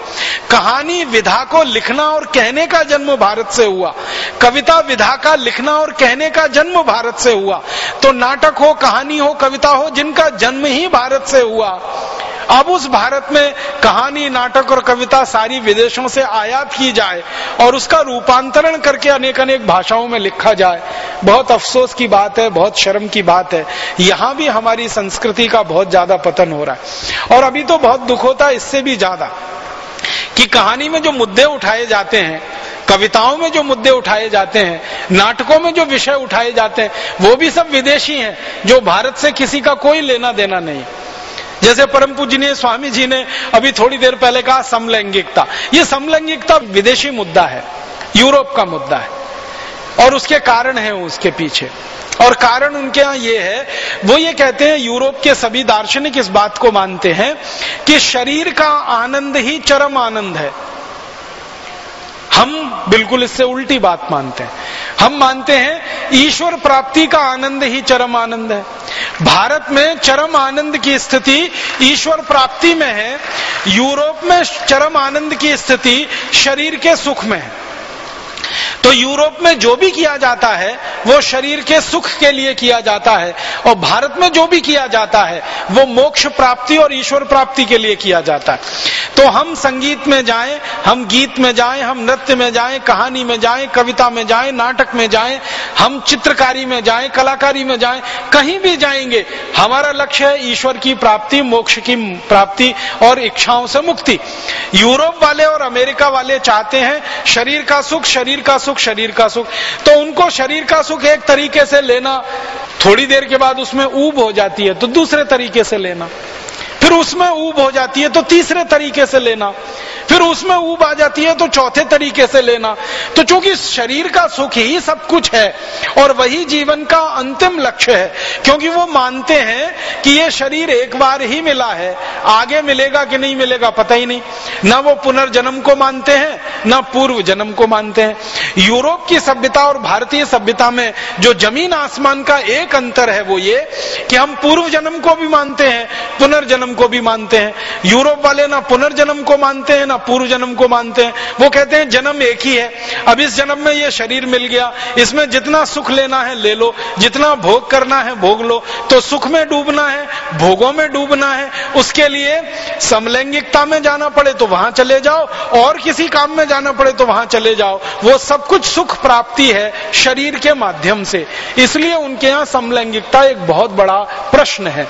Speaker 2: कहानी विधा को लिखना और कहने का जन्म भारत से हुआ। कविता विधा का लिखना और कहने का जन्म भारत से हुआ। तो नाटक हो, कहानी हो, कविता हो, जिनका जन्म ही भारत से हुआ। अब उस भारत में कहानी, नाटक और कविता सारी विदेशों से आयात की जाए और उसका रूपांतरण करके अनेक अनेक भाषाओं में लिखा जाए। बहुत अफसोस की बात है, बहुत शर्म की बात है। यहाँ भी हमारी संस्कृति का बहुत ज़्यादा पतन हो रहा है। और अभी तो बहुत दुख होता है, इससे भी ज़्यादा। कि कहानी में जो मुद्दे उठाए जाते हैं, कविताओं में जो मुद्दे उठाए जाते हैं, नाटकों में जो विषय उठाए जाते हैं, वो भी सब विदेशी हैं, जो भारत से किसी का कोई लेना देना नहीं। जैसे परम पूजनीय स्वामी जी ने अभी थोड़ी देर पहले कहा, समलैंगिकता। ये समलैंगिकता विदेशी मुद्दा है। यूरोप का मुद्दा है। और उसके कारण है उसके पीछे। और कारण उनके यहाँ ये है, वो ये कहते हैं, यूरोप के सभी दार्शनिक इस बात को मानते हैं कि शरीर का आनंद ही चरम आनंद है। हम बिल्कुल इससे उल्टी बात मानते हैं। हम मानते हैं, ईश्वर प्राप्ति का आनंद ही चरम आनंद है। भारत में चरम आनंद की स्थिति ईश्वर प्राप्ति में है, यूरोप में चरम आनंद की स्थिति शरीर के सुख में है। तो यूरोप में जो भी किया जाता है, वो शरीर के सुख के लिए किया जाता है, और भारत में जो भी किया जाता है, वो मोक्ष प्राप्ति और ईश्वर प्राप्ति के लिए किया जाता है। तो हम संगीत में जाएँ, हम गीत में जाएँ, हम नृत्य में जाएँ, कहानी में जाएँ, कविता में जाएँ, नाटक में जाएँ, हम चित्रकारी में जाएँ, कलाकारी में जाएँ, कहीं भी जाएँगे, हमारा लक्ष्य है ईश्वर की प्राप्ति, मोक्ष की प्राप्ति और इच्छाओं से मुक्ति। यूरोप वाले और अमेरिका वाले चाहते हैं, शरीर का सुख, शरीर का सुख शरीर का सुख। तो उनको शरीर का सुख एक तरीके से लेना, थोड़ी देर के बाद उसमें ऊब हो जाती है तो दूसरे तरीके से लेना। फिर उसमें ऊब हो जाती है तो तीसरे तरीके से लेना। फिर उसमें ऊब आ जाती है तो चौथे तरीके से लेना। तो चूँकि शरीर का सुख ही सब कुछ है, और वही जीवन का अंतिम लक्ष्य है, क्योंकि वो मानते हैं कि ये शरीर एक बार ही मिला है, आगे मिलेगा कि नहीं मिलेगा पता ही नहीं। ना वो पुनर्जन्म को मानते हैं, ना पूर्व जन्म को मानते हैं। यूरोप की सभ्यता और भारतीय सभ्यता में जो ज़मीन आसमान का एक अंतर है वो ये कि हम पूर्व जन्म को भी मानते हैं, पुनर्जन्म को भी मानते हैं। यूरोप वाले ना पुनर्जन्म को मानते हैं, ना पूर्व जन्म को मानते हैं। वो कहते हैं, जन्म एक ही है। अब इस जन्म में ये शरीर मिल गया। इसमें जितना सुख लेना है, ले लो। जितना भोग करना है, भोग लो। तो सुख में डूबना है, भोगों में डूबना है। उसके लिए समलैंगिकता में जाना पड़े तो वहाँ चले जाओ। और किसी काम में जाना पड़े तो वहाँ चले जाओ। वो सब कुछ सुख प्राप्ति है शरीर के माध्यम से। इसलिए उनके यहाँ समलैंगिकता एक बहुत बड़ा प्रश्न है।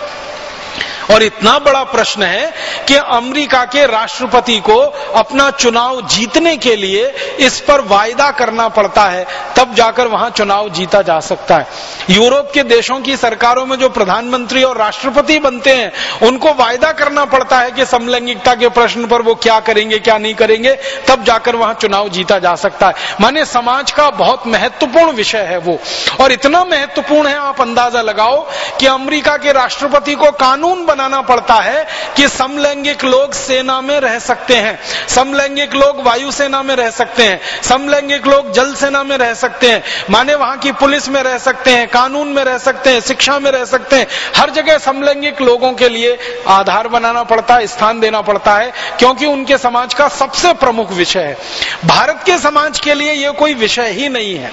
Speaker 2: और इतना बड़ा प्रश्न है कि अमेरिका के राष्ट्रपति को अपना चुनाव जीतने के लिए इस पर वायदा करना पड़ता है, तब जाकर वहाँ चुनाव जीता जा सकता है। यूरोप के देशों की सरकारों में जो प्रधानमंत्री और राष्ट्रपति बनते हैं, उनको वायदा करना पड़ता है कि समलैंगिकता के प्रश्न पर वो क्या करेंगे, क्या नहीं करेंगे, तब जाकर वहाँ चुनाव जीता जा सकता है। माने समाज का बहुत महत्वपूर्ण विषय है वो। और इतना महत्वपूर्ण है, आप अंदाज़ा लगाओ कि अमेरिका के राष्ट्रपति को कानून बनाना पड़ता है कि समलैंगिक लोग सेना में रह सकते हैं, समलैंगिक लोग वायुसेना में रह सकते हैं, समलैंगिक लोग जल सेना में रह सकते हैं, माने वहाँ की पुलिस में रह सकते हैं, कानून में रह सकते हैं, शिक्षा में रह सकते हैं, हर जगह समलैंगिक लोगों के लिए आधार बनाना पड़ता है, स्थान देना पड़ता है, क्योंकि उनके समाज का सबसे प्रमुख विषय है। भारत के समाज के लिए यह कोई विषय ही नहीं है।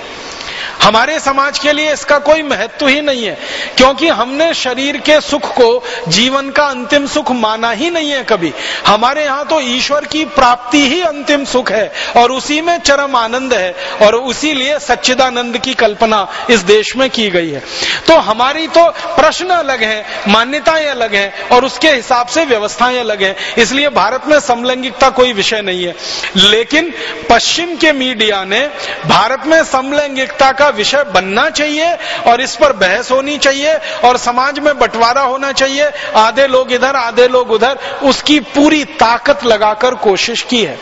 Speaker 2: हमारे समाज के लिए इसका कोई महत्व ही नहीं है, क्योंकि हमने शरीर के सुख को जीवन का अंतिम सुख माना ही नहीं है कभी। हमारे यहाँ तो ईश्वर की प्राप्ति ही अंतिम सुख है, और उसी में चरम आनंद है, और उसी लिए सच्चिदानंद की कल्पना इस देश में की गई है। तो हमारी तो प्रश्न अलग है, मान्यताएँ अलग है, और उसके हिसाब से व्यवस्थाएँ अलग है। इसलिए भारत में समलैंगिकता कोई विषय नहीं है। लेकिन पश्चिम के मीडिया ने भारत में समलैंगिकता का विषय बनना चाहिए और इस पर बहस होनी चाहिए और समाज में बंटवारा होना चाहिए। आधे लोग इधर, आधे लोग उधर। उसकी पूरी ताकत लगाकर कोशिश की है।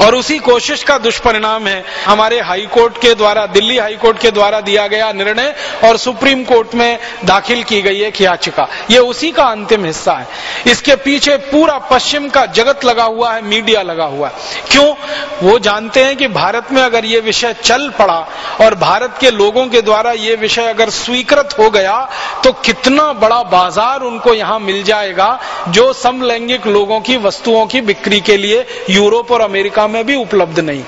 Speaker 2: और उसी कोशिश का दुष्परिणाम है। हमारे हाई कोर्ट के द्वारा, दिल्ली हाई कोर्ट के द्वारा दिया गया निर्णय और सुप्रीम कोर्ट में दाखिल की गई एक याचिका। ये उसी का अंतिम हिस्सा है। इसके पीछे पूरा पश्चिम का जगत लगा हुआ है, मीडिया लगा हुआ है। क्यों? वो जानते हैं कि भारत में अगर ये विषय चल पड़ा और भारत के लोगों के द्वारा ये विषय अगर स्वीकृत हो गया तो कितना बड़ा बाज़ार उनको यहाँ मिल जाएगा जो समलैंगिक लोगों की, वस्तुओं की बिक्री के लिए यूरोप और अमेरिका में भी उपलब्ध नहीं।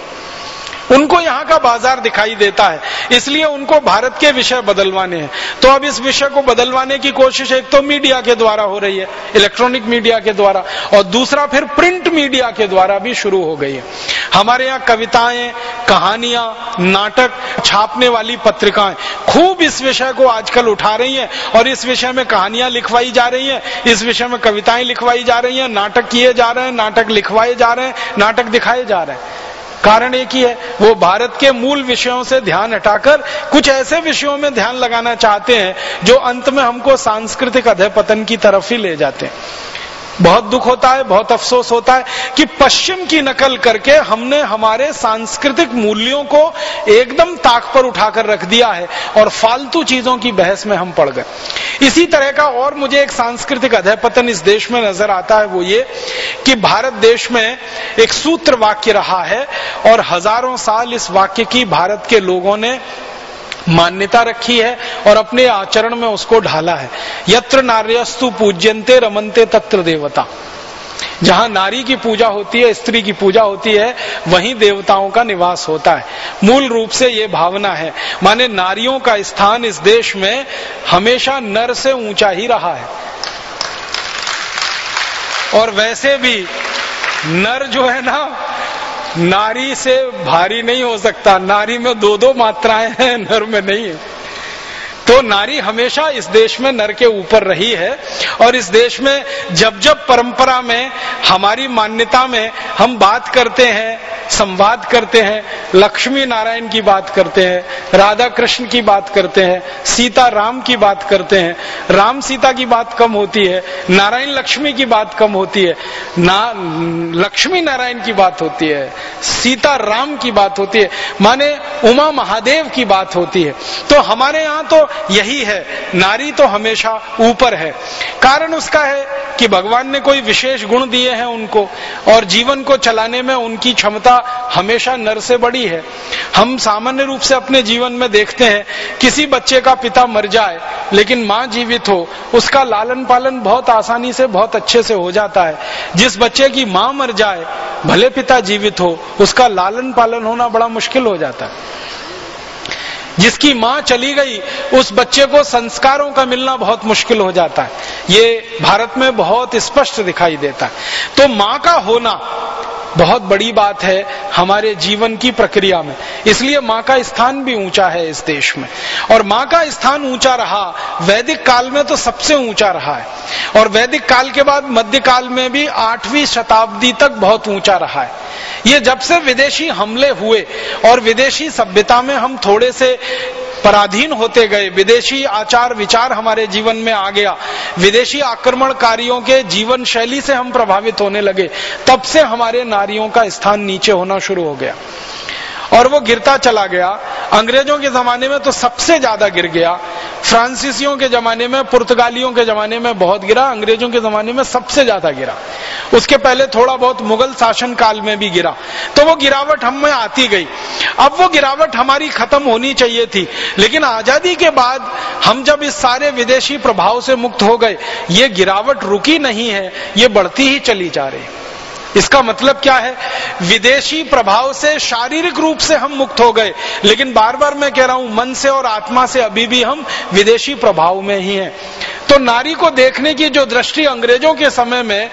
Speaker 2: उनको यहाँ का बाज़ार दिखाई देता है। इसलिए उनको भारत के विषय बदलवाने हैं। तो अब इस विषय को बदलवाने की कोशिश एक तो मीडिया के द्वारा हो रही है, इलेक्ट्रॉनिक मीडिया के द्वारा, और दूसरा फिर प्रिंट मीडिया के द्वारा भी शुरू हो गई है। हमारे यहाँ कविताएँ, कहानियाँ, नाटक, छापने वाली पत्रिकाएँ खूब इस विषय को आजकल उठा रही हैं, और इस विषय में कहानियाँ लिखवाई जा रही हैं, इस विषय में कविताएँ लिखवाई जा रही हैं, नाटक किए जा रहे हैं, नाटक लिखवाए जा रहे हैं, नाटक दिखाए जा रहे हैं। कारण एक ही है। वो भारत के मूल विषयों से ध्यान हटाकर कुछ ऐसे विषयों में ध्यान लगाना चाहते हैं, जो अंत में हमको सांस्कृतिक अध्यपतन की तरफ़ ही ले जाते हैं। बहुत दुख होता है, बहुत अफसोस होता है कि पश्चिम की नकल करके हमने हमारे सांस्कृतिक मूल्यों को एकदम ताक पर उठाकर रख दिया है और फालतू चीज़ों की बहस में हम पड़ गए। इसी तरह का और मुझे एक सांस्कृतिक अध्यपतन इस देश में नज़र आता है वो ये कि भारत देश में एक सूत्र वाक्य रहा है और हज़ारों साल इस वाक्य की भारत के लोगों ने मान्यता रखी है और अपने आचरण में उसको ढाला है। यत्र नार्यस्तु पूज्यंते रमनते तत्र देवता। जहाँ नारी की पूजा होती है, स्त्री की पूजा होती है, वहीं देवताओं का निवास होता है। मूल रूप से ये भावना है। माने नारियों का स्थान इस देश में हमेशा नर से ऊँचा ही रहा है। और वैसे भी नर जो है ना नारी से भारी नहीं हो सकता। नारी में दो दो मात्राएँ हैं, नर में नहीं है। तो नारी हमेशा इस देश में नर के ऊपर रही है और इस देश में जब जब परंपरा में, हमारी मान्यता में हम बात करते हैं, संवाद करते हैं, लक्ष्मी नारायण की बात करते हैं, राधा कृष्ण की बात करते हैं, सीता राम की बात करते हैं, राम सीता की बात कम होती है, नारायण लक्ष्मी की बात कम होती है, ना, लक्ष्मी नारायण की बात होती है, सीता राम की बात होती है, माने उमा महादेव की बात होती है तो हमारे यहाँ तो यही है। नारी तो हमेशा ऊपर है। कारण उसका है कि भगवान ने कोई विशेष गुण दिए हैं उनको और जीवन को चलाने में उनकी क्षमता हमेशा नर से बड़ी है। हम सामान्य रूप से अपने जीवन में देखते हैं, किसी बच्चे का पिता मर जाए, लेकिन माँ जीवित हो, उसका लालन पालन बहुत आसानी से, बहुत अच्छे से हो जाता है। जिस बच्चे की माँ मर जाए, भले पिता जीवित हो, उसका लालन पालन होना बड़ा मुश्किल हो जाता है। जिसकी माँ चली गई, उस बच्चे को संस्कारों का मिलना बहुत मुश्किल हो जाता है। ये भारत में बहुत स्पष्ट दिखाई देता है। तो माँ का होना बहुत बड़ी बात है हमारे जीवन की प्रक्रिया में। इसलिए माँ का स्थान भी ऊँचा है इस देश में। और माँ का स्थान ऊँचा रहा, वैदिक काल में तो सबसे ऊँचा रहा है। और वैदिक काल के बाद मध्य काल में भी आठवीं शताब्दी तक बहुत ऊँचा रहा है। ये जब से विदेशी हमले हुए और विदेशी सभ्यता में हम थोड़े से पराधीन होते गए। विदेशी आचार विचार हमारे जीवन में आ गया। विदेशी आक्रमणकारियों के जीवन शैली से हम प्रभावित होने लगे। तब से हमारे नारियों का स्थान नीचे होना शुरू हो गया। और वो गिरता चला गया। अंग्रेज़ों के जमाने में तो सबसे ज़्यादा गिर गया। फ्रांसीसियों के जमाने में, पुर्तगालियों के जमाने में बहुत गिरा। अंग्रेज़ों के जमाने में सबसे ज़्यादा गिरा। उसके पहले थोड़ा बहुत मुगल शासन काल में भी गिरा। तो वो गिरावट हम में आती गई। अब वो गिरावट हमारी खत्म होनी चाहिए थी। लेकिन आज़ादी के बाद हम जब इस सारे विदेशी प्रभाव से मुक्त हो गए, ये गिरावट रुकी नहीं है, ये बढ़ती ही चली जा रही इसका मतलब क्या है? विदेशी प्रभाव से शारीरिक रूप से हम मुक्त हो गए। लेकिन बार बार मैं कह रहा हूँ, मन से और आत्मा से अभी भी हम विदेशी प्रभाव में ही हैं। तो नारी को देखने की जो दृष्टि अंग्रेज़ों के समय में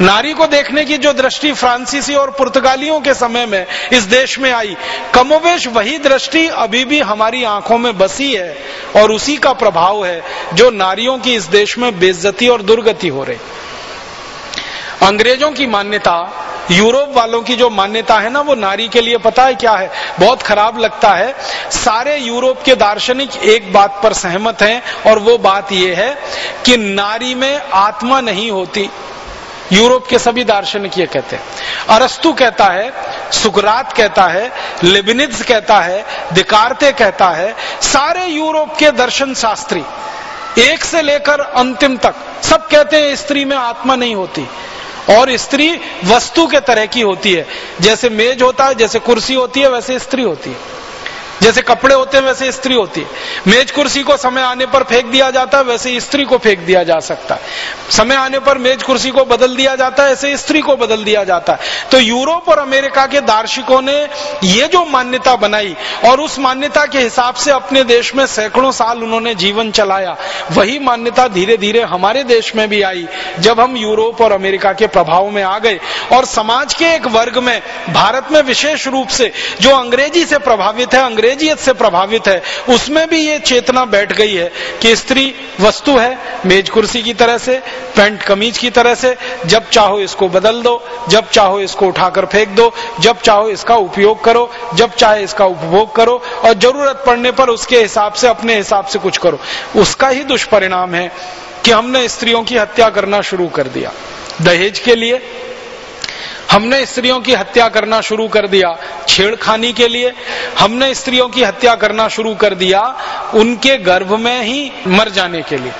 Speaker 2: नारी को देखने की जो दृष्टि फ्रांसीसी और पुर्तगालियों के समय में इस देश में आई कमोवेश वही दृष्टि अभी भी हमारी आँखों में बसी है और उसी का प्रभाव है जो नारियों की इस देश में बेइज्जती और दुर्गति हो रही। अंग्रेज़ों की मान्यता, यूरोप वालों की जो मान्यता है ना, वो नारी के लिए पता है क्या है? बहुत खराब लगता है। सारे यूरोप के दार्शनिक एक बात पर सहमत हैं और वो बात ये है कि नारी में आत्मा नहीं होती। यूरोप के सभी दार्शनिक ये कहते हैं। अरस्तु कहता है, सुकरात कहता है लिबिनिज कहता है दिकारते कहता है, सारे यूरोप के दर्शन शास्त्री, एक से लेकर अंतिम तक, सब कहते हैं स्त्री में आत्मा नहीं होती। और स्त्री वस्तु के तरह की होती है। जैसे मेज होता है, जैसे कुर्सी होती है, वैसे स्त्री होती है। जैसे कपड़े होते हैं, वैसे स्त्री होती है। मेज कुर्सी को समय आने पर फेंक दिया जाता है, वैसे स्त्री को फेंक दिया जा सकता है। समय आने पर मेज कुर्सी को बदल दिया जाता है, ऐसे स्त्री को बदल दिया जाता है। तो यूरोप और अमेरिका के दार्शिकों ने ये जो मान्यता बनाई और उस मान्यता के हिसाब से अपने देश में सैकड़ों साल उन्होंने जीवन चलाया, वही मान्यता धीरे धीरे हमारे देश में भी आई, जब हम यूरोप और अमेरिका के प्रभाव में आ गए। और समाज के एक वर्ग में, भारत में विशेष रूप से, जो अंग्रेज़ी से प्रभावित है, अंग्रेज़ अंग्रेजियत से प्रभावित है। उसमें भी ये चेतना बैठ गई है कि स्त्री वस्तु है, मेज कुर्सी की तरह से, पैंट कमीज की तरह से, जब चाहो इसको बदल दो, जब चाहो इसको उठाकर फेंक दो, जब चाहो इसका उपयोग करो, जब चाहे इसका उपभोग करो, और ज़रूरत पड़ने पर उसके हिसाब से, अपने हिसाब से कुछ करो। उसका ही दुष्परिणाम है कि हमने स्त्रियों की हत्या करना शुरू कर दिया। दहेज के लिए हमने स्त्रियों की हत्या करना शुरू कर दिया छेड़खानी के लिए। हमने स्त्रियों की हत्या करना शुरू कर दिया उनके गर्भ में ही मर जाने के लिए।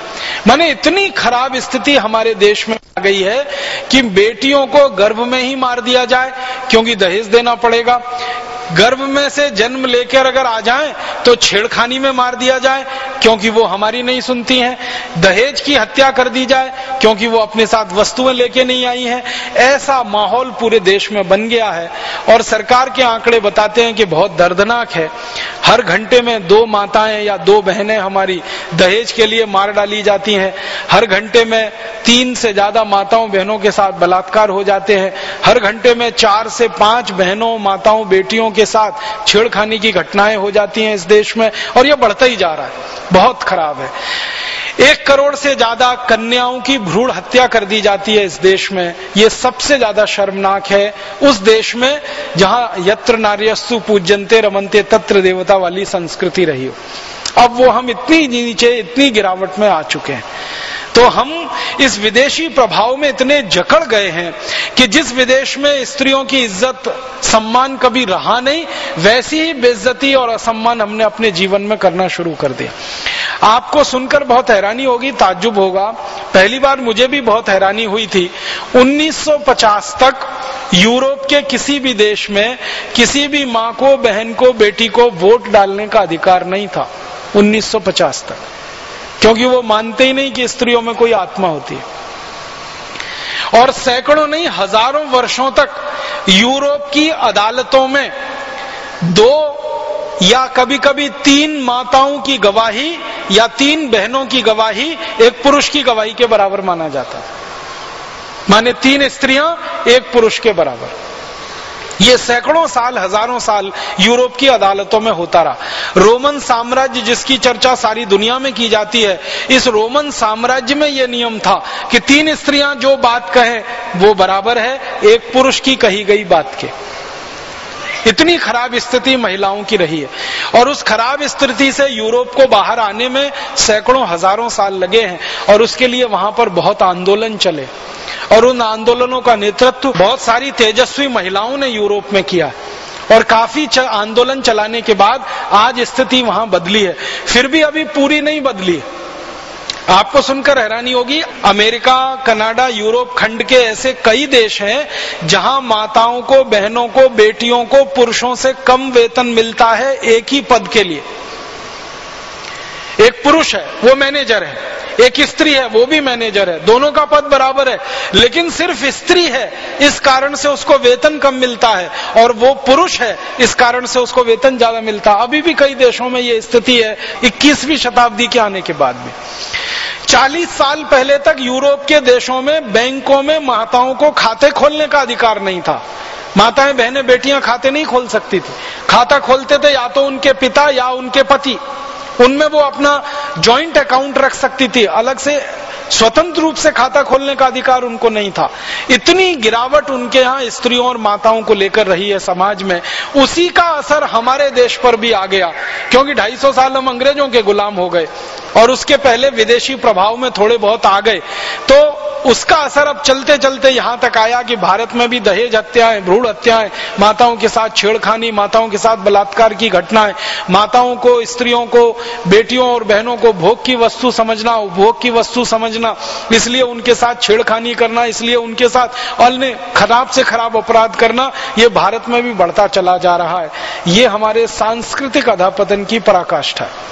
Speaker 2: माने इतनी खराब स्थिति हमारे देश में आ गई है कि बेटियों को गर्भ में ही मार दिया जाए, क्योंकि दहेज देना पड़ेगा। गर्भ में से जन्म लेकर अगर आ जाए तो छेड़खानी में मार दिया जाए, क्योंकि वो हमारी नहीं सुनती हैं। दहेज की हत्या कर दी जाए, क्योंकि वो अपने साथ वस्तुएँ लेके नहीं आई हैं। ऐसा माहौल पूरे देश में बन गया है। और सरकार के आंकड़े बताते हैं कि बहुत दर्दनाक है। हर घंटे में दो माताएँ या दो बहनें हमारी दहेज के लिए मार डाली जाती हैं। हर घंटे में तीन से ज़्यादा माताओं बहनों के साथ बलात्कार हो जाते हैं। हर घंटे में चार से पाँच बहनों, माताओं, बेटियों के साथ छेड़खानी की घटनाएँ हो जाती हैं इस देश में और यह बढ़ता ही जा रहा है। बहुत खराब है। एक करोड़ से ज़्यादा कन्याओं की भ्रूण हत्या कर दी जाती है इस देश में। ये सबसे ज़्यादा शर्मनाक है। उस देश में जहाँ यत्र नार्यस्तु पूजनते रमनते तत्र देवता वाली संस्कृति रही हो। अब वो हम इतनी नीचे, इतनी गिरावट में आ चुके हैं। तो हम इस विदेशी प्रभाव में इतने जकड़ गए हैं कि जिस विदेश में स्त्रियों की इज़्ज़त, सम्मान कभी रहा नहीं, वैसी ही बेइज्जती और असम्मान हमने अपने जीवन में करना शुरू कर दिया। आपको सुनकर बहुत हैरानी होगी, ताज्जुब होगा। पहली बार मुझे भी बहुत हैरानी हुई थी। 1950 तक यूरोप के किसी भी देश में किसी भी माँ को, बहन को, बेटी को वोट डालने का अधिकार नहीं था। 1950 तक। क्योंकि वो मानते ही नहीं कि स्त्रियों में कोई आत्मा होती है। और सैकड़ों नहीं, हज़ारों वर्षों तक यूरोप की अदालतों में दो या कभी कभी तीन माताओं की गवाही या तीन बहनों की गवाही एक पुरुष की गवाही के बराबर माना जाता है माने तीन स्त्रियाँ एक पुरुष के बराबर। ये सैकड़ों साल, हज़ारों साल यूरोप की अदालतों में होता रहा। रोमन साम्राज्य जिसकी चर्चा सारी दुनिया में की जाती है, इस रोमन साम्राज्य में यह नियम था कि तीन स्त्रियाँ जो बात कहें, वो बराबर है, एक पुरुष की कही गई बात के। इतनी खराब स्थिति महिलाओं की रही है। और उस खराब स्थिति से यूरोप को बाहर आने में सैकड़ों, हज़ारों साल लगे हैं। और उसके लिए वहाँ पर बहुत आंदोलन चले। और उन आंदोलनों का नेतृत्व बहुत सारी तेजस्वी महिलाओं ने यूरोप में किया। और काफ़ी आंदोलन चलाने के बाद आज स्थिति वहाँ बदली है। फिर भी अभी पूरी नहीं बदली। है आपको सुनकर हैरानी होगी, अमेरिका, कनाडा, यूरोप खंड के ऐसे कई देश हैं जहाँ माताओं को, बहनों को, बेटियों को, पुरुषों से कम वेतन मिलता है एक ही पद के लिए। एक पुरुष है, वो मैनेजर है। एक स्त्री है, वो भी मैनेजर है, दोनों का पद बराबर है, लेकिन सिर्फ़ स्त्री है, इस कारण से उसको वेतन कम मिलता है, और वो पुरुष है, इस कारण से उसको वेतन ज़्यादा मिलता है। अभी भी कई देशों में ये स्थिति है 21वीं शताब्दी के आने के बाद में। 40 साल पहले तक यूरोप के देशों में, बैंकों में माताओं को खाते खोलने का अधिकार नहीं था। माताएँ, बहनें, बेटियाँ खाते नहीं खोल सकती थी। खाता खोलते थे, या तो उनके पिता या उनके पति। उनमें वो अपना जॉइंट अकाउंट रख सकती थी। अलग से स्वतंत्र रूप से खाता खोलने का अधिकार उनको नहीं था। इतनी गिरावट उनके यहाँ स्त्रियों और माताओं को लेकर रही है समाज में। उसी का असर हमारे देश पर भी आ गया, क्योंकि 250 साल हम अंग्रेज़ों के गुलाम हो गए और उसके पहले विदेशी प्रभाव में थोड़े बहुत आ गए। तो उसका असर अब चलते चलते यहाँ तक आया कि भारत में भी दहेज हत्याएँ, भ्रूण हत्याएँ, माताओं के साथ छेड़खानी, माताओं के साथ बलात्कार की घटनाएँ, माताओं को, स्त्रियों को बेटियों और बहनों को भोग की वस्तु समझना, उपभोग की वस्तु समझना, इसलिए उनके साथ छेड़खानी करना, इसलिए उनके साथ अन्य खराब से खराब अपराध करना, ये भारत में भी बढ़ता चला जा रहा है। ये हमारे सांस्कृतिक अधापतन की पराकाष्ठा है।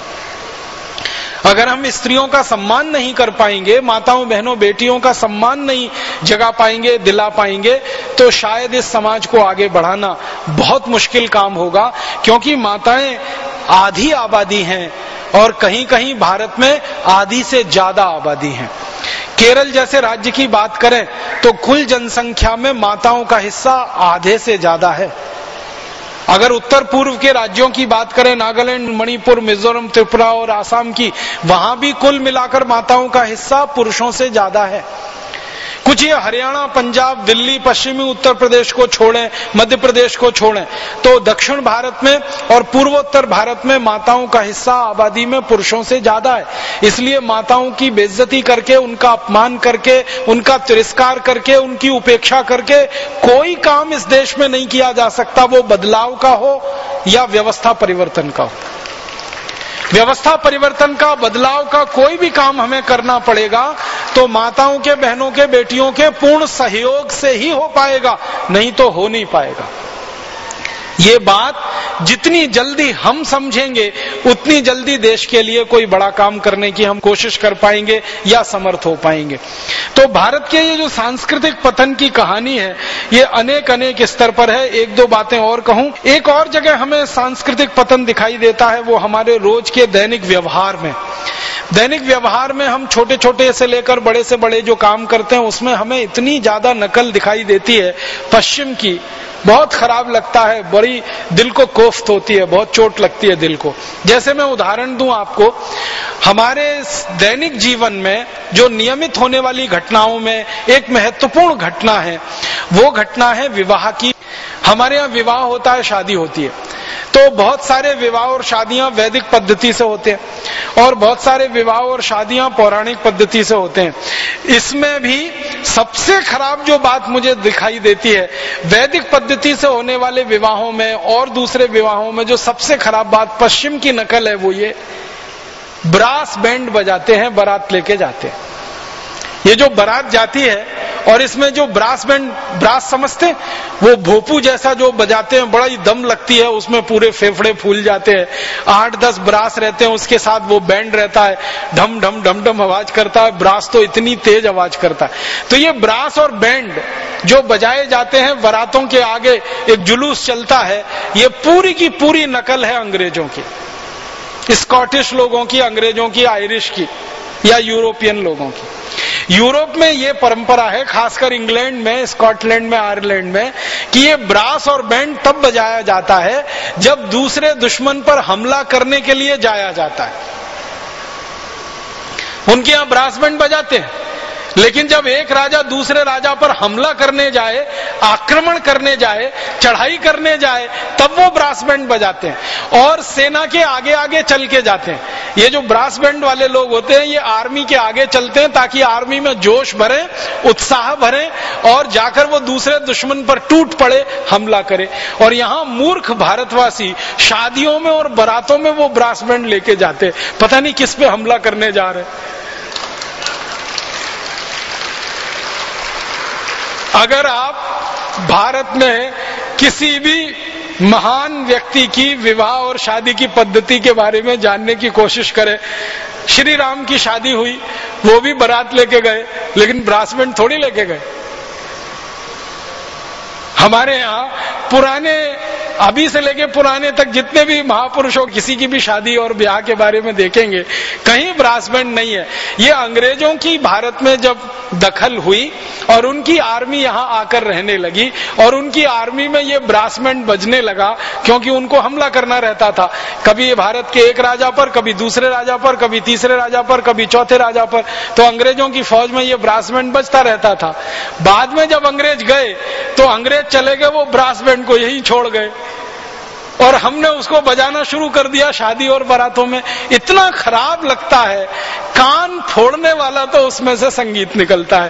Speaker 2: अगर हम स्त्रियों का सम्मान नहीं कर पाएँगे, माताओं, बहनों, बेटियों का सम्मान नहीं जगा पाएँगे, दिला पाएँगे तो शायद इस समाज को आगे बढ़ाना बहुत मुश्किल काम होगा, क्योंकि माताएँ आधी आबादी हैं और कहीं कहीं भारत में आधी से ज़्यादा आबादी है। केरल जैसे राज्य की बात करें तो कुल जनसंख्या में माताओं का हिस्सा आधे से ज़्यादा है। अगर उत्तर पूर्व के राज्यों की बात करें, नागालैंड, मणिपुर, मिजोरम, त्रिपुरा और आसाम की, वहाँ भी कुल मिलाकर माताओं का हिस्सा पुरुषों से ज़्यादा है। कुछ ये हरियाणा, पंजाब, दिल्ली, पश्चिमी उत्तर प्रदेश को छोड़ें, मध्य प्रदेश को छोड़ें तो दक्षिण भारत में और पूर्वोत्तर भारत में माताओं का हिस्सा आबादी में पुरुषों से ज़्यादा है। इसलिए माताओं की बेइज्जती करके, उनका अपमान करके, उनका तिरस्कार करके, उनकी उपेक्षा करके कोई काम इस देश में नहीं किया जा सकता, वो बदलाव का हो या व्यवस्था परिवर्तन का हो। व्यवस्था परिवर्तन का, बदलाव का कोई भी काम हमें करना पड़ेगा तो माताओं के, बहनों के, बेटियों के पूर्ण सहयोग से ही हो पाएगा, नहीं तो हो नहीं पाएगा। ये बात जितनी जल्दी हम समझेंगे, उतनी जल्दी देश के लिए कोई बड़ा काम करने की हम कोशिश कर पाएँगे या समर्थ हो पाएँगे। तो भारत के ये जो सांस्कृतिक पतन की कहानी है, ये अनेक अनेक स्तर पर है। एक दो बातें और कहूँ। एक और जगह हमें सांस्कृतिक पतन दिखाई देता है, वो हमारे रोज के दैनिक व्यवहार में। दैनिक व्यवहार में हम छोटे छोटे से लेकर बड़े से बड़े जो काम करते हैं, उसमें हमें इतनी ज़्यादा नकल दिखाई देती है पश्चिम की। बहुत खराब लगता है, बड़ी दिल को कोफ्त होती है, बहुत चोट लगती है दिल को। जैसे मैं उदाहरण दूँ आपको, हमारे दैनिक जीवन में जो नियमित होने वाली घटनाओं में एक महत्वपूर्ण घटना है, वो घटना है विवाह की। हमारे यहाँ विवाह होता है, शादी होती है। तो बहुत सारे विवाह और शादियाँ वैदिक पद्धति से होते हैं और बहुत सारे विवाह और शादियाँ पौराणिक पद्धति से होते हैं। इसमें भी सबसे खराब जो बात मुझे दिखाई देती है, वैदिक पद्धति से होने वाले विवाहों में और दूसरे विवाहों में जो सबसे खराब बात पश्चिम की नकल है वो ये, ब्रास बैंड बजाते हैं, बारात लेके जाते हैं। ये जो बारात जाती है और इसमें जो ब्रास बैंड, ब्रास समझते वो भोपू जैसा जो बजाते हैं, बड़ा ही दम लगती है, उसमें पूरे फेफड़े फूल जाते हैं। आठ, दस ब्रास रहते हैं, उसके साथ वो बैंड रहता है, ढम ढम ढम ढम आवाज़ करता है, ब्रास तो इतनी तेज आवाज़ करता है। तो ये ब्रास और बैंड जो बजाए जाते हैं, बरातों के आगे एक जुलूस चलता है, ये पूरी की पूरी नकल है अंग्रेज़ों की। स्कॉटिश लोगों की, अंग्रेज़ों की, आयरिश की, या यूरोपियन लोगों की। यूरोप में ये परंपरा है, खासकर इंग्लैंड में, स्कॉटलैंड में, आयरलैंड में, कि ये ब्रास और बैंड तब बजाया जाता है जब दूसरे दुश्मन पर हमला करने के लिए जाया जाता है। उनके यहाँ ब्रास बैंड बजाते हैं। लेकिन जब एक राजा दूसरे राजा पर हमला करने जाए, आक्रमण करने जाए, चढ़ाई करने जाए, तब वो ब्रास बैंड बजाते हैं और सेना के आगे आगे चल के जाते हैं। ये जो ब्रास बैंड वाले लोग होते हैं, ये आर्मी के आगे चलते हैं ताकि आर्मी में जोश भरे, उत्साह भरे और जाकर वो दूसरे दुश्मन पर टूट पड़े, हमला करे। और यहाँ मूर्ख भारतवासी शादियों में और बरातों में वो ब्रास बैंड लेके जाते पता नहीं किस पे हमला करने जा रहे अगर आप भारत में किसी भी महान व्यक्ति की विवाह और शादी की पद्धति के बारे में जानने की कोशिश करें, श्री राम की शादी हुई, वो भी बारात लेके गए, लेकिन ब्रासमेंट थोड़ी लेके गए। हमारे यहाँ पुराने अभी से लेके पुराने तक जितने भी महापुरुषों किसी की भी शादी और ब्याह के बारे में देखेंगे, कहीं ब्रास बैंड नहीं है। ये अंग्रेज़ों की भारत में जब दखल हुई और उनकी आर्मी यहाँ आकर रहने लगी और उनकी आर्मी में ये ब्रास बैंड बजने लगा, क्योंकि उनको हमला करना रहता था। कभी भारत के एक राजा पर, कभी दूसरे राजा पर, कभी तीसरे राजा पर, कभी चौथे राजा पर तो अंग्रेज़ों की फौज में ये ब्रास बैंड बजता रहता था। बाद में जब अंग्रेज़ गए तो अंग्रेज़ चले गए, वो ब्रास बैंड को यही छोड़ गए। और हमने उसको बजाना शुरू कर दिया शादी और बारातों में। इतना खराब लगता है। कान फोड़ने वाला तो उसमें से संगीत निकलता है।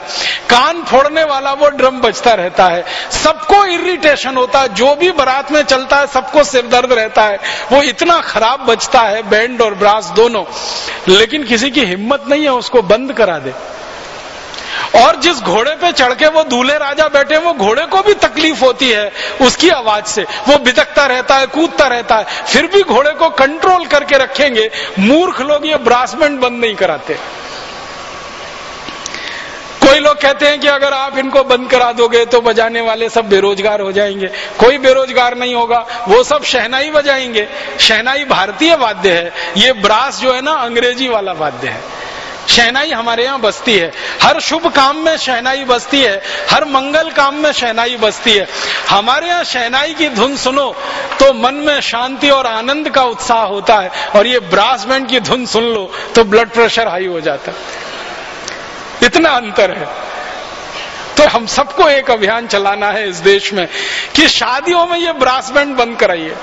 Speaker 2: कान फोड़ने वाला वो ड्रम बजता रहता है। सबको इरिटेशन होता है। जो भी बारात में चलता है, सबको सिरदर्द रहता है। वो इतना खराब बजता है बैंड और ब्रास दोनों। लेकिन किसी की हिम्मत नहीं है उसको बंद करा दे। और जिस घोड़े पे चढ़ के वो दूल्हे राजा बैठे वो घोड़े को भी तकलीफ़ होती है उसकी आवाज़ से। वो बिदकता रहता है, कूदता रहता है। फिर भी घोड़े को कंट्रोल करके रखेंगे, मूर्ख लोग ये ब्रासमेंट बंद नहीं कराते। कोई लोग कहते हैं कि अगर आप इनको बंद करा दोगे तो बजाने वाले सब बेरोजगार हो जाएँगे। कोई बेरोजगार नहीं होगा, वो सब शहनाई बजाएँगे। शहनाई भारतीय वाद्य है। ये ब्रास जो है ना, अंग्रेज़ी वाला वाद्य है। शहनाई हमारे यहाँ बसती है। हर शुभ काम में शहनाई बसती है, हर मंगल काम में शहनाई बसती है। हमारे यहाँ शहनाई की धुन सुनो तो मन में शांति और आनंद का उत्साह होता है, और ये ब्रास बैंड की धुन सुन लो तो ब्लड प्रेशर हाई हो जाता है। इतना अंतर है। तो हम सबको एक अभियान चलाना है इस देश में, कि शादियों में ये ब्रास बैंड बंद कराइए।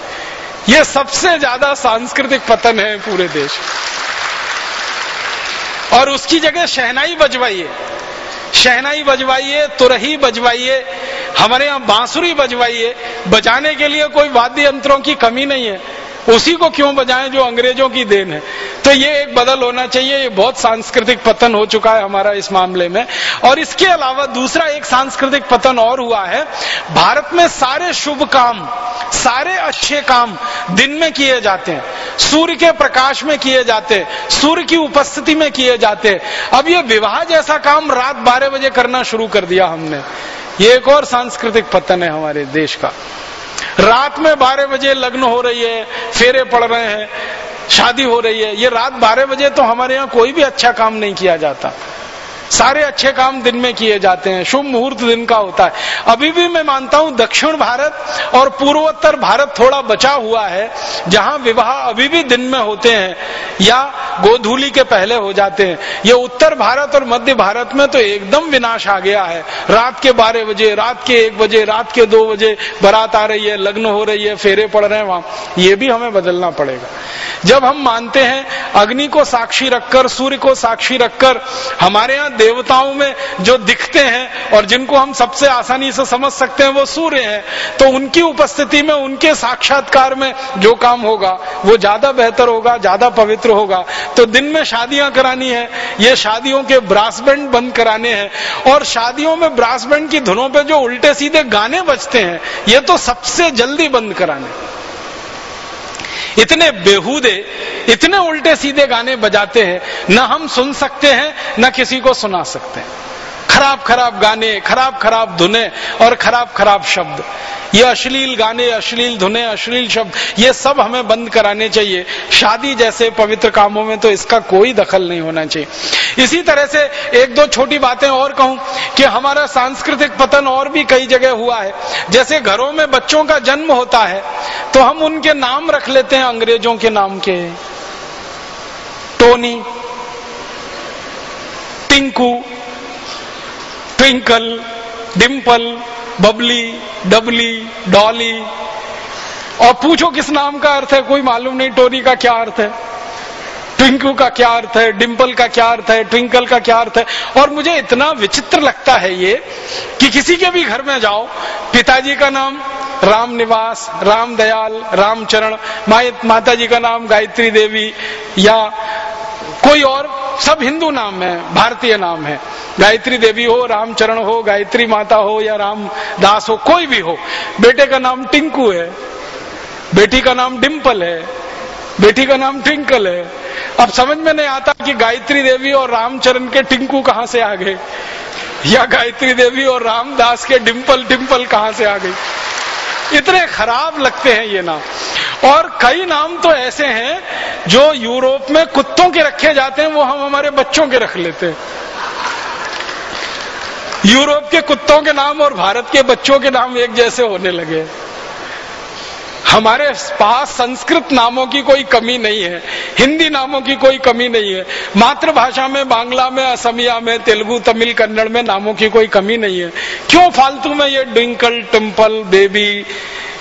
Speaker 2: ये सबसे ज़्यादा सांस्कृतिक पतन है पूरे देश और उसकी जगह शहनाई बजवाइए। शहनाई बजवाइए, तुरही बजवाइए, हमारे यहाँ बांसुरी बजवाइए। बजाने के लिए कोई वाद्य यंत्रों की कमी नहीं है। उसी को क्यों बजाएँ जो अंग्रेज़ों की देन है? तो ये एक बदल होना चाहिए, ये बहुत सांस्कृतिक पतन हो चुका है हमारा इस मामले में। और इसके अलावा दूसरा एक सांस्कृतिक पतन और हुआ है, भारत में सारे शुभ काम, सारे अच्छे काम दिन में किए जाते हैं। सूर्य के प्रकाश में किए जाते, सूर्य की उपस्थिति में किए जाते। अब ये विवाह जैसा काम रात बारह बजे करना शुरू कर दिया हमने। ये एक और सांस्कृतिक पतन है हमारे देश का। रात में बारह बजे लग्न हो रही है, फेरे पड़ रहे हैं, शादी हो रही है, ये रात बारह बजे तो हमारे यहाँ कोई भी अच्छा काम नहीं किया जाता। सारे अच्छे काम दिन में किए जाते हैं, शुभ मुहूर्त दिन का होता है। अभी भी मैं मानता हूँ, दक्षिण भारत और पूर्वोत्तर भारत थोड़ा बचा हुआ है, जहाँ विवाह अभी भी दिन में होते हैं या गोधूली के पहले हो जाते हैं। ये उत्तर भारत और मध्य भारत में तो एकदम विनाश आ गया है। रात के बारह बजे, रात के एक बजे, रात के दो बजे बारात आ रही है, लग्न हो रही है, फेरे पड़ रहे हैं वहाँ। ये भी हमें बदलना पड़ेगा। जब हम मानते हैं, अग्नि को साक्षी रखकर, सूर्य को साक्षी रखकर, हमारे यहाँ देवताओं में जो दिखते हैं और जिनको हम सबसे आसानी से समझ सकते हैं वो सूर्य हैं तो उनकी उपस्थिति में, उनके साक्षात्कार में जो काम होगा, वो ज़्यादा बेहतर होगा, ज़्यादा पवित्र होगा। तो दिन में शादियाँ करानी है, ये शादियों के ब्रास बैंड बंद कराने हैं। और शादियों में ब्रास बैंड की धुनों पर जो उल्टे सीधे गाने बजते हैं, ये तो सबसे जल्दी बंद कराने। इतने बेहूदे, इतने उल्टे सीधे गाने बजाते हैं, न हम सुन सकते हैं, न किसी को सुना सकते हैं। खराब खराब गाने, खराब खराब धुने और खराब खराब शब्द। ये अश्लील गाने, अश्लील धुने, अश्लील शब्द, ये सब हमें बंद कराने चाहिए। शादी जैसे पवित्र कामों में तो इसका कोई दखल नहीं होना चाहिए। इसी तरह से एक दो छोटी बातें और कहूँ कि हमारा सांस्कृतिक पतन और भी कई जगह हुआ है। जैसे घरों में बच्चों का जन्म होता है तो हम उनके नाम रख लेते हैं, अंग्रेज़ों के नाम के। Tony, Tinku Twinkle Dimple Bubbly डबली डॉली और पूछो किस नाम का अर्थ है, कोई मालूम नहीं, टोनी का क्या अर्थ है? ट्विंकू का क्या अर्थ है, डिम्पल का क्या अर्थ है, ट्विंकल का क्या अर्थ है? और मुझे इतना विचित्र लगता है ये, कि किसी के भी घर में जाओ, पिताजी का नाम राम निवास, राम दयाल रामचरण माता जी का नाम गायत्री देवी, या कोई और सब हिंदू नाम है, भारतीय नाम है। गायत्री देवी हो रामचरण हो, गायत्री माता हो या राम दास हो, कोई भी हो। बेटे का नाम टिंकू है, बेटी का नाम डिम्पल है, बेटी का नाम ट्विंकल है। अब समझ में नहीं आता कि गायत्री देवी और रामचरण के टिंकू कहाँ से आ गए, या गायत्री देवी और रामदास के डिम्पल डिम्पल कहाँ से आ गई इतने खराब लगते हैं ये नाम। और कई नाम तो ऐसे हैं जो यूरोप में कुत्तों के रखे जाते हैं, वो हम हमारे बच्चों के रख लेते हैं। यूरोप के कुत्तों के नाम और भारत के बच्चों के नाम एक जैसे होने लगे हमारे पास संस्कृत नामों की कोई कमी नहीं है, हिंदी नामों की कोई कमी नहीं है, मातृभाषा में बांग्ला में, असमिया में, तेलुगु, तमिल, कन्नड़ में नामों की कोई कमी नहीं है। क्यों फालतू में ये डिंकल टिम्पल बेबी,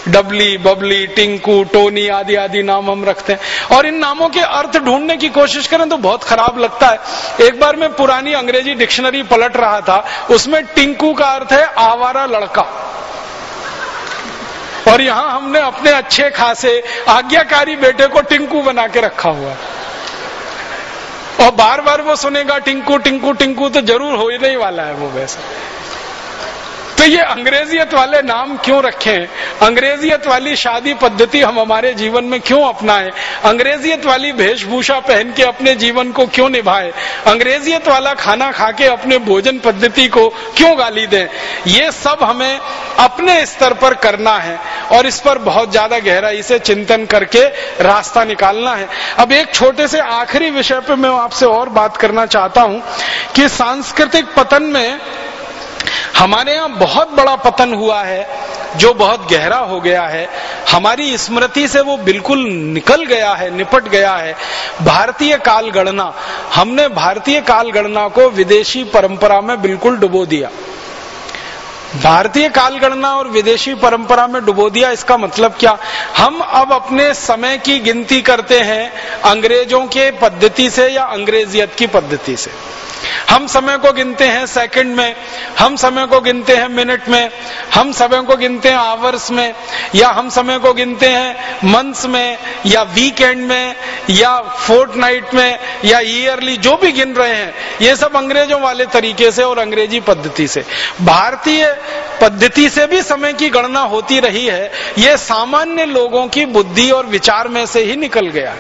Speaker 2: डबली, बबली, टिंकू, टोनी आदि आदि नाम हम रखते हैं। और इन नामों के अर्थ ढूँढने की कोशिश करें तो बहुत खराब लगता है। एक बार मैं पुरानी अंग्रेज़ी डिक्शनरी पलट रहा था, उसमें टिंकू का अर्थ है आवारा लड़का। और यहाँ हमने अपने अच्छे खासे आज्ञाकारी बेटे को टिंकू बना के रखा हुआ और बार बार वो सुनेगा, टिंकू टिंकू टिंकू तो ज़रूर हो ही नहीं वाला है वो वैसा। तो ये अंग्रेजियत वाले नाम क्यों रखें? अंग्रेजियत वाली शादी पद्धति हम हमारे जीवन में क्यों अपनाएँ? अंग्रेजियत वाली वेशभूषा पहन के अपने जीवन को क्यों निभाएँ? अंग्रेजियत वाला खाना खा के अपने भोजन पद्धति को क्यों गाली दें? ये सब हमें अपने स्तर पर करना है और इस पर बहुत ज़्यादा गहराई से चिंतन करके रास्ता निकालना है। अब एक छोटे से आखिरी विषय पर मैं आपसे और बात करना चाहता हूँ कि सांस्कृतिक पतन में हमारे यहाँ बहुत बड़ा पतन हुआ है, जो बहुत गहरा हो गया है। हमारी स्मृति से वो बिल्कुल निकल गया है, निपट गया है। भारतीय काल गणना हमने भारतीय काल गणना को विदेशी परंपरा में बिल्कुल डुबो दिया। भारतीय काल गणना और विदेशी परंपरा में डुबो दिया, इसका मतलब क्या? हम अब अपने समय की गिनती करते हैं अंग्रेज़ों के पद्धति से या अंग्रेजियत की पद्धति से। हम समय को गिनते हैं सेकंड में, हम समय को गिनते हैं मिनट में, हम समय को गिनते हैं आवर्स में, या हम समय को गिनते हैं मंथ्स में, या वीकेंड में, या फोर्थ नाइट में, या ईयरली जो भी गिन रहे हैं, ये सब अंग्रेज़ों वाले तरीके से और अंग्रेज़ी पद्धति से। भारतीय पद्धति से भी समय की गणना होती रही है, ये सामान्य लोगों की बुद्धि और विचार में से ही निकल गया।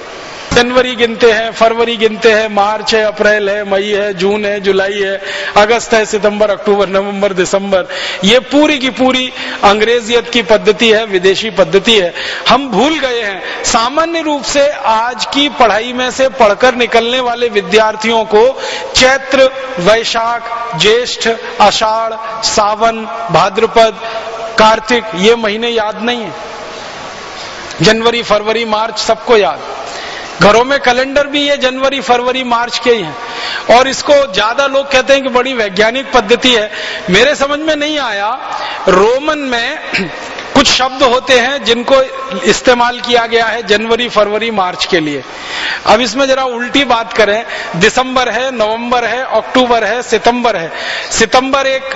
Speaker 2: जनवरी गिनते हैं, फरवरी गिनते हैं, मार्च है, अप्रैल है, मई है, जून है, जुलाई है, अगस्त है, सितंबर, अक्टूबर, नवंबर, दिसंबर। ये पूरी की पूरी अंग्रेजियत की पद्धति है, विदेशी पद्धति है। हम भूल गए हैं। सामान्य रूप से आज की पढ़ाई में से पढ़कर निकलने वाले विद्यार्थियों को चैत्र, वैशाख, ज्येष्ठ, आषाढ़, सावन, भाद्रपद, कार्तिक, ये महीने याद नहीं है। जनवरी, फरवरी, मार्च सबको याद। घरों में कैलेंडर भी ये जनवरी, फरवरी, मार्च के ही हैं। और इसको ज़्यादा लोग कहते हैं कि बड़ी वैज्ञानिक पद्धति है। मेरे समझ में नहीं आया, रोमन में [clears throat] कुछ शब्द होते हैं जिनको इस्तेमाल किया गया है जनवरी, फरवरी, मार्च के लिए। अब इसमें जरा उल्टी बात करें, दिसंबर है, नवंबर है, अक्टूबर है, सितंबर है। सितंबर एक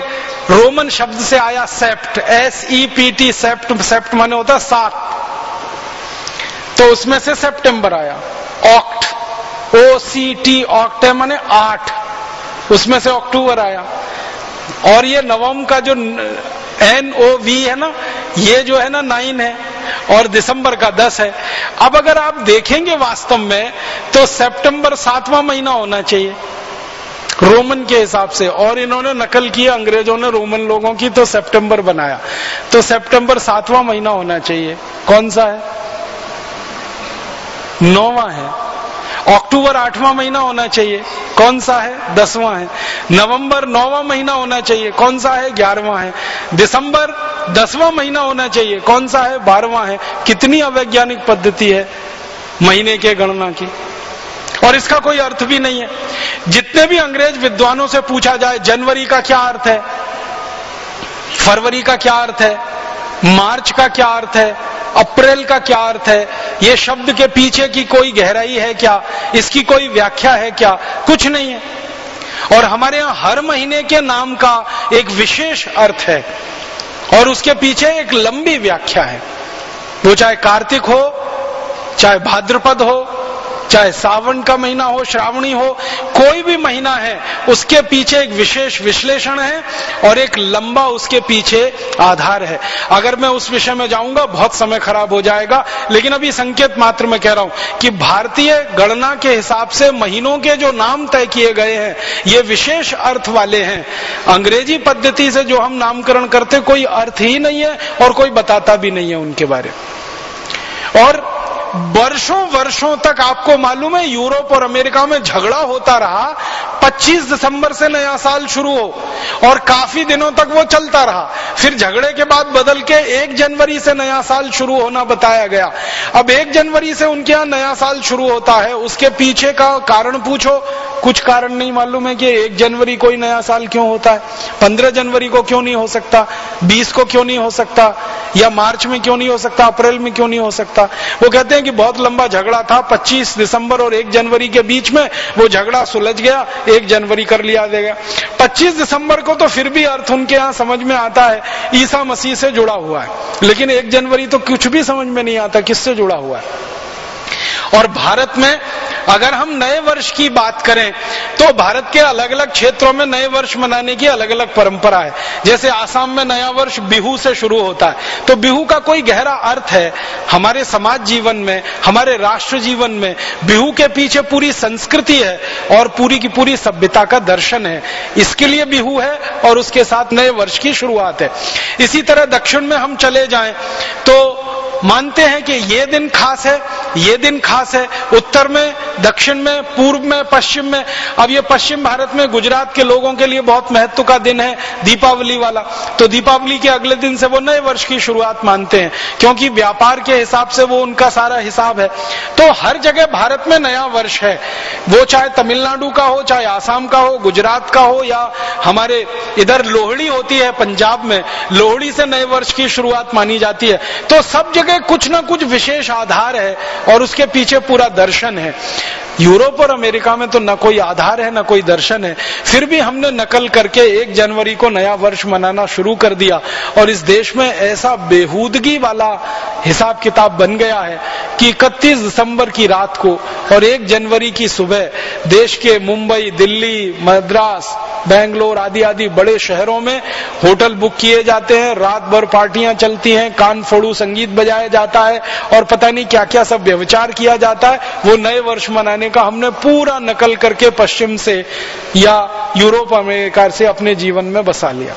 Speaker 2: रोमन शब्द से आया sept S E P T sept sept माने होता सात। तो उसमें से सितंबर आया। Oct O C T oct है माने आठ। उसमें से अक्टूबर आया। और ये नवम का जो एन ओ वी है ना, ये जो है ना नाइन है, और दिसंबर का दस है। अब अगर आप देखेंगे वास्तव में तो सितंबर सातवां महीना होना चाहिए, रोमन के हिसाब से। और इन्होंने नकल की, अंग्रेज़ों ने रोमन लोगों की तो सितंबर बनाया। तो सितंबर सातवां महीना होना चाहिए। कौन सा है? नौवा है। अक्टूबर आठवां महीना होना चाहिए। कौन सा है? दसवां है। नवंबर नौवां महीना होना चाहिए। कौन सा है? ग्यारहवां है। दिसंबर दसवां महीना होना चाहिए। कौन सा है? बारहवां है। कितनी अवैज्ञानिक पद्धति है महीने के गणना की। और इसका कोई अर्थ भी नहीं है। जितने भी अंग्रेज़ विद्वानों से पूछा जाए, जनवरी का क्या अर्थ है? फरवरी का क्या अर्थ है? मार्च का क्या अर्थ है? अप्रैल का क्या अर्थ है? ये शब्द के पीछे की कोई गहराई है क्या? इसकी कोई व्याख्या है क्या? कुछ नहीं है। और हमारे यहाँ हर महीने के नाम का एक विशेष अर्थ है। और उसके पीछे एक लंबी व्याख्या है। वो चाहे कार्तिक हो, चाहे भाद्रपद हो चाहे सावन का महीना हो, श्रावणी हो, कोई भी महीना है, उसके पीछे एक विशेष विश्लेषण है और एक लंबा उसके पीछे आधार है। अगर मैं उस विषय में जाऊँगा, बहुत समय खराब हो जाएगा, लेकिन अभी संकेत मात्र में कह रहा हूँ कि भारतीय गणना के हिसाब से महीनों के जो नाम तय किए गए हैं, ये विशेष अर्थ वाले हैं। अंग्रेज़ी पद्धति से जो हम नामकरण करते, कोई अर्थ ही नहीं है और कोई बताता भी नहीं है उनके बारे में। और वर्षों वर्षों तक आपको मालूम है, यूरोप और अमेरिका में झगड़ा होता रहा। 25 दिसंबर से नया साल शुरू हो और काफ़ी दिनों तक वो चलता रहा। फिर झगड़े के बाद बदल के एक जनवरी से नया साल शुरू होना बताया गया। अब एक जनवरी से उनके यहाँ नया साल शुरू होता है। उसके पीछे का कारण पूछो। कुछ कारण नहीं मालूम है कि एक जनवरी को ही नया साल क्यों होता है। पंद्रह जनवरी को क्यों नहीं हो सकता? बीस को क्यों नहीं हो सकता? या मार्च में क्यों नहीं हो सकता? अप्रैल में क्यों नहीं हो सकता? वो कहते हैं कि बहुत लंबा झगड़ा था 25 दिसंबर और 1 जनवरी के बीच में वो झगड़ा सुलझ गया 1 जनवरी कर लिया देगा 25 दिसंबर को तो फिर भी अर्थ उनके यहाँ समझ में आता है, ईसा मसीह से जुड़ा हुआ है। लेकिन 1 जनवरी तो कुछ भी समझ में नहीं आता किससे जुड़ा हुआ है। और भारत में अगर हम नए वर्ष की बात करें तो भारत के अलग अलग क्षेत्रों में नए वर्ष मनाने की अलग अलग परंपरा है। जैसे आसाम में नया वर्ष बिहू से शुरू होता है। तो बिहू का कोई गहरा अर्थ है, हमारे समाज जीवन में, हमारे राष्ट्र जीवन में, बिहू के पीछे पूरी संस्कृति है और पूरी की पूरी सभ्यता का दर्शन है। इसके लिए बिहू है और उसके साथ नए वर्ष की शुरुआत है। इसी तरह दक्षिण में हम चले जाएँ तो मानते हैं कि ये दिन खास है, ये दिन खास है। उत्तर में, दक्षिण में, पूर्व में, पश्चिम में। अब ये पश्चिम भारत में गुजरात के लोगों के लिए बहुत महत्व का दिन है दीपावली वाला। तो दीपावली के अगले दिन से वो नए वर्ष की शुरुआत मानते हैं, क्योंकि व्यापार के हिसाब से वो उनका सारा हिसाब है। तो हर जगह भारत में नया वर्ष है। वो चाहे तमिलनाडु का हो, चाहे आसाम का हो, गुजरात का हो, या हमारे इधर लोहड़ी होती है पंजाब में, लोहड़ी से नए वर्ष की शुरुआत मानी जाती है। तो सब जगह कुछ ना कुछ विशेष आधार है और उसके पीछे पूरा दर्शन है। यूरोप और अमेरिका में तो न कोई आधार है, न कोई दर्शन है। फिर भी हमने नकल करके एक जनवरी को नया वर्ष मनाना शुरू कर दिया और इस देश में ऐसा बेहूदगी वाला हिसाब किताब बन गया है कि इकतीस दिसंबर की रात को और एक जनवरी की सुबह देश के मुंबई, दिल्ली, मद्रास, बेंगलोर आदि आदि बड़े शहरों में होटल बुक किए जाते हैं, रात भर पार्टियाँ चलती हैं, कान फोड़ू संगीत बजाया जाता है और पता नहीं क्या क्या सब व्यवचार किया जाता है। वो नए वर्ष मनाने का हमने पूरा नकल करके पश्चिम से या यूरोप अमेरिका से अपने जीवन में बसा लिया।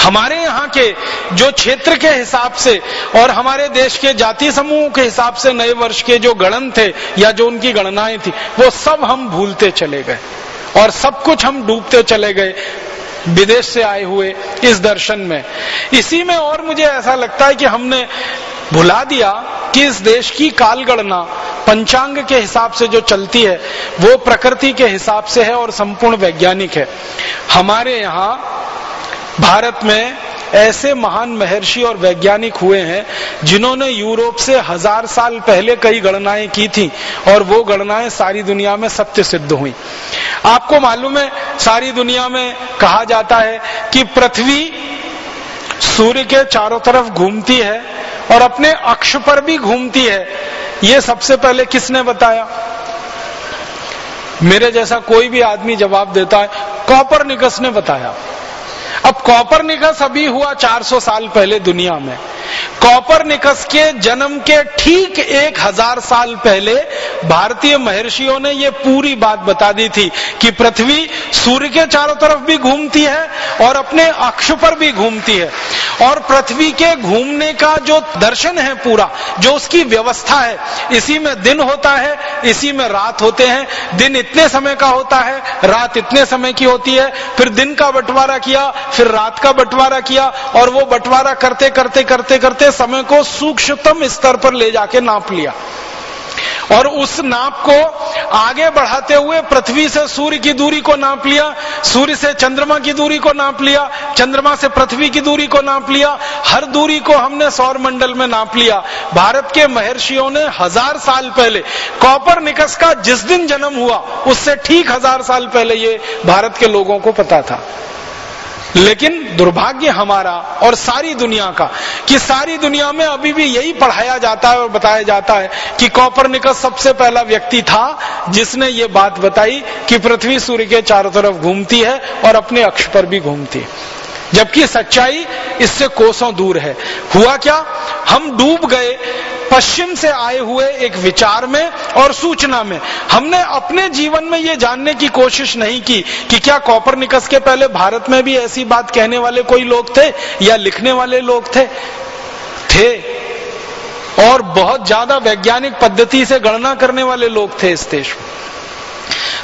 Speaker 2: हमारे यहाँ के जो क्षेत्र के हिसाब से और हमारे देश के जाति समूह के हिसाब से नए वर्ष के जो गणन थे या जो उनकी गणनाएँ थी, वो सब हम भूलते चले गए और सब कुछ हम डूबते चले गए। विदेश से आए हुए इस दर्शन में। इसी में और मुझे ऐसा लगता है कि हमने भुला दिया कि इस देश की कालगणना पंचांग के हिसाब से जो चलती है, वो प्रकृति के हिसाब से है और संपूर्ण वैज्ञानिक है। हमारे यहाँ भारत में ऐसे महान महर्षि और वैज्ञानिक हुए हैं, जिन्होंने यूरोप से हज़ार साल पहले कई गणनाएँ की थी, और वो गणनाएँ सारी दुनिया में सत्य सिद्ध हुई। आपको मालूम है, सारी दुनिया में कहा जाता है कि पृथ्वी सूर्य के चारों तरफ़ घूमती है, और अपने अक्ष पर भी घूमती है। ये सबसे पहले किसने बताया? मेरे जैसा कोई भी आदमी जवाब देता है कॉपर निकस ने बताया। अब कॉपर निकस अभी हुआ 400 साल पहले दुनिया में। कॉपर निकस के जन्म के ठीक एक हज़ार साल पहले भारतीय महर्षियों ने ये पूरी बात बता दी थी कि पृथ्वी सूर्य के चारों तरफ़ भी घूमती है और अपने अक्ष पर भी घूमती है। और पृथ्वी के घूमने का जो दर्शन है पूरा, जो उसकी व्यवस्था है, इसी में दिन होता है, इसी में रात होते हैं। दिन इतने समय का होता है, रात इतने समय की होती है, फिर दिन का बंटवारा किया, फिर रात का बंटवारा किया, और वो बंटवारा करते करते करते करते समय को सूक्ष्मतम स्तर पर ले जाके नाप लिया। और उस नाप को आगे बढ़ाते हुए पृथ्वी से सूर्य की दूरी को नाप लिया, सूर्य से चंद्रमा की दूरी को नाप लिया, चंद्रमा से पृथ्वी की दूरी को नाप लिया, हर दूरी को हमने सौर मंडल में नाप लिया। भारत के महर्षियों ने हज़ार साल पहले, कॉपर निकस का जिस दिन जन्म हुआ, उससे ठीक हज़ार साल पहले ये भारत के लोगों को पता था। लेकिन दुर्भाग्य हमारा और सारी दुनिया का कि सारी दुनिया में अभी भी यही पढ़ाया जाता है और बताया जाता है कि कॉपरनिकस सबसे पहला व्यक्ति था जिसने ये बात बताई कि पृथ्वी सूर्य के चारों तरफ़ घूमती है और अपने अक्ष पर भी घूमती है। जबकि सच्चाई इससे कोसों दूर है। हुआ क्या? हम डूब गए पश्चिम से आए हुए एक विचार में और सूचना में। हमने अपने जीवन में ये जानने की कोशिश नहीं की कि क्या कॉपर निकस के पहले भारत में भी ऐसी बात कहने वाले कोई लोग थे या लिखने वाले लोग थे? थे। और बहुत ज़्यादा वैज्ञानिक पद्धति से गणना करने वाले लोग थे इस देश में।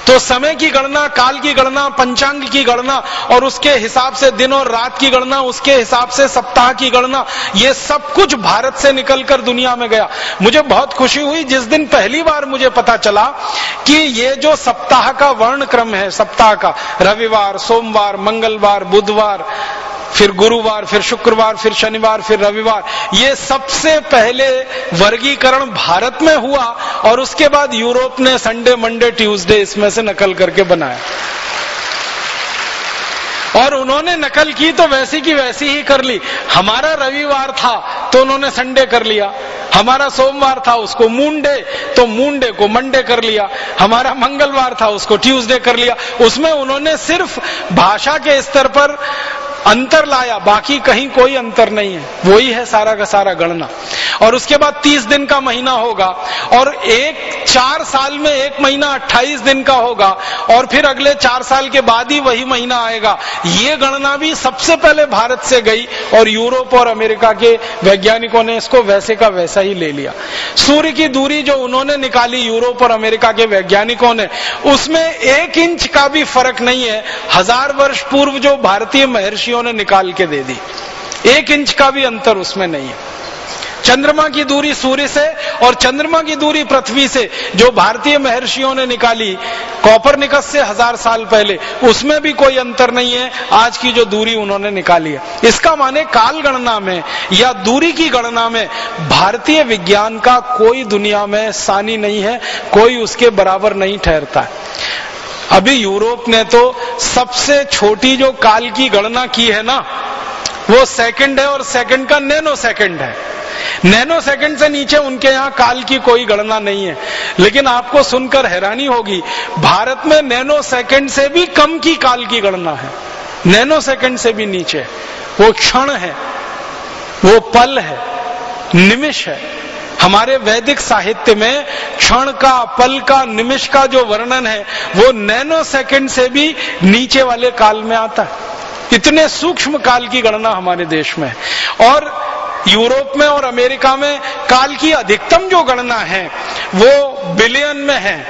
Speaker 2: तो समय की गणना, काल की गणना, पंचांग की गणना और उसके हिसाब से दिन और रात की गणना, उसके हिसाब से सप्ताह की गणना, ये सब कुछ भारत से निकलकर दुनिया में गया। मुझे बहुत खुशी हुई, जिस दिन पहली बार मुझे पता चला कि ये जो सप्ताह का वर्ण क्रम है, सप्ताह का, रविवार, सोमवार, मंगलवार, बुधवार, फिर गुरुवार, फिर शुक्रवार, फिर शनिवार, फिर रविवार, ये सबसे पहले वर्गीकरण भारत में हुआ और उसके बाद यूरोप ने संडे, मंडे, ट्यूसडे इसमें से नकल करके बनाया। और उन्होंने नकल की तो वैसी की वैसी ही कर ली। हमारा रविवार था तो उन्होंने संडे कर लिया। हमारा सोमवार था उसको मूनडे तो मूनडे को मंडे कर लिया। हमारा मंगलवार था उसको ट्यूसडे कर लिया। उसमें उन्होंने सिर्फ़ भाषा के स्तर पर अंतर लाया, बाकी कहीं कोई अंतर नहीं है। वही है सारा का सारा गणना। और उसके बाद तीस दिन का महीना होगा, और एक, चार साल में एक महीना अट्ठाईस दिन का होगा, और फिर अगले चार साल के बाद ही वही महीना आएगा। ये गणना भी सबसे पहले भारत से गई, और यूरोप और अमेरिका के वैज्ञानिकों ने इसको वैसे का वैसा ही ले लिया। सूर्य की दूरी जो उन्होंने निकाली, यूरोप और अमेरिका के वैज्ञानिकों ने, उसमें एक इंच का भी फ़र्क नहीं है। हज़ार वर्ष पूर्व जो भारतीय महर्षियों ने निकाल के दे दी। एक इंच का भी अंतर उसमें नहीं है। चंद्रमा की दूरी सूर्य से और चंद्रमा की दूरी पृथ्वी से, जो भारतीय महर्षियों ने निकाली कॉपर निकस से हज़ार साल पहले, उसमें भी कोई अंतर नहीं है। आज की जो दूरी उन्होंने निकाली है। इसका माने काल गणना में या दूरी की गणना में भारतीय विज्ञान का कोई दुनिया में सानी नहीं है, कोई उसके बराबर नहीं ठहरता। अभी यूरोप ने तो सबसे छोटी जो काल की गणना की है ना, वो सेकंड है और सेकंड का नैनो सेकंड है। नैनो सेकंड से नीचे उनके यहाँ काल की कोई गणना नहीं है। लेकिन आपको सुनकर हैरानी होगी, भारत में नैनो सेकंड से भी कम की काल की गणना है। नैनो सेकंड से भी नीचे। वो क्षण है, वो पल है, निमिष है। हमारे वैदिक साहित्य में क्षण का, पल का, निमिष का जो वर्णन है, वो नैनो सेकंड से भी नीचे वाले काल में आता है। इतने सूक्ष्म काल की गणना हमारे देश में। और यूरोप में और अमेरिका में काल की अधिकतम जो गणना है, वो बिलियन में है,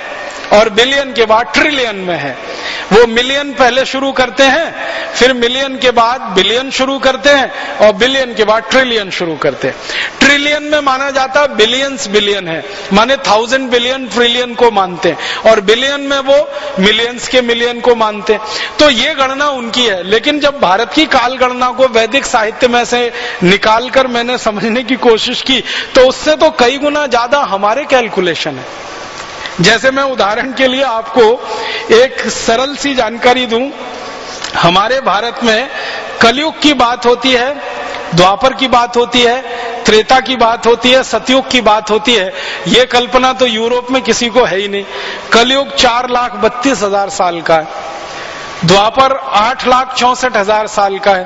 Speaker 2: और बिलियन के बाद ट्रिलियन में है। वो मिलियन पहले शुरू करते हैं, फिर मिलियन के बाद बिलियन शुरू करते हैं और बिलियन के बाद ट्रिलियन शुरू करते हैं। ट्रिलियन में माना जाता है बिलियंस बिलियन है, माने थाउज़ेंड बिलियन ट्रिलियन को मानते हैं और बिलियन में वो मिलियंस के मिलियन को मानते हैं। तो ये गणना उनकी है, लेकिन जब भारत की काल गणना को वैदिक साहित्य में से निकालकर मैंने समझने की कोशिश की तो उससे तो कई गुना ज़्यादा हमारे कैलकुलेशन है। जैसे मैं उदाहरण के लिए आपको एक सरल सी जानकारी दूँ। हमारे भारत में कलयुग की बात होती है, द्वापर की बात होती है, त्रेता की बात होती है, सतयुग की बात होती है। ये कल्पना तो यूरोप में किसी को है ही नहीं। कलयुग चार लाख बत्तीस हज़ार साल का है। द्वापर आठ लाख चौसठ हज़ार साल का है।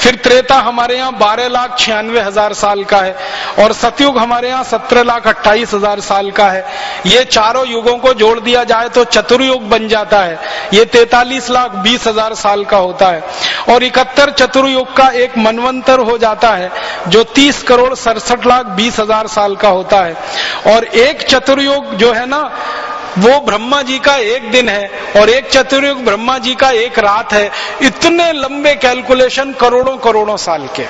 Speaker 2: फिर त्रेता हमारे यहाँ बारह लाख छियानवे हज़ार साल का है और सतयुग हमारे यहाँ सत्रह लाख अट्ठाईस हज़ार साल का है। ये चारों युगों को जोड़ दिया जाए तो चतुर्युग बन जाता है। ये तैतालीस लाख बीस हज़ार साल का होता है। और इकहत्तर चतुर्युग का एक मनवंतर हो जाता है, जो तीस करोड़ सड़सठ लाख बीस हज़ार साल का होता है। और एक चतुर्युग जो है ना वो ब्रह्मा जी का एक दिन है और एक चतुर्युग ब्रह्मा जी का एक रात है। इतने लंबे कैलकुलेशन करोड़ों करोड़ों साल के।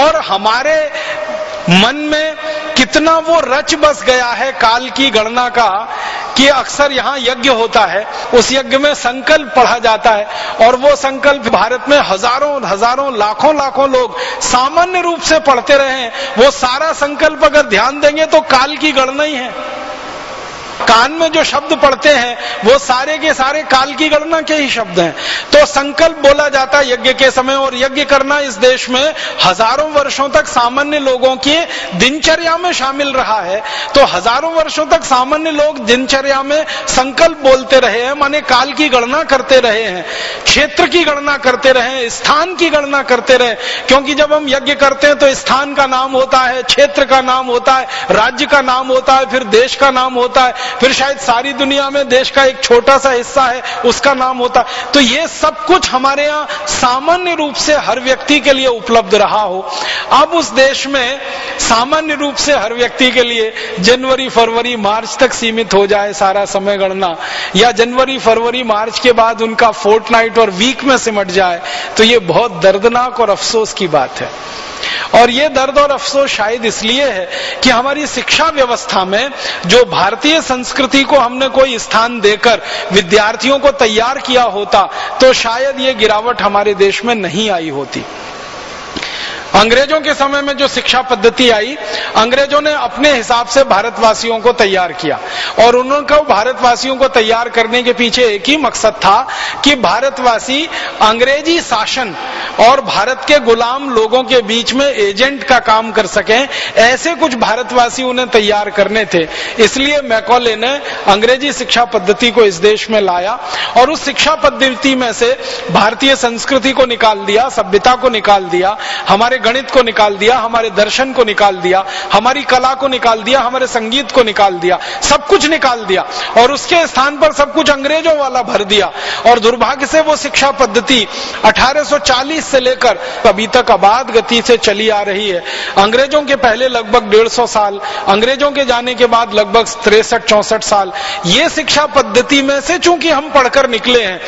Speaker 2: और हमारे मन में कितना वो रच बस गया है काल की गणना का कि अक्सर यहाँ यज्ञ होता है। उस यज्ञ में संकल्प पढ़ा जाता है और वो संकल्प भारत में हज़ारों हज़ारों, लाखों लाखों लोग सामान्य रूप से पढ़ते रहे हैं। वो सारा संकल्प अगर ध्यान देंगे तो काल की गणना ही है। कान में जो शब्द पढ़ते हैं, वो सारे के सारे काल की गणना के ही शब्द हैं। तो संकल्प बोला जाता है यज्ञ के समय, और यज्ञ करना इस देश में हज़ारों वर्षों तक सामान्य लोगों की दिनचर्या में शामिल रहा है। तो हज़ारों वर्षों तक सामान्य लोग दिनचर्या में संकल्प बोलते रहे हैं, माने काल की गणना करते रहे हैं, क्षेत्र की गणना करते रहे स्थान की गणना करते रहे क्योंकि जब हम यज्ञ करते हैं तो स्थान का नाम होता है, क्षेत्र का नाम होता है, राज्य का नाम होता है, फिर देश का नाम होता है। फिर शायद सारी दुनिया में देश का एक छोटा सा हिस्सा है, उसका नाम होता। तो ये सब कुछ हमारे यहाँ सामान्य रूप से हर व्यक्ति के लिए उपलब्ध रहा हो। अब उस देश में सामान्य रूप से हर व्यक्ति के लिए जनवरी, फरवरी, मार्च तक सीमित हो जाए सारा समय गणना, या जनवरी, फरवरी, मार्च के बाद उनका फोर्ट और वीक में सिमट जाए तो ये बहुत दर्दनाक और अफसोस की बात है। और ये दर्द और अफसोस शायद इसलिए है कि हमारी शिक्षा व्यवस्था में जो भारतीय को हमने कोई स्थान देकर विद्यार्थियों को तैयार किया होता तो शायद ये गिरावट हमारे देश में नहीं आई होती। अंग्रेज़ों के समय में जो शिक्षा पद्धति आई, अंग्रेज़ों ने अपने हिसाब से भारतवासियों को तैयार किया। और उन्होंने भारतवासियों को तैयार करने के पीछे एक ही मकसद था कि भारतवासी अंग्रेज़ी शासन और भारत के गुलाम लोगों के बीच में एजेंट का काम कर सके, ऐसे कुछ भारतवासी उन्हें तैयार करने थे। इसलिए मैकॉले ने अंग्रेज़ी शिक्षा पद्धति को इस देश में लाया और उस शिक्षा पद्धति में से भारतीय संस्कृति को निकाल दिया, सभ्यता को निकाल दिया। हमारे गणित को निकाल दिया, हमारे दर्शन को निकाल दिया, हमारी कला को निकाल दिया, हमारे संगीत को निकाल दिया, सब कुछ निकाल दिया और उसके स्थान पर सब कुछ अंग्रेज़ों वाला भर दिया और दुर्भाग्य से वो शिक्षा पद्धति 1840 से लेकर अभी तक अबाध गति से चली आ रही है। अंग्रेज़ों के पहले लगभग डेढ़ साल, अंग्रेज़ों के जाने के बाद लगभग तिरसठ, चौसठ साल। ये शिक्षा पद्धति में से चूँकि हम पढ़कर निकले हैं,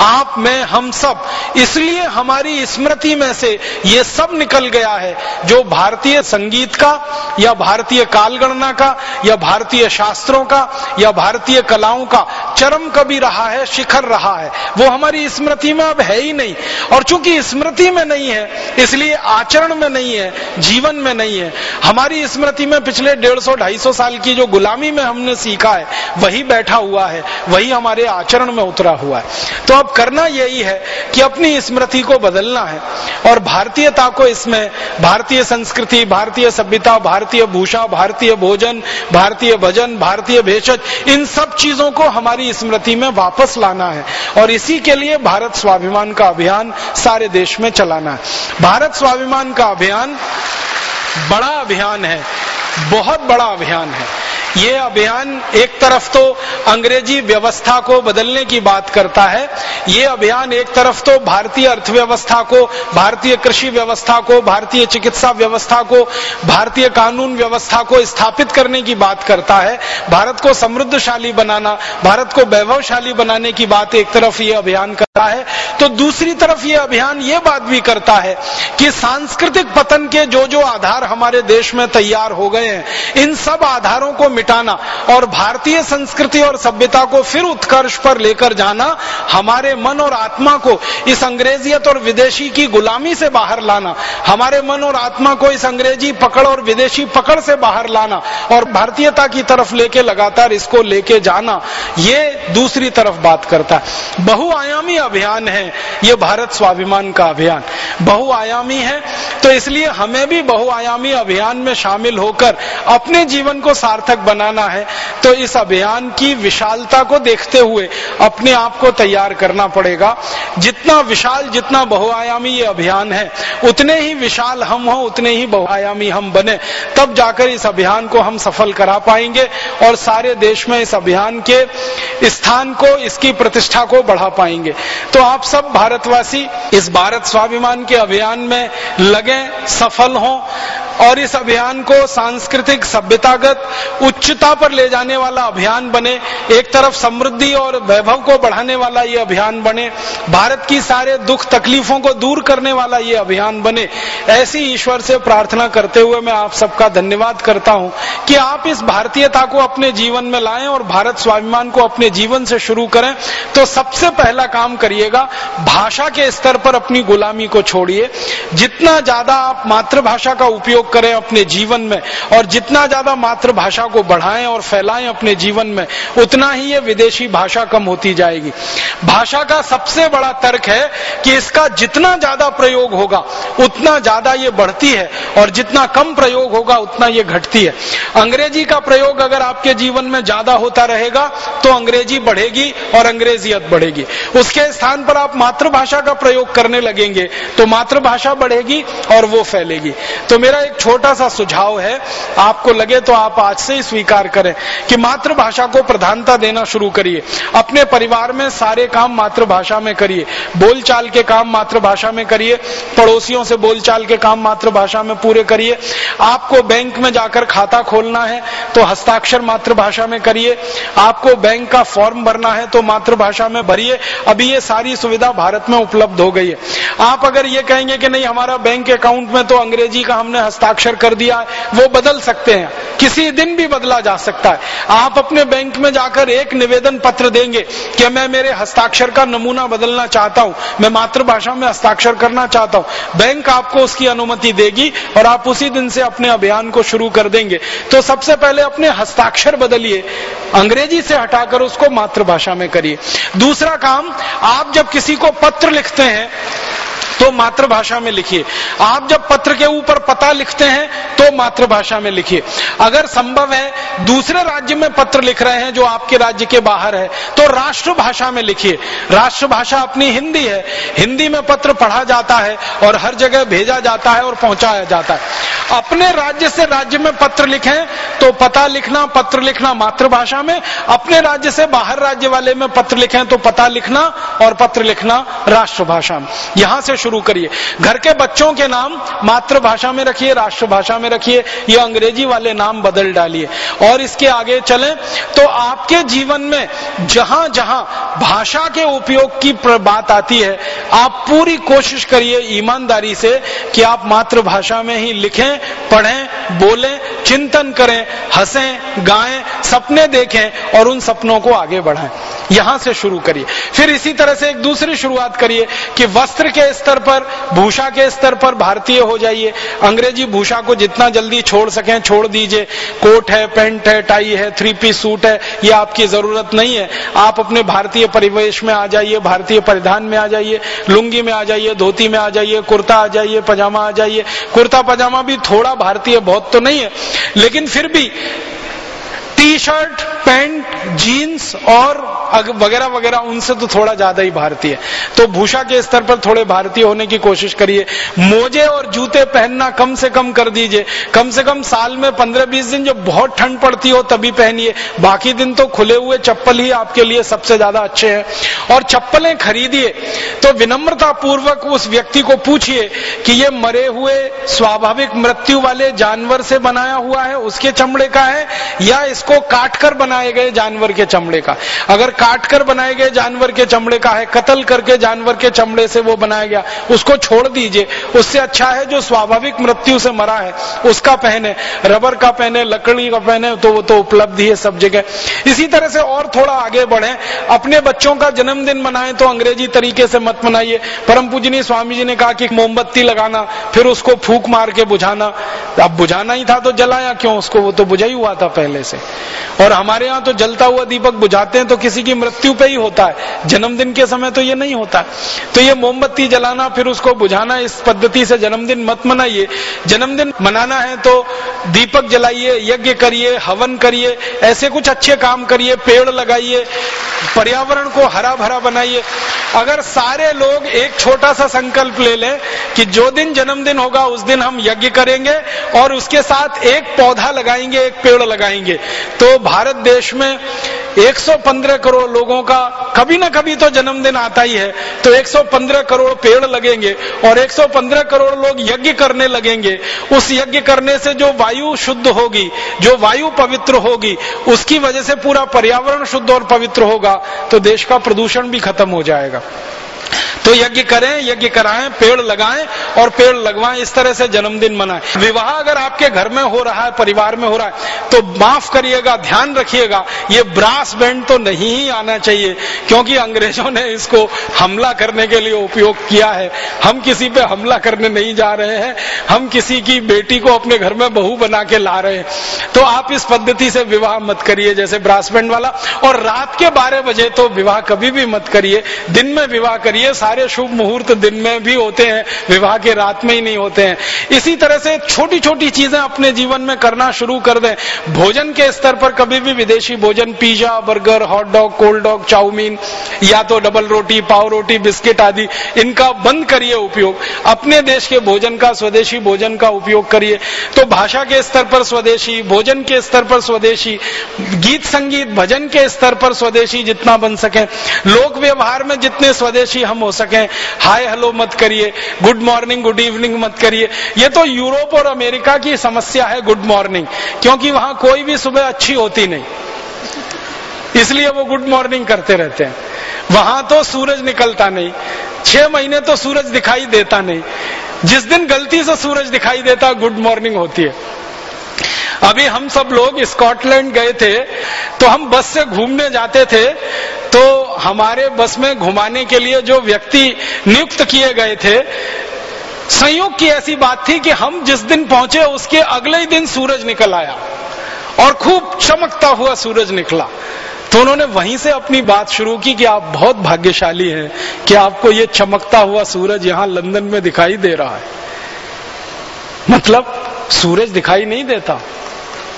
Speaker 2: आप, में, हम सब, इसलिए हमारी स्मृति में से ये सब निकल गया है। जो भारतीय संगीत का, या भारतीय कालगणना का, या भारतीय शास्त्रों का, या भारतीय कलाओं का चरम कभी रहा है, शिखर रहा है। वो हमारी स्मृति में अब है ही नहीं। और चूँकि स्मृति में नहीं है, इसलिए आचरण में नहीं है, जीवन में नहीं है, हमारी स्मृति में पिछले डेढ़ सौ, ढाई सौ साल की जो गुलामी में हमने सीखा है, वही बैठा हुआ है, वही हमारे आचरण में उतरा हुआ है। तो अब करना यही है कि अपनी स्मृति को बदलना है। और भारतीयता को इसमें भारतीय संस्कृति, भारतीय सभ्यता, भारतीय भूषा, भारतीय भोजन, भारतीय भजन, भारतीय भेषज, इन सब चीज़ों को हमारी स्मृति में वापस लाना है। और इसी के लिए भारत स्वाभिमान का अभियान सारे देश में चलाना है। भारत स्वाभिमान का अभियान बड़ा अभियान है, बहुत बड़ा अभियान है। ये अभियान एक तरफ़ तो अंग्रेज़ी व्यवस्था को बदलने की बात करता है, ये अभियान एक तरफ़ तो भारतीय अर्थव्यवस्था को, भारतीय कृषि व्यवस्था को, भारतीय चिकित्सा व्यवस्था को, भारतीय कानून व्यवस्था को स्थापित करने की बात करता है। भारत को समृद्धशाली बनाना, भारत को वैभवशाली बनाने की बात एक तरफ़ ये अभियान करता है तो दूसरी तरफ़ ये अभियान ये बात भी करता है कि सांस्कृतिक पतन के जो जो आधार हमारे देश में तैयार हो गए हैं, इन सब आधारों को मिटाना और भारतीय संस्कृति और सभ्यता को फिर उत्कर्ष पर लेकर जाना, हमारे मन और आत्मा को इस अंग्रेजियत और विदेशी की गुलामी से बाहर लाना, हमारे मन और आत्मा को इस अंग्रेज़ी पकड़ और विदेशी पकड़ से बाहर लाना और भारतीयता की तरफ़ लेके लगातार इसको लेके जाना, ये दूसरी तरफ़ बात करता है। बहुआयामी अभियान है, ये भारत स्वाभिमान का अभियान। बहुआयामी है तो इसलिए हमें भी बहुआयामी अभियान में शामिल होकर अपने जीवन को सार्थक बनाना है। तो इस अभियान की विशालता को देखते हुए अपने आप को तैयार करना पड़ेगा। जितना विशाल, जितना बहुआयामी ये अभियान है, उतने ही विशाल हम हो, उतने ही बहुआयामी हम बने। तब जाकर इस अभियान को हम सफल करा पाएँगे और सारे देश में इस अभियान के स्थान को, इसकी प्रतिष्ठा को बढ़ा पाएँगे। तो आप सब भारतवासी इस भारत स्वाभिमान के अभियान में लगे, सफल हों और इस अभियान को सांस्कृतिक सभ्यतागत उच्चता पर ले जाने वाला अभियान बने, एक तरफ़ समृद्धि और वैभव को बढ़ाने वाला ये अभियान बने, भारत की सारे दुख तकलीफों को दूर करने वाला ये अभियान बने, ऐसी ईश्वर से प्रार्थना करते हुए मैं आप सबका धन्यवाद करता हूँ कि आप इस भारतीयता को अपने जीवन में लाएँ और भारत स्वाभिमान को अपने जीवन से शुरू करें। तो सबसे पहला काम करिएगा, भाषा के स्तर पर अपनी गुलामी को छोड़िए। जितना ज़्यादा आप मातृभाषा का उपयोग करें अपने जीवन में और जितना ज़्यादा मातृभाषा को बढ़ाएँ और फैलाएँ अपने जीवन में, उतना ही ये विदेशी भाषा कम होती जाएगी। भाषा का सबसे बड़ा तर्क है कि इसका जितना ज़्यादा प्रयोग होगा, उतना ज़्यादा ये बढ़ती है, और जितना कम प्रयोग होगा, उतना ये घटती है। अंग्रेज़ी का प्रयोग अगर आपके जीवन में ज़्यादा होता रहेगा तो अंग्रेज़ी बढ़ेगी और अंग्रेजियत बढ़ेगी। उसके स्थान पर आप मातृभाषा का प्रयोग करने लगेंगे तो मातृभाषा बढ़ेगी और वो फैलेगी। तो मेरा एक छोटा सा सुझाव है, आपको लगे तो आप आज से ही स्वीकार करें कि मातृभाषा को प्रधानता देना शुरू करिए। अपने परिवार में सारे काम मातृभाषा में करिए। बोलचाल के काम मातृभाषा में करिए। पड़ोसियों से बोलचाल के काम मातृभाषा में पूरे करिए। आपको बैंक में जाकर खाता खोलना है तो हस्ताक्षर मातृभाषा में करिए। आपको बैंक का फॉर्म भरना है तो मातृभाषा में भरिए। अभी ये सारी सुविधा भारत में उपलब्ध हो गई है। आप अगर ये कहेंगे कि नहीं, हमारा बैंक अकाउंट में तो अंग्रेज़ी का हमने हस्ताक्षर कर दिया वो बदल सकते हैं। किसी दिन भी बदला जा सकता है। आप अपने बैंक में जाकर एक निवेदन पत्र देंगे कि मैं मेरे हस्ताक्षर का नमूना बदलना चाहता हूँ, मैं मातृभाषा में हस्ताक्षर करना चाहता हूँ। बैंक आपको उसकी अनुमति देगी और आप उसी दिन से अपने अभियान को शुरू कर देंगे। तो सबसे पहले अपने हस्ताक्षर बदलिए, अंग्रेज़ी से हटाकर उसको मातृभाषा में करिए। दूसरा काम, आप जब किसी को पत्र लिखते हैं तो मातृभाषा में लिखिए। आप जब पत्र के ऊपर पता लिखते हैं तो मातृभाषा में लिखिए। अगर संभव है, दूसरे राज्य में पत्र लिख रहे हैं जो आपके राज्य के बाहर है तो राष्ट्रभाषा में लिखिए। राष्ट्रभाषा अपनी हिंदी है। हिंदी में पत्र पढ़ा जाता है और हर जगह भेजा जाता है और पहुँचाया जाता है। अपने राज्य से राज्य में पत्र लिखें तो पता लिखना, पत्र लिखना मातृभाषा में। अपने राज्य से बाहर राज्य वाले में पत्र लिखें तो पता लिखना और पत्र लिखना राष्ट्रभाषा में। यहाँ से शुरू करिए। घर के बच्चों के नाम मातृभाषा में रखिए, राष्ट्रभाषा में रखिए, ये अंग्रेज़ी वाले नाम बदल डालिए। और इसके आगे चलें तो आपके जीवन में जहाँ जहाँ भाषा के उपयोग की बात आती है, आप पूरी कोशिश करिए ईमानदारी से कि आप मातृभाषा में ही लिखें, पढ़ें, बोलें, चिंतन करें, हंसें, गाएँ, सपने देखें और उन सपनों को आगे बढ़ाएँ। यहाँ से शुरू करिए। फिर इसी तरह से एक दूसरी शुरुआत करिए कि वस्त्र के स्तर पर, भूषा के स्तर पर भारतीय हो जाइए। अंग्रेज़ी भूषा को जितना जल्दी छोड़ सकें, छोड़ दीजिए। कोट है, पेंट है, टाई है थ्री पीस सूट है, ये आपकी ज़रूरत नहीं है। आप अपने भारतीय परिवेश में आ जाइए, भारतीय परिधान में आ जाइए, लुंगी में आ जाइए, धोती में आ जाइए, कुर्ता आ जाइए, पजामा आ जाइए। कुर्ता पजामा भी थोड़ा भारतीय बहुत तो नहीं है, लेकिन फिर भी टी शर्ट पैंट, जीन्स और वगैरह वगैरह, उनसे तो थोड़ा ज़्यादा ही भारतीय तो भूषा के स्तर पर थोड़े भारतीय होने की कोशिश करिए। मोजे और जूते पहनना कम से कम कर दीजिए। कम से कम साल में पंद्रह बीस दिन जब बहुत ठंड पड़ती हो तभी पहनिए। बाकी दिन तो खुले हुए चप्पल ही आपके लिए सबसे ज़्यादा अच्छे हैं। और चप्पलें खरीदिए। तो विनम्रता पूर्वक उस व्यक्ति को पूछिए कि ये मरे हुए स्वाभाविक मृत्यु वाले जानवर से बनाया हुआ है, उसके चमड़े का है, या इसको काट कर बनाए गए जानवर के चमड़े का। अगर काट कर बनाए गए जानवर के चमड़े का है, कत्ल करके जानवर के चमड़े से वो बनाया गया, उसको छोड़ दीजिए। उससे अच्छा है जो स्वाभाविक मृत्यु से मरा है, उसका पहने, रबर का पहने, लकड़ी का पहने तो वो तो उपलब्ध ही है सब जगह। इसी तरह से और थोड़ा आगे बढ़े। अपने बच्चों का जन्मदिन मनाए तो अंग्रेज़ी तरीके से मत मनाइए। परम पूजनी स्वामी जी ने कहा कि मोमबत्ती लगाना, फिर उसको फूक मार के बुझाना। अब बुझाना ही था तो जलाया क्यों? उसको वो तो बुझा ही हुआ था पहले से। और हमारे यहाँ तो जलता हुआ दीपक बुझाते हैं तो किसी की मृत्यु पे ही होता है। जन्मदिन के समय तो ये नहीं होता। तो ये मोमबत्ती जलाना, फिर उसको बुझाना, इस पद्धति से जन्मदिन मत मनाइए। जन्मदिन मनाना है तो दीपक जलाइए, यज्ञ करिए, हवन करिए, ऐसे कुछ अच्छे काम करिए, पेड़ लगाइए, पर्यावरण को हरा भरा बनाइए। अगर सारे लोग एक छोटा सा संकल्प ले लें कि जो दिन जन्मदिन होगा, उस दिन हम यज्ञ करेंगे और उसके साथ एक पौधा लगाएँगे, एक पेड़ लगाएँगे। तो भारत देश में 115 करोड़ लोगों का कभी ना कभी तो जन्मदिन आता ही है। तो 115 करोड़ पेड़ लगेंगे और 115 करोड़ लोग यज्ञ करने लगेंगे। उस यज्ञ करने से जो वायु शुद्ध होगी, जो वायु पवित्र होगी, उसकी वजह से पूरा पर्यावरण शुद्ध और पवित्र होगा। तो देश का प्रदूषण भी खत्म हो जाएगा। तो यज्ञ करें, यज्ञ कराएँ, पेड़ लगाएँ और पेड़ लगवाएँ, इस तरह से जन्मदिन मनाएँ। विवाह अगर आपके घर में हो रहा है, परिवार में हो रहा है तो माफ़ करिएगा, ध्यान रखिएगा, ये ब्रास बैंड तो नहीं ही आना चाहिए, क्योंकि अंग्रेज़ों ने इसको हमला करने के लिए उपयोग किया है। हम किसी पे हमला करने नहीं जा रहे हैं, हम किसी की बेटी को अपने घर में बहू बना के ला रहे हैं। तो आप इस पद्धति से विवाह मत करिए, जैसे ब्रास बैंड वाला। और रात के बारह बजे तो विवाह कभी भी मत करिए, दिन में विवाह करिए। सारे सारे शुभ मुहूर्त दिन में भी होते हैं, विवाह के रात में ही नहीं होते हैं। इसी तरह से छोटी छोटी चीज़ें अपने जीवन में करना शुरू कर दें। भोजन के स्तर पर कभी भी विदेशी भोजन, pizza, burger hot dog cold dog chow mein या तो डबल रोटी पाव रोटी, बिस्किट आदि, इनका बंद करिए उपयोग। अपने देश के भोजन का, स्वदेशी भोजन का उपयोग करिए। तो भाषा के स्तर पर स्वदेशी, भोजन के स्तर पर स्वदेशी, गीत संगीत, भजन के स्तर पर स्वदेशी जितना बन सके। लोक व्यवहार में जितने स्वदेशी हम हो सके। हाय हेलो मत करिए। गुड मॉर्निंग गुड इवनिंग मत करिए। ये तो यूरोप और अमेरिका की समस्या है गुड मॉर्निंग क्योंकि वहाँ कोई भी सुबह अच्छी होती नहीं। इसलिए वो गुड मॉर्निंग करते रहते हैं। वहाँ तो सूरज निकलता नहीं। छह महीने तो सूरज दिखाई देता नहीं। जिस दिन गलती से सूरज दिखाई देता गुड मॉर्निंग होती है। अभी हम सब लोग स्कॉटलैंड गए थे तो हम बस से घूमने जाते थे तो हमारे बस में घुमाने के लिए जो व्यक्ति नियुक्त किए गए थे, संयोग की ऐसी बात थी कि हम जिस दिन पहुँचे, उसके अगले ही दिन सूरज निकल आया, और खूब चमकता हुआ सूरज निकला। तो उन्होंने वहीं से अपनी बात शुरू की कि आप बहुत भाग्यशाली हैं कि आपको ये चमकता हुआ सूरज यहाँ लंदन में दिखाई दे रहा है। मतलब सूरज दिखाई नहीं देता।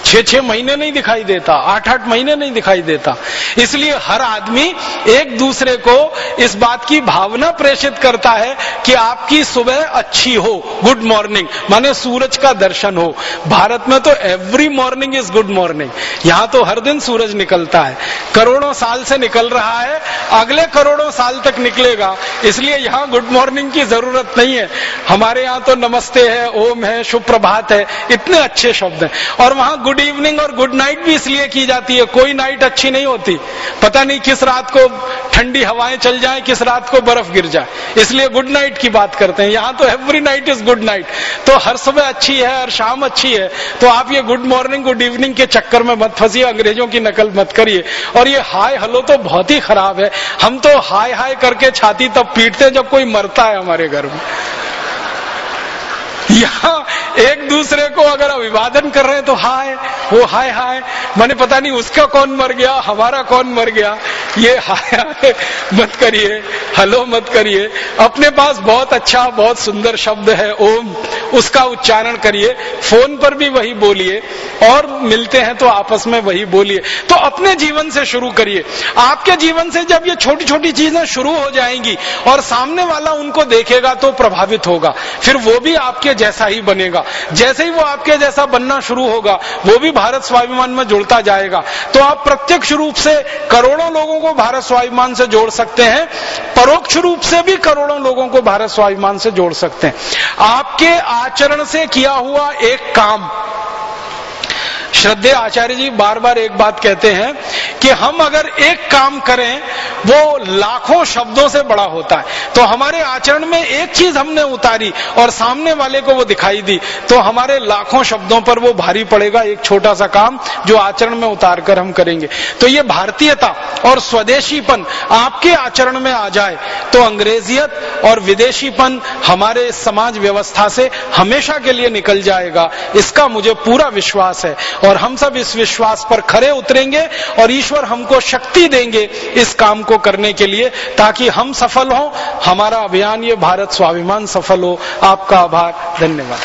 Speaker 2: छह छह महीने नहीं दिखाई देता आठ आठ महीने नहीं दिखाई देता। इसलिए हर आदमी एक दूसरे को इस बात की भावना प्रेषित करता है कि आपकी सुबह अच्छी हो गुड मॉर्निंग माने सूरज का दर्शन हो। भारत में तो every morning is good morning यहाँ तो हर दिन सूरज निकलता है। करोड़ों साल से निकल रहा है, अगले करोड़ों साल तक निकलेगा। इसलिए यहाँ गुड मॉर्निंग की ज़रूरत नहीं है। हमारे यहाँ तो नमस्ते है, ओम है शुभ प्रभात है। इतने अच्छे शब्द हैं। और वहाँ गुड गुड इवनिंग और गुड नाइट भी इसलिए की जाती है। कोई नाइट अच्छी नहीं होती। पता नहीं किस रात को ठंडी हवाएँ चल जाएँ, किस रात को बर्फ़ गिर जाए। इसलिए गुड नाइट की बात करते हैं। यहाँ तो every night is good night तो हर सुबह अच्छी है हर शाम अच्छी है। तो आप ये गुड मॉर्निंग गुड इवनिंग के चक्कर में मत फंसिए, अंग्रेज़ों की नकल मत करिए। और ये हाय हलो तो बहुत ही खराब है। हम तो हाय हाय करके छाती तब पीटते जब कोई मरता है हमारे घर में। यहाँ एक दूसरे को अगर अभिवादन कर रहे हैं तो हाय, वो हाय हाय, मैंने पता नहीं उसका कौन मर गया, हमारा कौन मर गया। ये हाय हाय, मत करिए, हेलो मत करिए। अपने पास बहुत अच्छा बहुत सुंदर शब्द है, ओम, उसका उच्चारण करिए। फ़ोन पर भी वही बोलिए, और मिलते हैं तो आपस में वही बोलिए। तो अपने जीवन से शुरू करिए। आपके जीवन से जब ये छोटी छोटी चीज़ें शुरू हो जाएँगी, और सामने वाला उनको देखेगा तो प्रभावित होगा। फिर वो भी आपके जैसा ही बनेगा। जैसे ही वो आपके जैसा बनना शुरू होगा, वो भी भारत स्वाभिमान में जुड़ता जाएगा। तो आप प्रत्यक्ष रूप से करोड़ों लोगों को भारत स्वाभिमान से जोड़ सकते हैं, परोक्ष रूप से भी करोड़ों लोगों को भारत स्वाभिमान से जोड़ सकते हैं। आपके आचरण से किया हुआ एक काम श्रद्धे आचार्य जी बार बार एक बात कहते हैं कि हम अगर एक काम करें, वो लाखों शब्दों से बड़ा होता है। तो हमारे आचरण में एक चीज़ हमने उतारी और सामने वाले को वो दिखाई दी तो हमारे लाखों शब्दों पर वो भारी पड़ेगा एक छोटा सा काम जो आचरण में उतार कर हम करेंगे। तो ये भारतीयता और स्वदेशीपन आपके आचरण में आ जाए तो अंग्रेजियत और विदेशीपन हमारे समाज व्यवस्था से हमेशा के लिए निकल जाएगा। इसका मुझे पूरा विश्वास है। और हम सब इस विश्वास पर खरे उतरेंगे और ईश्वर हमको शक्ति देंगे इस काम को करने के लिए, ताकि हम सफल हों। हमारा अभियान ये भारत स्वाभिमान सफल हो। आपका आभार। धन्यवाद।